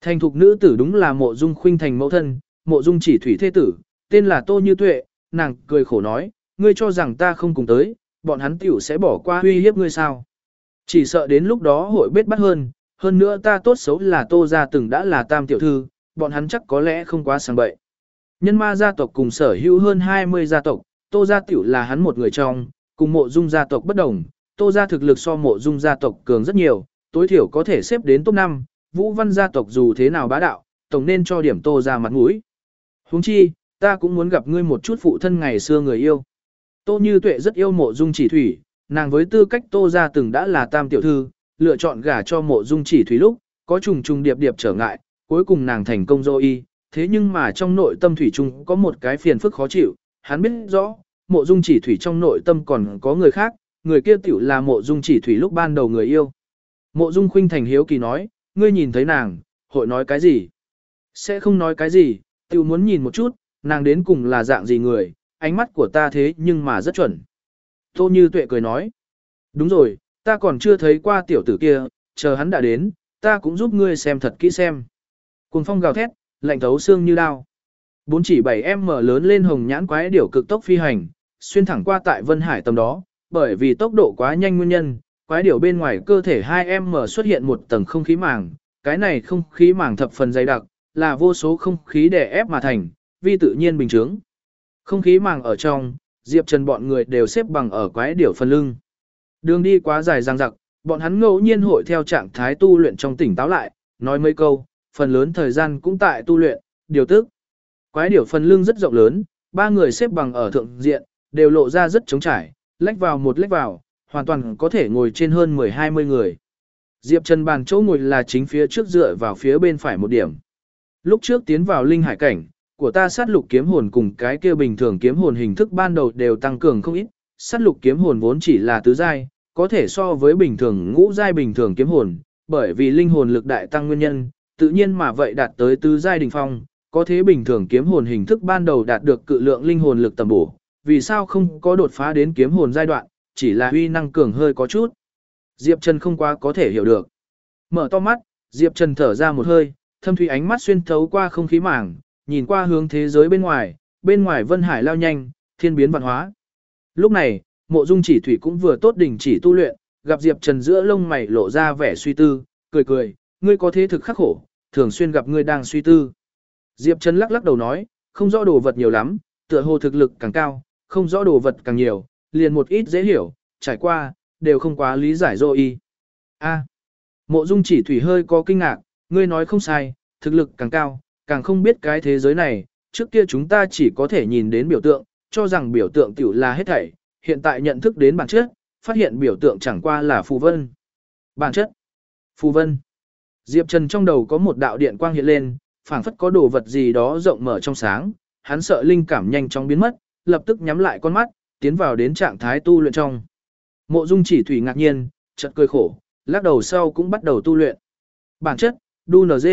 Thành thục nữ tử đúng là mộ dung khuynh thành mẫu thân, mộ dung chỉ thủy thế tử, tên là Tô Như Tuệ, nàng cười khổ nói, ngươi cho rằng ta không cùng tới, bọn hắn tiểu sẽ bỏ qua uy hiếp ngươi sao. Chỉ sợ đến lúc đó hội biết bắt hơn, hơn nữa ta tốt xấu là tô gia từng đã là tam tiểu thư, bọn hắn chắc có lẽ không quá sang bậy. Nhân ma gia tộc cùng sở hữu hơn 20 gia tộc, tô gia tiểu là hắn một người trong, cùng mộ dung gia tộc bất đồng, tô gia thực lực so mộ dung gia tộc cường rất nhiều, tối thiểu có thể xếp đến top 5, vũ văn gia tộc dù thế nào bá đạo, tổng nên cho điểm tô gia mặt mũi. Huống chi, ta cũng muốn gặp ngươi một chút phụ thân ngày xưa người yêu. Tô Như Tuệ rất yêu mộ dung chỉ thủy, nàng với tư cách tô gia từng đã là tam tiểu thư, lựa chọn gả cho mộ dung chỉ thủy lúc, có trùng trùng điệp điệp trở ngại, cuối cùng nàng thành công dô y, thế nhưng mà trong nội tâm thủy trung có một cái phiền phức khó chịu, hắn biết rõ, mộ dung chỉ thủy trong nội tâm còn có người khác, người kia tiểu là mộ dung chỉ thủy lúc ban đầu người yêu. Mộ dung khuynh thành hiếu kỳ nói, ngươi nhìn thấy nàng, hội nói cái gì? Sẽ không nói cái gì, tiểu muốn nhìn một chút, nàng đến cùng là dạng gì người, ánh mắt của ta thế nhưng mà rất chuẩn. Tô Như Tuệ cười nói, đúng rồi, ta còn chưa thấy qua tiểu tử kia, chờ hắn đã đến, ta cũng giúp ngươi xem thật kỹ xem. Cùng phong gào thét, lạnh thấu xương như đao. Bốn chỉ bảy em mở lớn lên hồng nhãn quái điểu cực tốc phi hành, xuyên thẳng qua tại Vân Hải tầm đó, bởi vì tốc độ quá nhanh nguyên nhân, quái điểu bên ngoài cơ thể hai em mở xuất hiện một tầng không khí màng, cái này không khí màng thập phần dày đặc, là vô số không khí đè ép mà thành, vi tự nhiên bình chứng. Không khí màng ở trong, Diệp Trần bọn người đều xếp bằng ở quái điểu phần lưng. Đường đi quá dài dằng dặc, bọn hắn ngẫu nhiên hội theo trạng thái tu luyện trong tỉnh táo lại, nói mấy câu, phần lớn thời gian cũng tại tu luyện, điều tức. Quái điểu phần lưng rất rộng lớn, ba người xếp bằng ở thượng diện, đều lộ ra rất trống trải, lách vào một lách vào, hoàn toàn có thể ngồi trên hơn 10-20 người. Diệp Trần bàn chỗ ngồi là chính phía trước dựa vào phía bên phải một điểm. Lúc trước tiến vào linh hải cảnh, của ta sát lục kiếm hồn cùng cái kia bình thường kiếm hồn hình thức ban đầu đều tăng cường không ít, sát lục kiếm hồn vốn chỉ là tứ giai, có thể so với bình thường ngũ giai bình thường kiếm hồn, bởi vì linh hồn lực đại tăng nguyên nhân, tự nhiên mà vậy đạt tới tứ giai đỉnh phong, có thế bình thường kiếm hồn hình thức ban đầu đạt được cự lượng linh hồn lực tầm bổ, vì sao không có đột phá đến kiếm hồn giai đoạn, chỉ là huy năng cường hơi có chút. Diệp Trần không quá có thể hiểu được. Mở to mắt, Diệp Trần thở ra một hơi, thâm thủy ánh mắt xuyên thấu qua không khí mảng, nhìn qua hướng thế giới bên ngoài, bên ngoài vân hải lao nhanh, thiên biến văn hóa. Lúc này, mộ dung chỉ thủy cũng vừa tốt đỉnh chỉ tu luyện, gặp Diệp Trần giữa lông mày lộ ra vẻ suy tư, cười cười, ngươi có thế thực khắc khổ, thường xuyên gặp ngươi đang suy tư. Diệp Trần lắc lắc đầu nói, không rõ đồ vật nhiều lắm, tựa hồ thực lực càng cao, không rõ đồ vật càng nhiều, liền một ít dễ hiểu, trải qua, đều không quá lý giải dô y. A. mộ dung chỉ thủy hơi có kinh ngạc, ngươi nói không sai, thực lực càng cao, càng không biết cái thế giới này, trước kia chúng ta chỉ có thể nhìn đến biểu tượng, cho rằng biểu tượng tiểu là hết thảy, hiện tại nhận thức đến bản chất, phát hiện biểu tượng chẳng qua là phù vân. Bản chất. Phù vân. Diệp Trần trong đầu có một đạo điện quang hiện lên, phảng phất có đồ vật gì đó rộng mở trong sáng, hắn sợ linh cảm nhanh chóng biến mất, lập tức nhắm lại con mắt, tiến vào đến trạng thái tu luyện trong. Mộ Dung Chỉ Thủy ngạc nhiên, chợt cười khổ, lắc đầu sau cũng bắt đầu tu luyện. Bản chất, Du NG,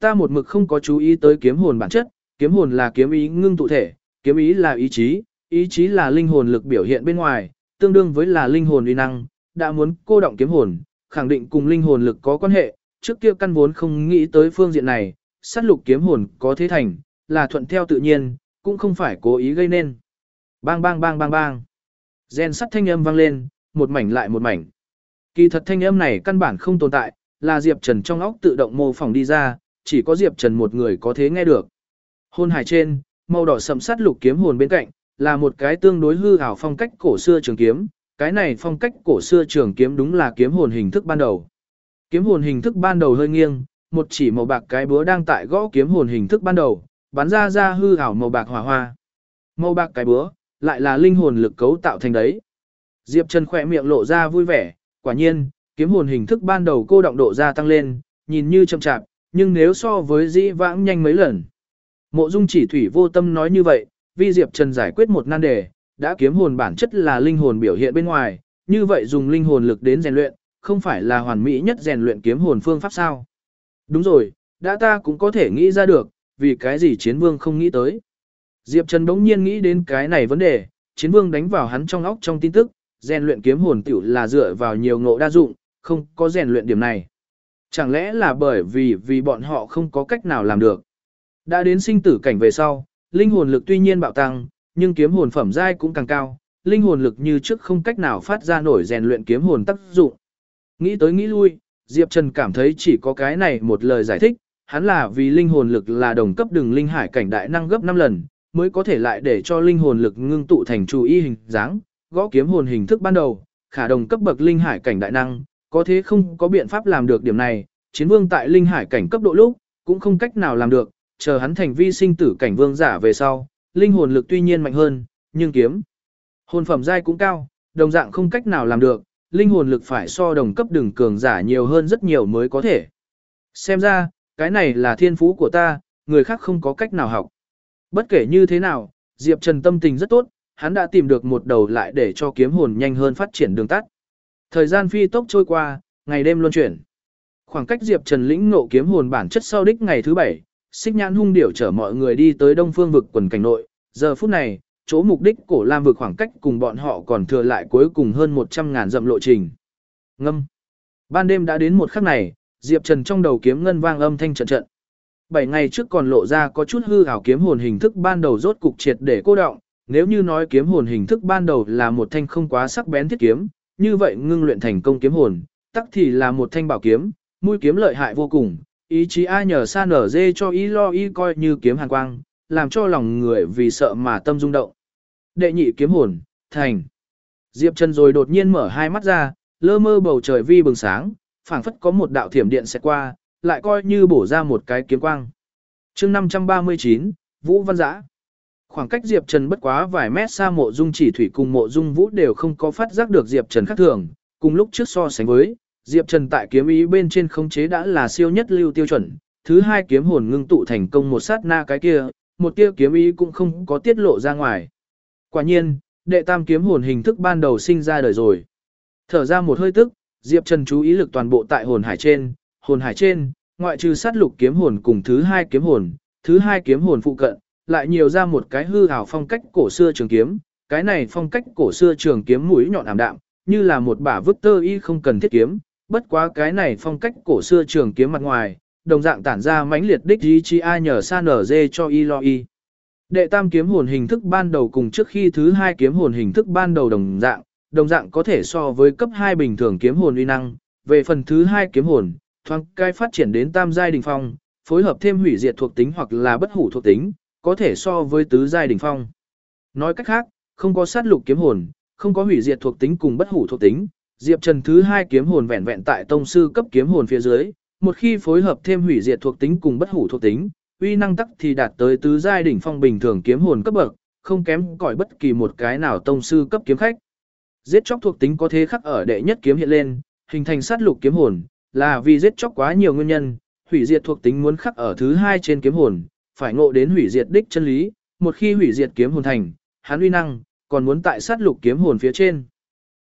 ta một mực không có chú ý tới kiếm hồn bản chất, kiếm hồn là kiếm ý ngưng tụ thể, kiếm ý là ý chí, ý chí là linh hồn lực biểu hiện bên ngoài, tương đương với là linh hồn uy năng, đã muốn cô động kiếm hồn, khẳng định cùng linh hồn lực có quan hệ, trước kia căn vốn không nghĩ tới phương diện này, sát lục kiếm hồn có thế thành, là thuận theo tự nhiên, cũng không phải cố ý gây nên. Bang bang bang bang bang. Gen sắt thanh âm vang lên, một mảnh lại một mảnh. Kỳ thật thanh âm này căn bản không tồn tại, là Diệp Trần trong óc tự động mô phỏng đi ra, chỉ có Diệp Trần một người có thế nghe được. Hôn hải trên, màu đỏ sầm sắt lục kiếm hồn bên cạnh, là một cái tương đối hư ảo phong cách cổ xưa trường kiếm, cái này phong cách cổ xưa trường kiếm đúng là kiếm hồn hình thức ban đầu. Kiếm hồn hình thức ban đầu hơi nghiêng, một chỉ màu bạc cái búa đang tại gõ kiếm hồn hình thức ban đầu, bắn ra ra hư ảo màu bạc hỏa hoa. Màu bạc cái búa, lại là linh hồn lực cấu tạo thành đấy. Diệp Trần khỏe miệng lộ ra vui vẻ, quả nhiên, kiếm hồn hình thức ban đầu cô động độ ra tăng lên, nhìn như chậm chạp, nhưng nếu so với dĩ vãng nhanh mấy lần. Mộ Dung chỉ thủy vô tâm nói như vậy, vì Diệp Trần giải quyết một nan đề, đã kiếm hồn bản chất là linh hồn biểu hiện bên ngoài, như vậy dùng linh hồn lực đến rèn luyện, không phải là hoàn mỹ nhất rèn luyện kiếm hồn phương pháp sao? Đúng rồi, đã ta cũng có thể nghĩ ra được, vì cái gì chiến vương không nghĩ tới. Diệp Trần đống nhiên nghĩ đến cái này vấn đề, chiến vương đánh vào hắn trong óc trong tin tức, rèn luyện kiếm hồn tiểu là dựa vào nhiều ngộ đa dụng, không có rèn luyện điểm này. Chẳng lẽ là bởi vì vì bọn họ không có cách nào làm được. Đã đến sinh tử cảnh về sau, linh hồn lực tuy nhiên bạo tăng, nhưng kiếm hồn phẩm giai cũng càng cao, linh hồn lực như trước không cách nào phát ra nổi rèn luyện kiếm hồn tác dụng. Nghĩ tới nghĩ lui, Diệp Trần cảm thấy chỉ có cái này một lời giải thích, hắn là vì linh hồn lực là đồng cấp đường linh hải cảnh đại năng gấp 5 lần, mới có thể lại để cho linh hồn lực ngưng tụ thành chú ý hình dáng, gõ kiếm hồn hình thức ban đầu, khả đồng cấp bậc linh hải cảnh đại năng, có thế không có biện pháp làm được điểm này, chiến vương tại linh hải cảnh cấp độ lúc, cũng không cách nào làm được, chờ hắn thành vi sinh tử cảnh vương giả về sau, linh hồn lực tuy nhiên mạnh hơn, nhưng kiếm hồn phẩm giai cũng cao, đồng dạng không cách nào làm được, linh hồn lực phải so đồng cấp đường cường giả nhiều hơn rất nhiều mới có thể. Xem ra, cái này là thiên phú của ta, người khác không có cách nào học. Bất kể như thế nào, Diệp Trần tâm tình rất tốt, hắn đã tìm được một đầu lại để cho kiếm hồn nhanh hơn phát triển đường tắt. Thời gian phi tốc trôi qua, ngày đêm luân chuyển. Khoảng cách Diệp Trần lĩnh ngộ kiếm hồn bản chất sau đích ngày thứ bảy, xích nhãn hung điểu chở mọi người đi tới đông phương vực quần cảnh nội. Giờ phút này, chỗ mục đích cổ lam vực khoảng cách cùng bọn họ còn thừa lại cuối cùng hơn 100 ngàn dặm lộ trình. Ngâm. Ban đêm đã đến một khắc này, Diệp Trần trong đầu kiếm ngân vang âm thanh trận trận. Bảy ngày trước còn lộ ra có chút hư ảo kiếm hồn hình thức ban đầu rốt cục triệt để cô động, nếu như nói kiếm hồn hình thức ban đầu là một thanh không quá sắc bén thiết kiếm, như vậy ngưng luyện thành công kiếm hồn, tắc thì là một thanh bảo kiếm, mũi kiếm lợi hại vô cùng, ý chí ai nhờ sa nở dê cho y lo y coi như kiếm hàn quang, làm cho lòng người vì sợ mà tâm rung động. Đệ nhị kiếm hồn, thành. Diệp Trần rồi đột nhiên mở hai mắt ra, lơ mơ bầu trời vi bừng sáng, phảng phất có một đạo thiểm điện sẽ qua, lại coi như bổ ra một cái kiếm quang. chương 539, Vũ Văn Giã. Khoảng cách Diệp Trần bất quá vài mét xa mộ dung chỉ thủy cùng mộ dung vũ đều không có phát giác được Diệp Trần khác thường, cùng lúc trước so sánh với, Diệp Trần tại kiếm ý bên trên không chế đã là siêu nhất lưu tiêu chuẩn, thứ hai kiếm hồn ngưng tụ thành công một sát na cái kia, một tia kiếm ý cũng không có tiết lộ ra ngoài. Quả nhiên, đệ tam kiếm hồn hình thức ban đầu sinh ra đời rồi. Thở ra một hơi tức, Diệp Trần chú ý lực toàn bộ tại hồn hải trên, hồn hải trên, ngoại trừ sát lục kiếm hồn cùng thứ hai kiếm hồn, thứ hai kiếm hồn phụ cận, lại nhiều ra một cái hư ảo phong cách cổ xưa trường kiếm, cái này phong cách cổ xưa trường kiếm mũi nhọn ảm đạm, như là một bả vứt tơ y không cần thiết kiếm, bất quá cái này phong cách cổ xưa trường kiếm mặt ngoài, đồng dạng tản ra mãnh liệt đích ý chi ai nhờ sa nở dê cho y lo y. Đệ tam kiếm hồn hình thức ban đầu cùng trước khi thứ hai kiếm hồn hình thức ban đầu đồng dạng, đồng dạng có thể so với cấp 2 bình thường kiếm hồn uy năng, về phần thứ hai kiếm hồn, thoáng cai phát triển đến tam giai đỉnh phong, phối hợp thêm hủy diệt thuộc tính hoặc là bất hủ thuộc tính, có thể so với tứ giai đỉnh phong. Nói cách khác, không có sát lục kiếm hồn, không có hủy diệt thuộc tính cùng bất hủ thuộc tính, Diệp Trần thứ hai kiếm hồn vẹn vẹn tại tông sư cấp kiếm hồn phía dưới, một khi phối hợp thêm hủy diệt thuộc tính cùng bất hủ thuộc tính, uy năng tắc thì đạt tới tứ giai đỉnh phong bình thường kiếm hồn cấp bậc, không kém cỏi bất kỳ một cái nào tông sư cấp kiếm khách. Giết chóc thuộc tính có thế khắc ở đệ nhất kiếm hiện lên, hình thành sát lục kiếm hồn, là vì giết chóc quá nhiều nguyên nhân, hủy diệt thuộc tính muốn khắc ở thứ hai trên kiếm hồn, phải ngộ đến hủy diệt đích chân lý, một khi hủy diệt kiếm hồn thành, hắn uy năng, còn muốn tại sát lục kiếm hồn phía trên.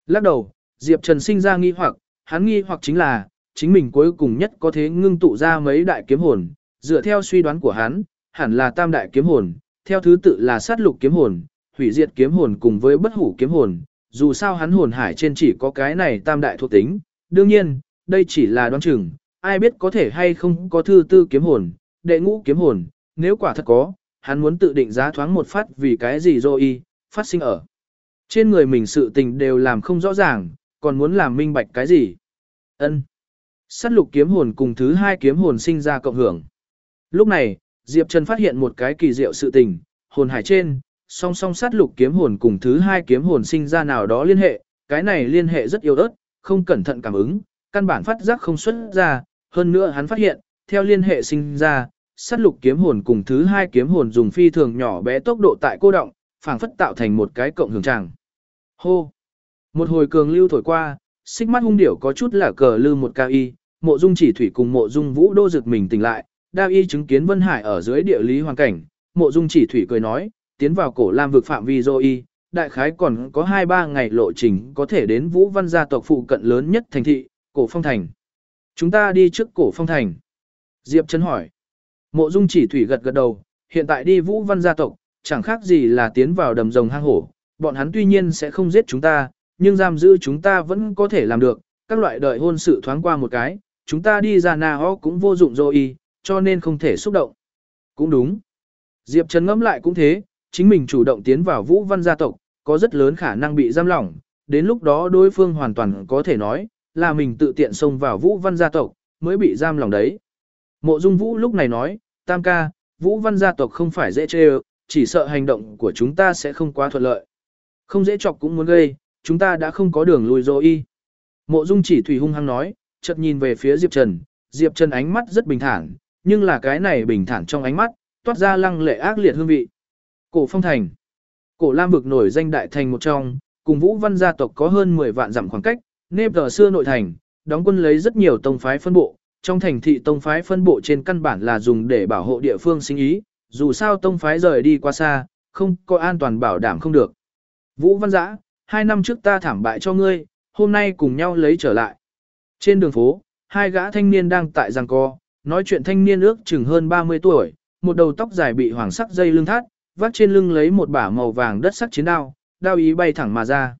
Lắc đầu, Diệp Trần sinh ra nghi hoặc, hắn nghi hoặc chính là, chính mình cuối cùng nhất có thể ngưng tụ ra mấy đại kiếm hồn, dựa theo suy đoán của hắn, hẳn là tam đại kiếm hồn, theo thứ tự là sát lục kiếm hồn, hủy diệt kiếm hồn cùng với bất hủ kiếm hồn, dù sao hắn hồn hải trên chỉ có cái này tam đại thuộc tính, đương nhiên, đây chỉ là đoán chừng, ai biết có thể hay không có thư tư kiếm hồn, đệ ngũ kiếm hồn, nếu quả thật có, hắn muốn tự định giá thoáng một phát vì cái gì rồi phát sinh ở. Trên người mình sự tình đều làm không rõ ràng, còn muốn làm minh bạch cái gì. ân Sát lục kiếm hồn cùng thứ hai kiếm hồn sinh ra cộng hưởng. Lúc này, Diệp Trần phát hiện một cái kỳ diệu sự tình, hồn hải trên, song song sát lục kiếm hồn cùng thứ hai kiếm hồn sinh ra nào đó liên hệ, cái này liên hệ rất yếu ớt, không cẩn thận cảm ứng, căn bản phát giác không xuất ra, hơn nữa hắn phát hiện, theo liên hệ sinh ra, sát lục kiếm hồn cùng thứ hai kiếm hồn dùng phi thường nhỏ bé tốc độ tại cô động, phảng phất tạo thành một cái cộng hưởng tràng. Hô! Một hồi cường lưu thổi qua, xích mắt hung điểu có chút là cờ lư một cao y, mộ dung chỉ thủy cùng mộ dung vũ đô rực mình tỉnh lại, đa y chứng kiến Vân Hải ở dưới địa lý hoàn cảnh, mộ dung chỉ thủy cười nói, tiến vào cổ lam vực phạm vi dô y, đại khái còn có 2-3 ngày lộ trình có thể đến vũ văn gia tộc phụ cận lớn nhất thành thị, cổ phong thành. Chúng ta đi trước cổ phong thành. Diệp Trấn hỏi. Mộ dung chỉ thủy gật gật đầu, hiện tại đi vũ văn gia tộc, chẳng khác gì là tiến vào đầm rồng hang hổ, bọn hắn tuy nhiên sẽ không giết chúng ta, nhưng giam giữ chúng ta vẫn có thể làm được, các loại đợi hôn sự thoáng qua một cái, chúng ta đi ra na ho cũng vô dụng rồi cho nên không thể xúc động. Cũng đúng. Diệp Trần ngẫm lại cũng thế, chính mình chủ động tiến vào vũ văn gia tộc, có rất lớn khả năng bị giam lỏng, đến lúc đó đối phương hoàn toàn có thể nói, là mình tự tiện xông vào vũ văn gia tộc, mới bị giam lỏng đấy. Mộ dung vũ lúc này nói, tam ca, vũ văn gia tộc không phải dễ chơi, chỉ sợ hành động của chúng ta sẽ không quá thuận lợi. Không dễ chọc cũng muốn gây, chúng ta đã không có đường lùi rồi Mộ dung chỉ thủy hung hăng nói, chợt nhìn về phía Diệp Trần, Diệp Trần ánh mắt rất bình thản, nhưng là cái này bình thản trong ánh mắt, toát ra lăng lệ ác liệt hương vị. Cổ phong thành. Cổ Lam vực nổi danh đại thành một trong, cùng Vũ Văn gia tộc có hơn 10 vạn dặm khoảng cách, nếp tờ xưa nội thành, đóng quân lấy rất nhiều tông phái phân bộ, trong thành thị tông phái phân bộ trên căn bản là dùng để bảo hộ địa phương sinh ý, dù sao tông phái rời đi quá xa, không có an toàn bảo đảm không được. Vũ Văn Giã, hai năm trước ta thảm bại cho ngươi, hôm nay cùng nhau lấy trở lại. Trên đường phố, hai gã thanh niên đang tại giằng co, nói chuyện thanh niên ước chừng hơn 30 tuổi, một đầu tóc dài bị hoàng sắc dây lưng thắt, vác trên lưng lấy một bả màu vàng đất sắc chiến đao, đao ý bay thẳng mà ra.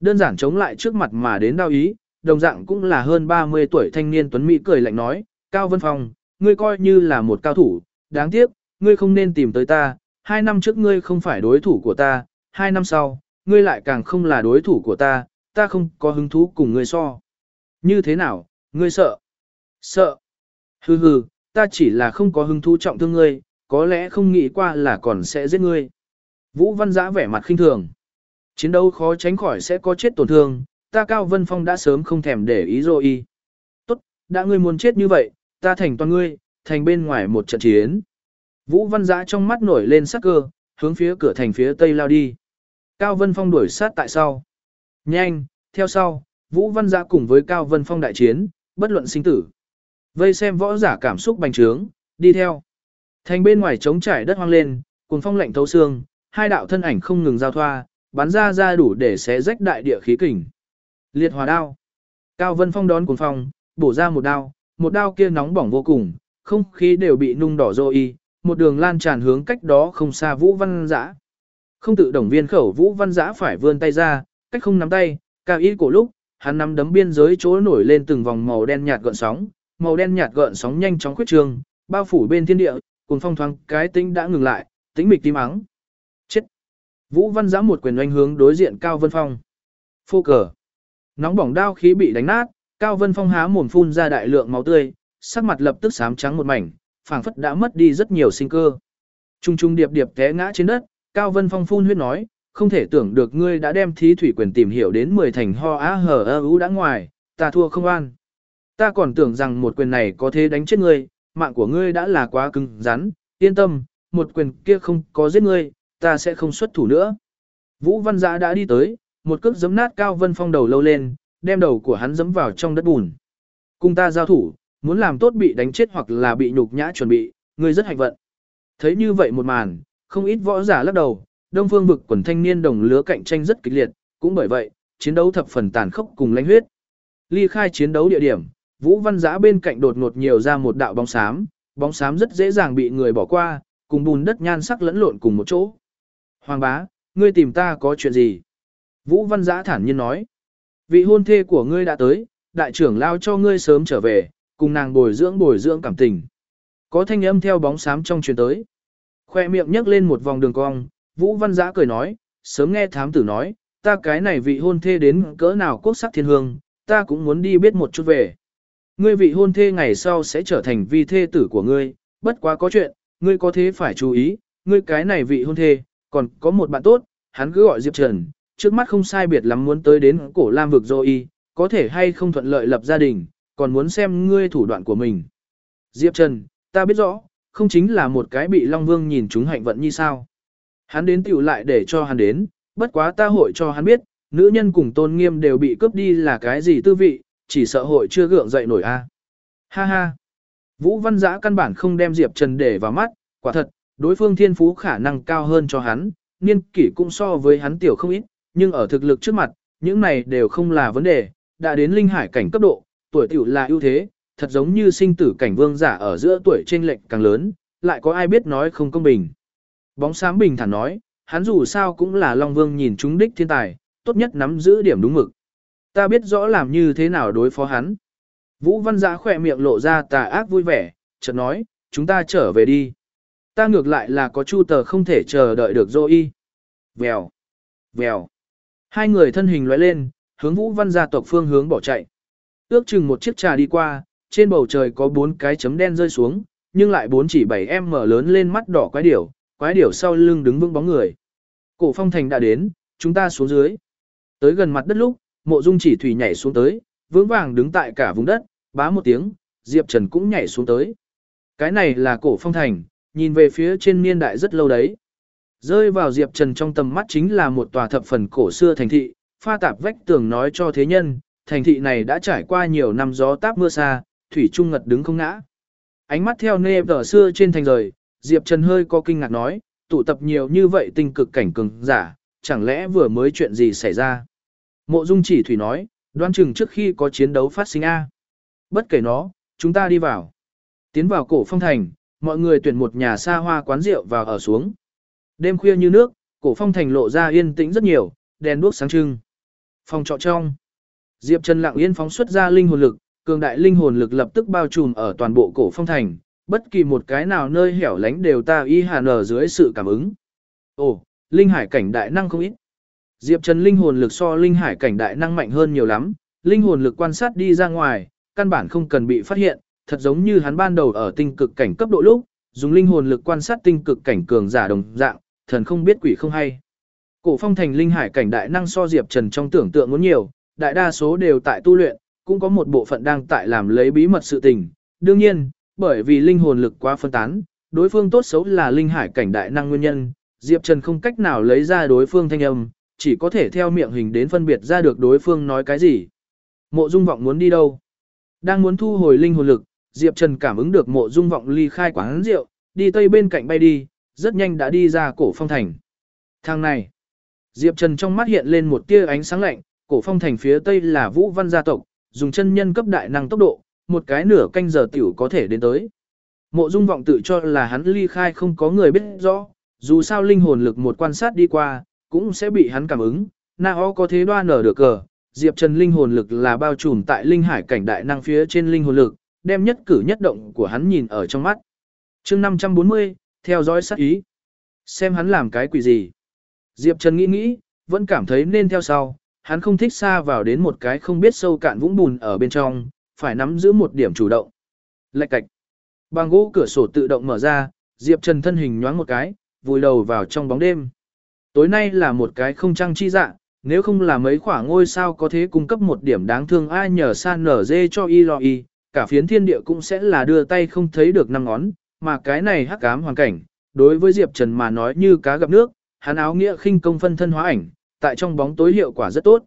Đơn giản chống lại trước mặt mà đến đao ý, đồng dạng cũng là hơn 30 tuổi thanh niên tuấn mỹ cười lạnh nói, Cao Vân Phong, ngươi coi như là một cao thủ, đáng tiếc, ngươi không nên tìm tới ta, hai năm trước ngươi không phải đối thủ của ta, hai năm sau, ngươi lại càng không là đối thủ của ta, ta không có hứng thú cùng ngươi so. Như thế nào, ngươi sợ? Sợ. Hừ hừ, ta chỉ là không có hứng thú trọng thương ngươi, có lẽ không nghĩ qua là còn sẽ giết ngươi. Vũ Văn Giã vẻ mặt khinh thường. Chiến đấu khó tránh khỏi sẽ có chết tổn thương, ta Cao Vân Phong đã sớm không thèm để ý rồi. Tốt, đã ngươi muốn chết như vậy, ta thành toàn ngươi, thành bên ngoài một trận chiến. Vũ Văn Giã trong mắt nổi lên sắc cơ, hướng phía cửa thành phía tây lao đi. Cao Vân Phong đuổi sát tại sau. Nhanh, theo sau, Vũ Văn Giã cùng với Cao Vân Phong đại chiến, bất luận sinh tử. Vây xem võ giả cảm xúc bành trướng, đi theo. Thành bên ngoài trống trải đất hoang lên, cùng phong lạnh thấu xương, hai đạo thân ảnh không ngừng giao thoa, bắn ra ra đủ để xé rách đại địa khí kình. Liệt hỏa đao. Cao Vân Phong đón cuồng phong, bổ ra một đao, một đao kia nóng bỏng vô cùng, không khí đều bị nung đỏ rô y, một đường lan tràn hướng cách đó không xa Vũ Văn Giã. Không tự động viên khẩu Vũ Văn Giã phải vươn tay ra, cách không nắm tay, cao y cổ lúc, hắn nắm đấm biên giới chỗ nổi lên từng vòng màu đen nhạt gợn sóng, màu đen nhạt gợn sóng nhanh chóng khuyết trường, bao phủ bên thiên địa, cùng phong thoáng cái tính đã ngừng lại, tính mịch tim ắng. Chết! Vũ Văn Giã một quyền oanh hướng đối diện Cao Vân Phong. Phô cờ! Nóng bỏng đao khí bị đánh nát, Cao Vân Phong há mồm phun ra đại lượng máu tươi, sắc mặt lập tức xám trắng một mảnh, phảng phất đã mất đi rất nhiều sinh cơ. Trung trung điệp điệp té ngã trên đất, Cao Vân Phong phun huyết nói, không thể tưởng được ngươi đã đem thí thủy quyền tìm hiểu đến 10 thành ho á hở ơ ú đã ngoài, ta thua không an. Ta còn tưởng rằng một quyền này có thể đánh chết ngươi, mạng của ngươi đã là quá cứng rắn, yên tâm, một quyền kia không có giết ngươi, ta sẽ không xuất thủ nữa. Vũ Văn Giã đã đi tới, một cước giấm nát Cao Vân Phong đầu lâu lên, đem đầu của hắn giấm vào trong đất bùn. Cùng ta giao thủ, muốn làm tốt bị đánh chết hoặc là bị nhục nhã chuẩn bị, ngươi rất hạnh vận. Thấy như vậy một màn, không ít võ giả lắc đầu, Đông Phương vực quần thanh niên đồng lứa cạnh tranh rất kịch liệt, cũng bởi vậy, chiến đấu thập phần tàn khốc cùng lãnh huyết. Ly khai chiến đấu địa điểm, Vũ Văn Giã bên cạnh đột ngột nhiều ra một đạo bóng xám, bóng xám rất dễ dàng bị người bỏ qua, cùng bùn đất nhan sắc lẫn lộn cùng một chỗ. Hoàng bá, ngươi tìm ta có chuyện gì? Vũ Văn Giã thản nhiên nói. Vị hôn thê của ngươi đã tới, đại trưởng lao cho ngươi sớm trở về, cùng nàng bồi dưỡng bồi dưỡng cảm tình. Có thanh âm theo bóng xám trong truyền tới. Khoe miệng nhấc lên một vòng đường cong, Vũ Văn Giã cười nói, sớm nghe thám tử nói, ta cái này vị hôn thê đến cỡ nào quốc sắc thiên hương, ta cũng muốn đi biết một chút về. Ngươi vị hôn thê ngày sau sẽ trở thành vi thê tử của ngươi, bất quá có chuyện, ngươi có thế phải chú ý, ngươi cái này vị hôn thê, còn có một bạn tốt, hắn cứ gọi Diệp Trần, trước mắt không sai biệt lắm muốn tới đến cổ lam vực dô y, có thể hay không thuận lợi lập gia đình, còn muốn xem ngươi thủ đoạn của mình. Diệp Trần, ta biết rõ, không chính là một cái bị Long Vương nhìn chúng hạnh vận như sao. Hắn đến tiểu lại để cho hắn đến, bất quá ta hội cho hắn biết, nữ nhân cùng tôn nghiêm đều bị cướp đi là cái gì tư vị, chỉ sợ hội chưa gượng dậy nổi a. Ha ha. Vũ Văn Giã căn bản không đem Diệp Trần để vào mắt, quả thật, đối phương thiên phú khả năng cao hơn cho hắn, niên kỷ cũng so với hắn tiểu không ít, nhưng ở thực lực trước mặt, những này đều không là vấn đề, đã đến linh hải cảnh cấp độ, tuổi tiểu là ưu thế, thật giống như sinh tử cảnh vương giả ở giữa tuổi trên lệch càng lớn, lại có ai biết nói không công bình. Bóng xám bình thản nói, hắn dù sao cũng là Long Vương nhìn chúng đích thiên tài, tốt nhất nắm giữ điểm đúng mực. Ta biết rõ làm như thế nào đối phó hắn. Vũ Văn Giã khỏe miệng lộ ra tà ác vui vẻ, chợt nói, chúng ta trở về đi. Ta ngược lại là có chu tờ không thể chờ đợi được dô y. Vèo, vèo. Hai người thân hình lóe lên, hướng Vũ Văn gia tộc phương hướng bỏ chạy. Ước chừng một chiếc trà đi qua, trên bầu trời có bốn cái chấm đen rơi xuống, nhưng lại bốn chỉ bảy em mở lớn lên mắt đỏ quái điểu, quái điểu sau lưng đứng vững bóng người. Cổ phong thành đã đến, chúng ta xuống dưới. Tới gần mặt đất lúc, mộ dung chỉ thủy nhảy xuống tới, vững vàng đứng tại cả vùng đất, bá một tiếng, Diệp Trần cũng nhảy xuống tới. Cái này là cổ phong thành, nhìn về phía trên niên đại rất lâu đấy. Rơi vào Diệp Trần trong tầm mắt chính là một tòa thập phần cổ xưa thành thị, pha tạp vách tường nói cho thế nhân, thành thị này đã trải qua nhiều năm gió táp mưa xa, thủy trung ngật đứng không ngã. Ánh mắt theo nê vở xưa trên thành rời, Diệp Trần hơi có kinh ngạc nói, tụ tập nhiều như vậy tinh cực cảnh cường giả, chẳng lẽ vừa mới chuyện gì xảy ra? Mộ Dung chỉ thủy nói, đoan chừng trước khi có chiến đấu phát sinh A. Bất kể nó, chúng ta đi vào. Tiến vào cổ phong thành, mọi người tuyển một nhà xa hoa quán rượu vào ở xuống. Đêm khuya như nước, cổ phong thành lộ ra yên tĩnh rất nhiều, đèn đuốc sáng trưng. Phòng trọ trong. Diệp Trần lặng yên phóng xuất ra linh hồn lực, cường đại linh hồn lực lập tức bao trùm ở toàn bộ cổ phong thành, bất kỳ một cái nào nơi hẻo lánh đều ta y hàn ở dưới sự cảm ứng. Ồ, linh hải cảnh đại năng không ít. Diệp Trần linh hồn lực so linh hải cảnh đại năng mạnh hơn nhiều lắm, linh hồn lực quan sát đi ra ngoài, căn bản không cần bị phát hiện, thật giống như hắn ban đầu ở tinh cực cảnh cấp độ lúc, dùng linh hồn lực quan sát tinh cực cảnh cường giả đồng dạng, thần không biết quỷ không hay. Cổ phong thành linh hải cảnh đại năng so Diệp Trần trong tưởng tượng muốn nhiều, đại đa số đều tại tu luyện, cũng có một bộ phận đang tại làm lấy bí mật sự tình. Đương nhiên, bởi vì linh hồn lực quá phân tán, đối phương tốt xấu là linh hải cảnh đại năng nguyên nhân, Diệp Trần không cách nào lấy ra đối phương thanh âm, chỉ có thể theo miệng hình đến phân biệt ra được đối phương nói cái gì. Mộ Dung Vọng muốn đi đâu? Đang muốn thu hồi linh hồn lực, Diệp Trần cảm ứng được Mộ Dung Vọng ly khai quán rượu, đi tây bên cạnh bay đi, rất nhanh đã đi ra cổ phong thành. Thang này, Diệp Trần trong mắt hiện lên một tia ánh sáng lạnh, cổ phong thành phía tây là Vũ Văn gia tộc, dùng chân nhân cấp đại năng tốc độ, một cái nửa canh giờ tiểu có thể đến tới. Mộ Dung vọng tự cho là hắn ly khai không có người biết rõ, dù sao linh hồn lực một quan sát đi qua, cũng sẽ bị hắn cảm ứng, na ho có thế đoan nở được cờ. Diệp Trần linh hồn lực là bao trùm tại linh hải cảnh đại năng phía trên linh hồn lực, đem nhất cử nhất động của hắn nhìn ở trong mắt. chương 540, theo dõi sát ý. Xem hắn làm cái quỷ gì. Diệp Trần nghĩ nghĩ, vẫn cảm thấy nên theo sau, hắn không thích xa vào đến một cái không biết sâu cạn vũng bùn ở bên trong, phải nắm giữ một điểm chủ động. Lạch cạch. Bằng gỗ cửa sổ tự động mở ra, Diệp Trần thân hình nhoáng một cái, vùi đầu vào trong bóng đêm. Tối nay là một cái không trăng chi dạ, nếu không là mấy khoảng ngôi sao có thể cung cấp một điểm đáng thương ai nhờ san nở dê cho y lo y, cả phiến thiên địa cũng sẽ là đưa tay không thấy được năm ngón, mà cái này hắc ám hoàn cảnh, đối với Diệp Trần mà nói như cá gặp nước, hắn áo nghĩa khinh công phân thân hóa ảnh, tại trong bóng tối hiệu quả rất tốt.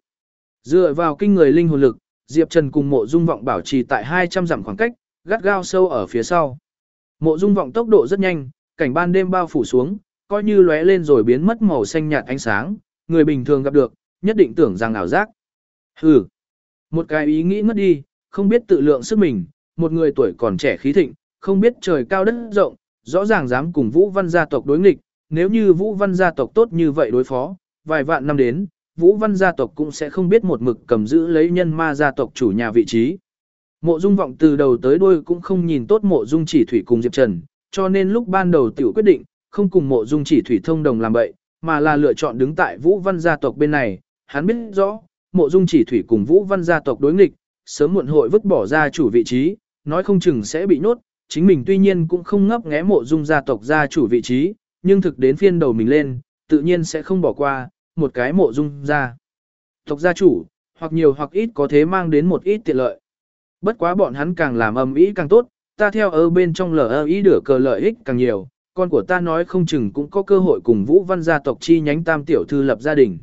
Dựa vào kinh người linh hồn lực, Diệp Trần cùng mộ dung vọng bảo trì tại 200 dặm khoảng cách, gắt gao sâu ở phía sau. Mộ dung vọng tốc độ rất nhanh, cảnh ban đêm bao phủ xuống, coi như lóe lên rồi biến mất màu xanh nhạt ánh sáng, người bình thường gặp được, nhất định tưởng rằng ảo giác. Hừ, một cái ý nghĩ mất đi, không biết tự lượng sức mình, một người tuổi còn trẻ khí thịnh, không biết trời cao đất rộng, rõ ràng dám cùng Vũ Văn gia tộc đối nghịch, nếu như Vũ Văn gia tộc tốt như vậy đối phó, vài vạn năm đến, Vũ Văn gia tộc cũng sẽ không biết một mực cầm giữ lấy nhân ma gia tộc chủ nhà vị trí. Mộ Dung vọng từ đầu tới đuôi cũng không nhìn tốt Mộ Dung Chỉ Thủy cùng Diệp Trần, cho nên lúc ban đầu tiểu quyết định, không cùng Mộ Dung Chỉ Thủy thông đồng làm bậy, mà là lựa chọn đứng tại Vũ Văn gia tộc bên này, hắn biết rõ, Mộ Dung Chỉ Thủy cùng Vũ Văn gia tộc đối nghịch, sớm muộn hội vứt bỏ gia chủ vị trí, nói không chừng sẽ bị nhốt, chính mình tuy nhiên cũng không ngấp nghé Mộ Dung gia tộc gia chủ vị trí, nhưng thực đến phiên đầu mình lên, tự nhiên sẽ không bỏ qua, một cái mộ dung gia. Tộc gia chủ, hoặc nhiều hoặc ít có thế mang đến một ít tiện lợi. Bất quá bọn hắn càng làm âm ý càng tốt, ta theo ở bên trong lờ ý đửa cờ lợi ích càng nhiều, con của ta nói không chừng cũng có cơ hội cùng Vũ Văn gia tộc chi nhánh tam tiểu thư lập gia đình.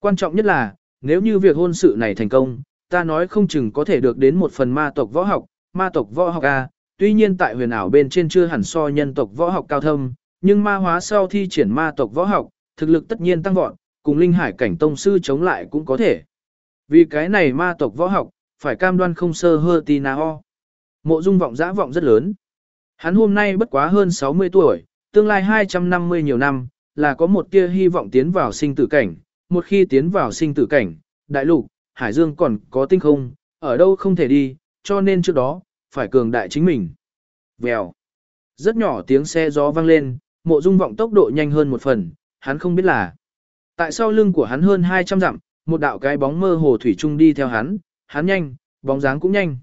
Quan trọng nhất là, nếu như việc hôn sự này thành công, ta nói không chừng có thể được đến một phần ma tộc võ học, ma tộc võ học A, tuy nhiên tại huyền ảo bên trên chưa hẳn so nhân tộc võ học cao thâm, nhưng ma hóa sau thi triển ma tộc võ học, thực lực tất nhiên tăng vọt, cùng linh hải cảnh tông sư chống lại cũng có thể. Vì cái này ma tộc võ học, phải cam đoan không sơ hơ tì na ho. Mộ dung vọng dã vọng rất lớn. Hắn hôm nay bất quá hơn 60 tuổi, tương lai 250 nhiều năm, là có một tia hy vọng tiến vào sinh tử cảnh. Một khi tiến vào sinh tử cảnh, đại lục, hải dương còn có tinh không, ở đâu không thể đi, cho nên trước đó, phải cường đại chính mình. Vèo. Rất nhỏ tiếng xe gió vang lên, mộ dung vọng tốc độ nhanh hơn một phần, hắn không biết là. Tại sau lưng của hắn hơn 200 dặm, một đạo cái bóng mơ hồ thủy trung đi theo hắn, hắn nhanh, bóng dáng cũng nhanh.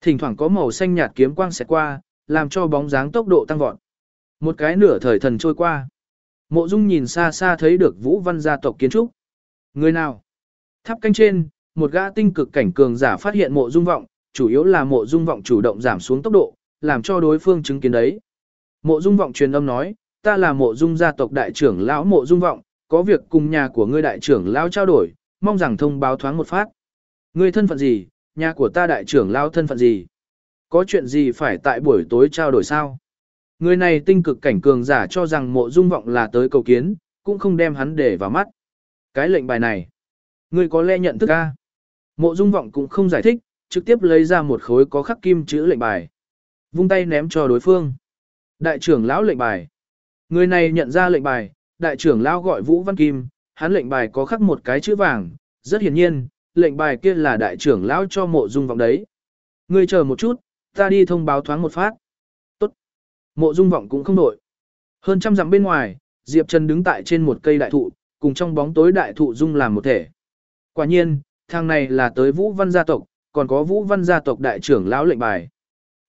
Thỉnh thoảng có màu xanh nhạt kiếm quang sẽ qua, làm cho bóng dáng tốc độ tăng vọt. Một cái nửa thời thần trôi qua. Mộ Dung nhìn xa xa thấy được Vũ Văn gia tộc kiến trúc. Người nào? Tháp canh trên, một gã tinh cực cảnh cường giả phát hiện Mộ Dung vọng, chủ yếu là Mộ Dung vọng chủ động giảm xuống tốc độ, làm cho đối phương chứng kiến đấy. Mộ Dung vọng truyền âm nói, ta là Mộ Dung gia tộc đại trưởng lão Mộ Dung vọng, có việc cùng nhà của ngươi đại trưởng lão trao đổi, mong rằng thông báo thoáng một phát. Ngươi thân phận gì, nhà của ta đại trưởng lão thân phận gì? Có chuyện gì phải tại buổi tối trao đổi sao? Người này tinh cực cảnh cường giả cho rằng mộ dung vọng là tới cầu kiến, cũng không đem hắn để vào mắt. Cái lệnh bài này, ngươi có lẽ nhận thức a? Mộ dung vọng cũng không giải thích, trực tiếp lấy ra một khối có khắc kim chữ lệnh bài. Vung tay ném cho đối phương. Đại trưởng lão lệnh bài. Người này nhận ra lệnh bài, đại trưởng lão gọi Vũ Văn Kim, hắn lệnh bài có khắc một cái chữ vàng, rất hiển nhiên, lệnh bài kia là đại trưởng lão cho mộ dung vọng đấy. Ngươi chờ một chút, ta đi thông báo thoáng một phát. Tốt. Mộ dung vọng cũng không đổi. Hơn trăm dặm bên ngoài, Diệp Trần đứng tại trên một cây đại thụ, cùng trong bóng tối đại thụ dung làm một thể. Quả nhiên, thằng này là tới Vũ Văn gia tộc, còn có Vũ Văn gia tộc đại trưởng lão lệnh bài.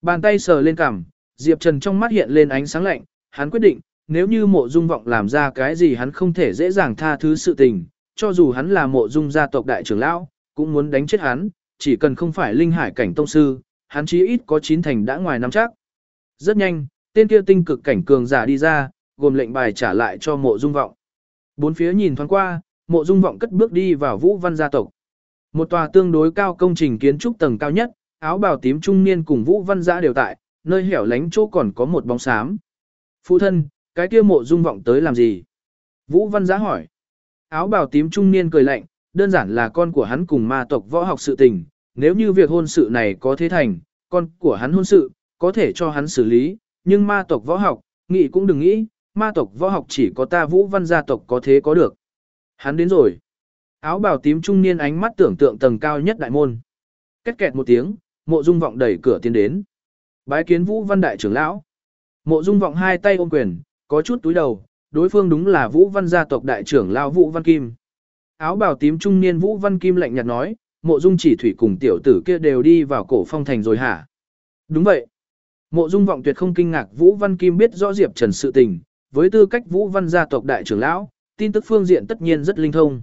Bàn tay sờ lên cằm, Diệp Trần trong mắt hiện lên ánh sáng lạnh, hắn quyết định, nếu như mộ dung vọng làm ra cái gì hắn không thể dễ dàng tha thứ sự tình, cho dù hắn là mộ dung gia tộc đại trưởng lão, cũng muốn đánh chết hắn, chỉ cần không phải linh hải cảnh tông sư, hắn chí ít có chín thành đã ngoài năm chắc. Rất nhanh, tên kia tinh cực cảnh cường giả đi ra, gồm lệnh bài trả lại cho mộ dung vọng. Bốn phía nhìn thoáng qua, mộ dung vọng cất bước đi vào vũ văn gia tộc. Một tòa tương đối cao công trình kiến trúc tầng cao nhất, áo bào tím trung niên cùng vũ văn giã đều tại, nơi hẻo lánh chỗ còn có một bóng xám. Phụ thân, cái kia mộ dung vọng tới làm gì? Vũ văn Giá hỏi. Áo bào tím trung niên cười lạnh, đơn giản là con của hắn cùng ma tộc võ học sự tình, nếu như việc hôn sự này có thế thành, con của hắn hôn sự, có thể cho hắn xử lý, nhưng ma tộc võ học, nghĩ cũng đừng nghĩ, ma tộc võ học chỉ có ta vũ văn gia tộc có thế có được. Hắn đến rồi. Áo bào tím trung niên ánh mắt tưởng tượng tầng cao nhất đại môn. Két kẹt một tiếng, mộ dung vọng đẩy cửa tiến đến. Bái kiến vũ văn đại trưởng lão. Mộ dung vọng hai tay ôm quyền, có chút túi đầu, đối phương đúng là vũ văn gia tộc đại trưởng lão vũ văn kim. Áo bào tím trung niên vũ văn kim lạnh nhạt nói, mộ dung chỉ thủy cùng tiểu tử kia đều đi vào cổ phong thành rồi hả? Đúng vậy. Mộ dung vọng tuyệt không kinh ngạc Vũ Văn Kim biết rõ Diệp Trần sự tình, với tư cách Vũ Văn gia tộc đại trưởng lão, tin tức phương diện tất nhiên rất linh thông.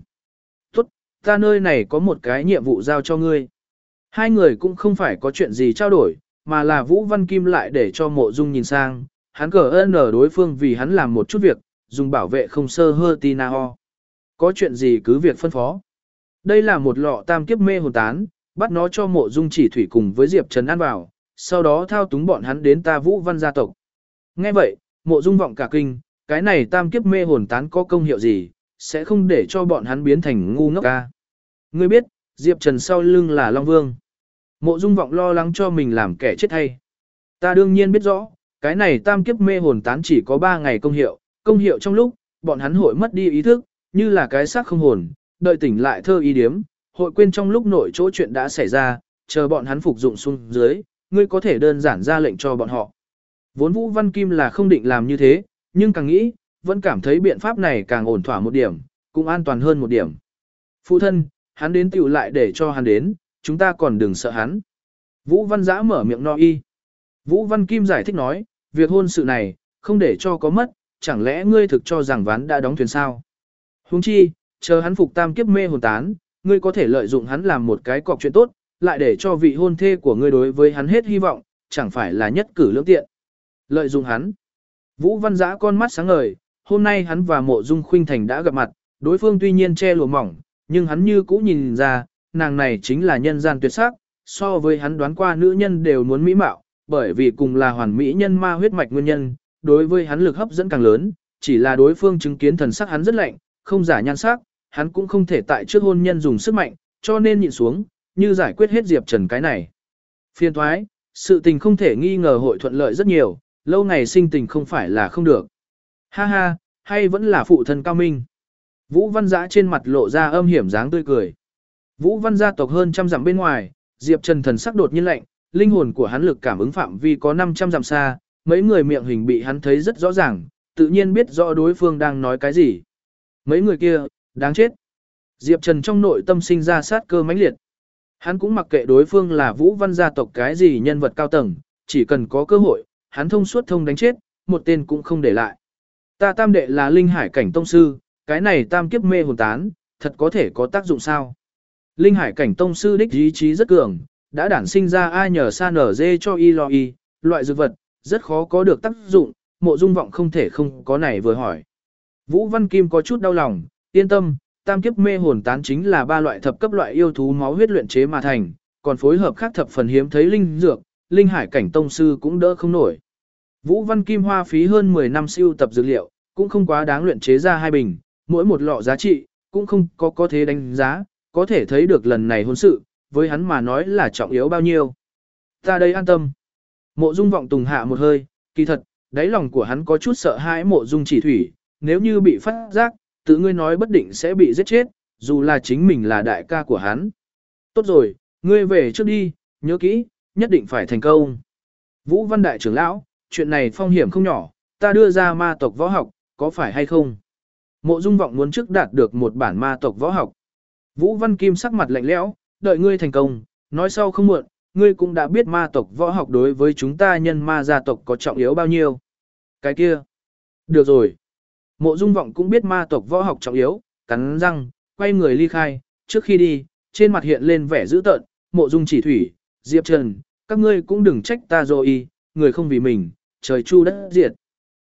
Tốt, ta nơi này có một cái nhiệm vụ giao cho ngươi. Hai người cũng không phải có chuyện gì trao đổi, mà là Vũ Văn Kim lại để cho mộ dung nhìn sang, hắn cờ ơn ở đối phương vì hắn làm một chút việc, dùng bảo vệ không sơ hơ tina ho. Có chuyện gì cứ việc phân phó. Đây là một lọ tam kiếp mê hồn tán, bắt nó cho mộ dung chỉ thủy cùng với Diệp Trần ăn vào, sau đó thao túng bọn hắn đến ta vũ văn gia tộc. Nghe vậy, mộ dung vọng cả kinh, cái này tam kiếp mê hồn tán có công hiệu gì, sẽ không để cho bọn hắn biến thành ngu ngốc ca. Ngươi biết, Diệp Trần sau lưng là Long Vương. Mộ dung vọng lo lắng cho mình làm kẻ chết hay. Ta đương nhiên biết rõ, cái này tam kiếp mê hồn tán chỉ có 3 ngày công hiệu, công hiệu trong lúc, bọn hắn hội mất đi ý thức, như là cái xác không hồn, đợi tỉnh lại thơ ý điếm, hội quên trong lúc nội chỗ chuyện đã xảy ra, chờ bọn hắn phục dụng xuống dưới, ngươi có thể đơn giản ra lệnh cho bọn họ. Vốn Vũ Văn Kim là không định làm như thế, nhưng càng nghĩ, vẫn cảm thấy biện pháp này càng ổn thỏa một điểm, cũng an toàn hơn một điểm. Phụ thân, hắn đến tiểu lại để cho hắn đến, chúng ta còn đừng sợ hắn. Vũ Văn Giã mở miệng no y. Vũ Văn Kim giải thích nói, việc hôn sự này, không để cho có mất, chẳng lẽ ngươi thực cho rằng ván đã đóng thuyền sao? Huống chi, chờ hắn phục tam kiếp mê hồn tán, ngươi có thể lợi dụng hắn làm một cái cọc chuyện tốt, lại để cho vị hôn thê của ngươi đối với hắn hết hy vọng, chẳng phải là nhất cử lưỡng tiện. Lợi dụng hắn. Vũ Văn Giã con mắt sáng ngời, hôm nay hắn và mộ dung khuynh thành đã gặp mặt, đối phương tuy nhiên che lùa mỏng, nhưng hắn như cũ nhìn ra, nàng này chính là nhân gian tuyệt sắc, so với hắn đoán qua nữ nhân đều muốn mỹ mạo, bởi vì cùng là hoàn mỹ nhân ma huyết mạch nguyên nhân, đối với hắn lực hấp dẫn càng lớn, chỉ là đối phương chứng kiến thần sắc hắn rất lạnh, không giả nhan sắc, hắn cũng không thể tại trước hôn nhân dùng sức mạnh, cho nên nhịn xuống, như giải quyết hết Diệp Trần cái này. Phiên thoái, sự tình không thể nghi ngờ hội thuận lợi rất nhiều, lâu ngày sinh tình không phải là không được. Ha ha, hay vẫn là phụ thân cao minh. Vũ Văn Giã trên mặt lộ ra âm hiểm dáng tươi cười. Vũ Văn gia tộc hơn trăm dặm bên ngoài, Diệp Trần thần sắc đột nhiên lạnh, linh hồn của hắn lực cảm ứng phạm vi có 500 dặm xa, mấy người miệng hình bị hắn thấy rất rõ ràng, tự nhiên biết rõ đối phương đang nói cái gì. Mấy người kia, đáng chết. Diệp Trần trong nội tâm sinh ra sát cơ mãnh liệt. Hắn cũng mặc kệ đối phương là Vũ Văn gia tộc cái gì nhân vật cao tầng, chỉ cần có cơ hội, hắn thông suốt thông đánh chết, một tên cũng không để lại. Ta tam đệ là linh hải cảnh tông sư, cái này tam kiếp mê hồn tán, thật có thể có tác dụng sao? Linh hải cảnh tông sư đích ý chí rất cường, đã đản sinh ra ai nhờ sa nở dê cho y lo y, loại dược vật, rất khó có được tác dụng, mộ dung vọng không thể không có này vừa hỏi. Vũ Văn Kim có chút đau lòng, yên tâm, tam kiếp mê hồn tán chính là ba loại thập cấp loại yêu thú máu huyết luyện chế mà thành, còn phối hợp khác thập phần hiếm thấy linh dược, linh hải cảnh tông sư cũng đỡ không nổi. Vũ Văn Kim hoa phí hơn 10 năm siêu tập dược liệu, cũng không quá đáng luyện chế ra hai bình, mỗi một lọ giá trị, cũng không có có thế đánh giá, có thể thấy được lần này hôn sự, với hắn mà nói là trọng yếu bao nhiêu. Ta đây an tâm. Mộ Dung vọng tùng hạ một hơi, kỳ thật, đáy lòng của hắn có chút sợ hãi Mộ Dung chỉ thủy, nếu như bị phát giác, tự ngươi nói bất định sẽ bị giết chết, dù là chính mình là đại ca của hắn. Tốt rồi, ngươi về trước đi, nhớ kỹ, nhất định phải thành công. Vũ Văn Đại trưởng lão, chuyện này phong hiểm không nhỏ, ta đưa ra ma tộc võ học, có phải hay không? Mộ Dung vọng muốn trước đạt được một bản ma tộc võ học. Vũ Văn Kim sắc mặt lạnh lẽo, đợi ngươi thành công, nói sau không muộn, ngươi cũng đã biết ma tộc võ học đối với chúng ta nhân ma gia tộc có trọng yếu bao nhiêu. Cái kia. Được rồi. Mộ Dung Vọng cũng biết ma tộc võ học trọng yếu, cắn răng, quay người ly khai, trước khi đi, trên mặt hiện lên vẻ dữ tợn, Mộ Dung Chỉ Thủy, Diệp Trần, các ngươi cũng đừng trách ta rồi, người không vì mình, trời chu đất diệt.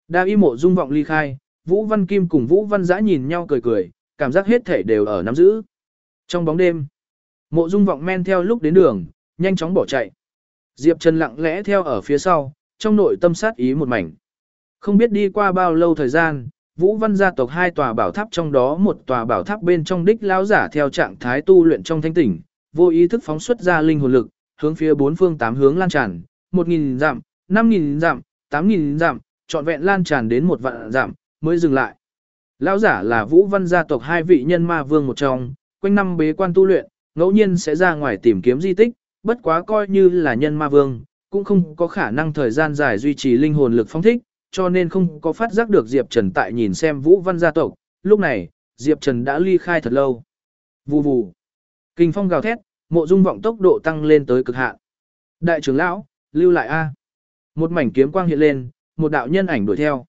Đa y mộ dung vọng ly khai, Vũ Văn Kim cùng Vũ Văn Giã nhìn nhau cười cười, cảm giác hết thể đều ở nắm giữ. Trong bóng đêm, mộ dung vọng men theo lúc đến đường, nhanh chóng bỏ chạy. Diệp Trần lặng lẽ theo ở phía sau, trong nội tâm sát ý một mảnh. Không biết đi qua bao lâu thời gian, Vũ Văn gia tộc hai tòa bảo tháp trong đó một tòa bảo tháp bên trong đích lão giả theo trạng thái tu luyện trong thanh tỉnh, vô ý thức phóng xuất ra linh hồn lực, hướng phía bốn phương tám hướng lan tràn, 1000 dặm, 5000 dặm, 8000 dặm, trọn vẹn lan tràn đến một vạn dặm mới dừng lại. Lão giả là Vũ Văn gia tộc hai vị nhân ma vương một trong, quanh năm bế quan tu luyện, ngẫu nhiên sẽ ra ngoài tìm kiếm di tích, bất quá coi như là nhân ma vương, cũng không có khả năng thời gian dài duy trì linh hồn lực phong thích, cho nên không có phát giác được Diệp Trần tại nhìn xem Vũ Văn gia tộc, lúc này, Diệp Trần đã ly khai thật lâu. Vù vù. Kinh phong gào thét, mộ dung vọng tốc độ tăng lên tới cực hạn. Đại trưởng lão, lưu lại A. Một mảnh kiếm quang hiện lên, một đạo nhân ảnh đuổi theo.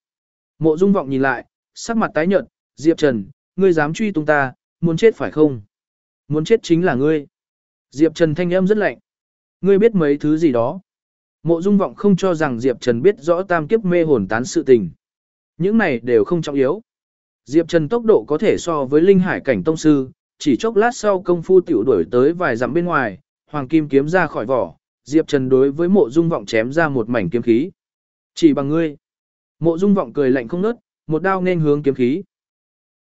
Mộ dung vọng nhìn lại, sắc mặt tái nhợt, Diệp Trần, ngươi dám truy tung ta, muốn chết phải không? Muốn chết chính là ngươi. Diệp Trần thanh âm rất lạnh. Ngươi biết mấy thứ gì đó. Mộ Dung Vọng không cho rằng Diệp Trần biết rõ tam kiếp mê hồn tán sự tình. Những này đều không trọng yếu. Diệp Trần tốc độ có thể so với linh hải cảnh tông sư, chỉ chốc lát sau công phu tiểu đuổi tới vài dặm bên ngoài, hoàng kim kiếm ra khỏi vỏ, Diệp Trần đối với Mộ Dung Vọng chém ra một mảnh kiếm khí. Chỉ bằng ngươi. Mộ Dung Vọng cười lạnh không ngớt, một đao nên hướng kiếm khí.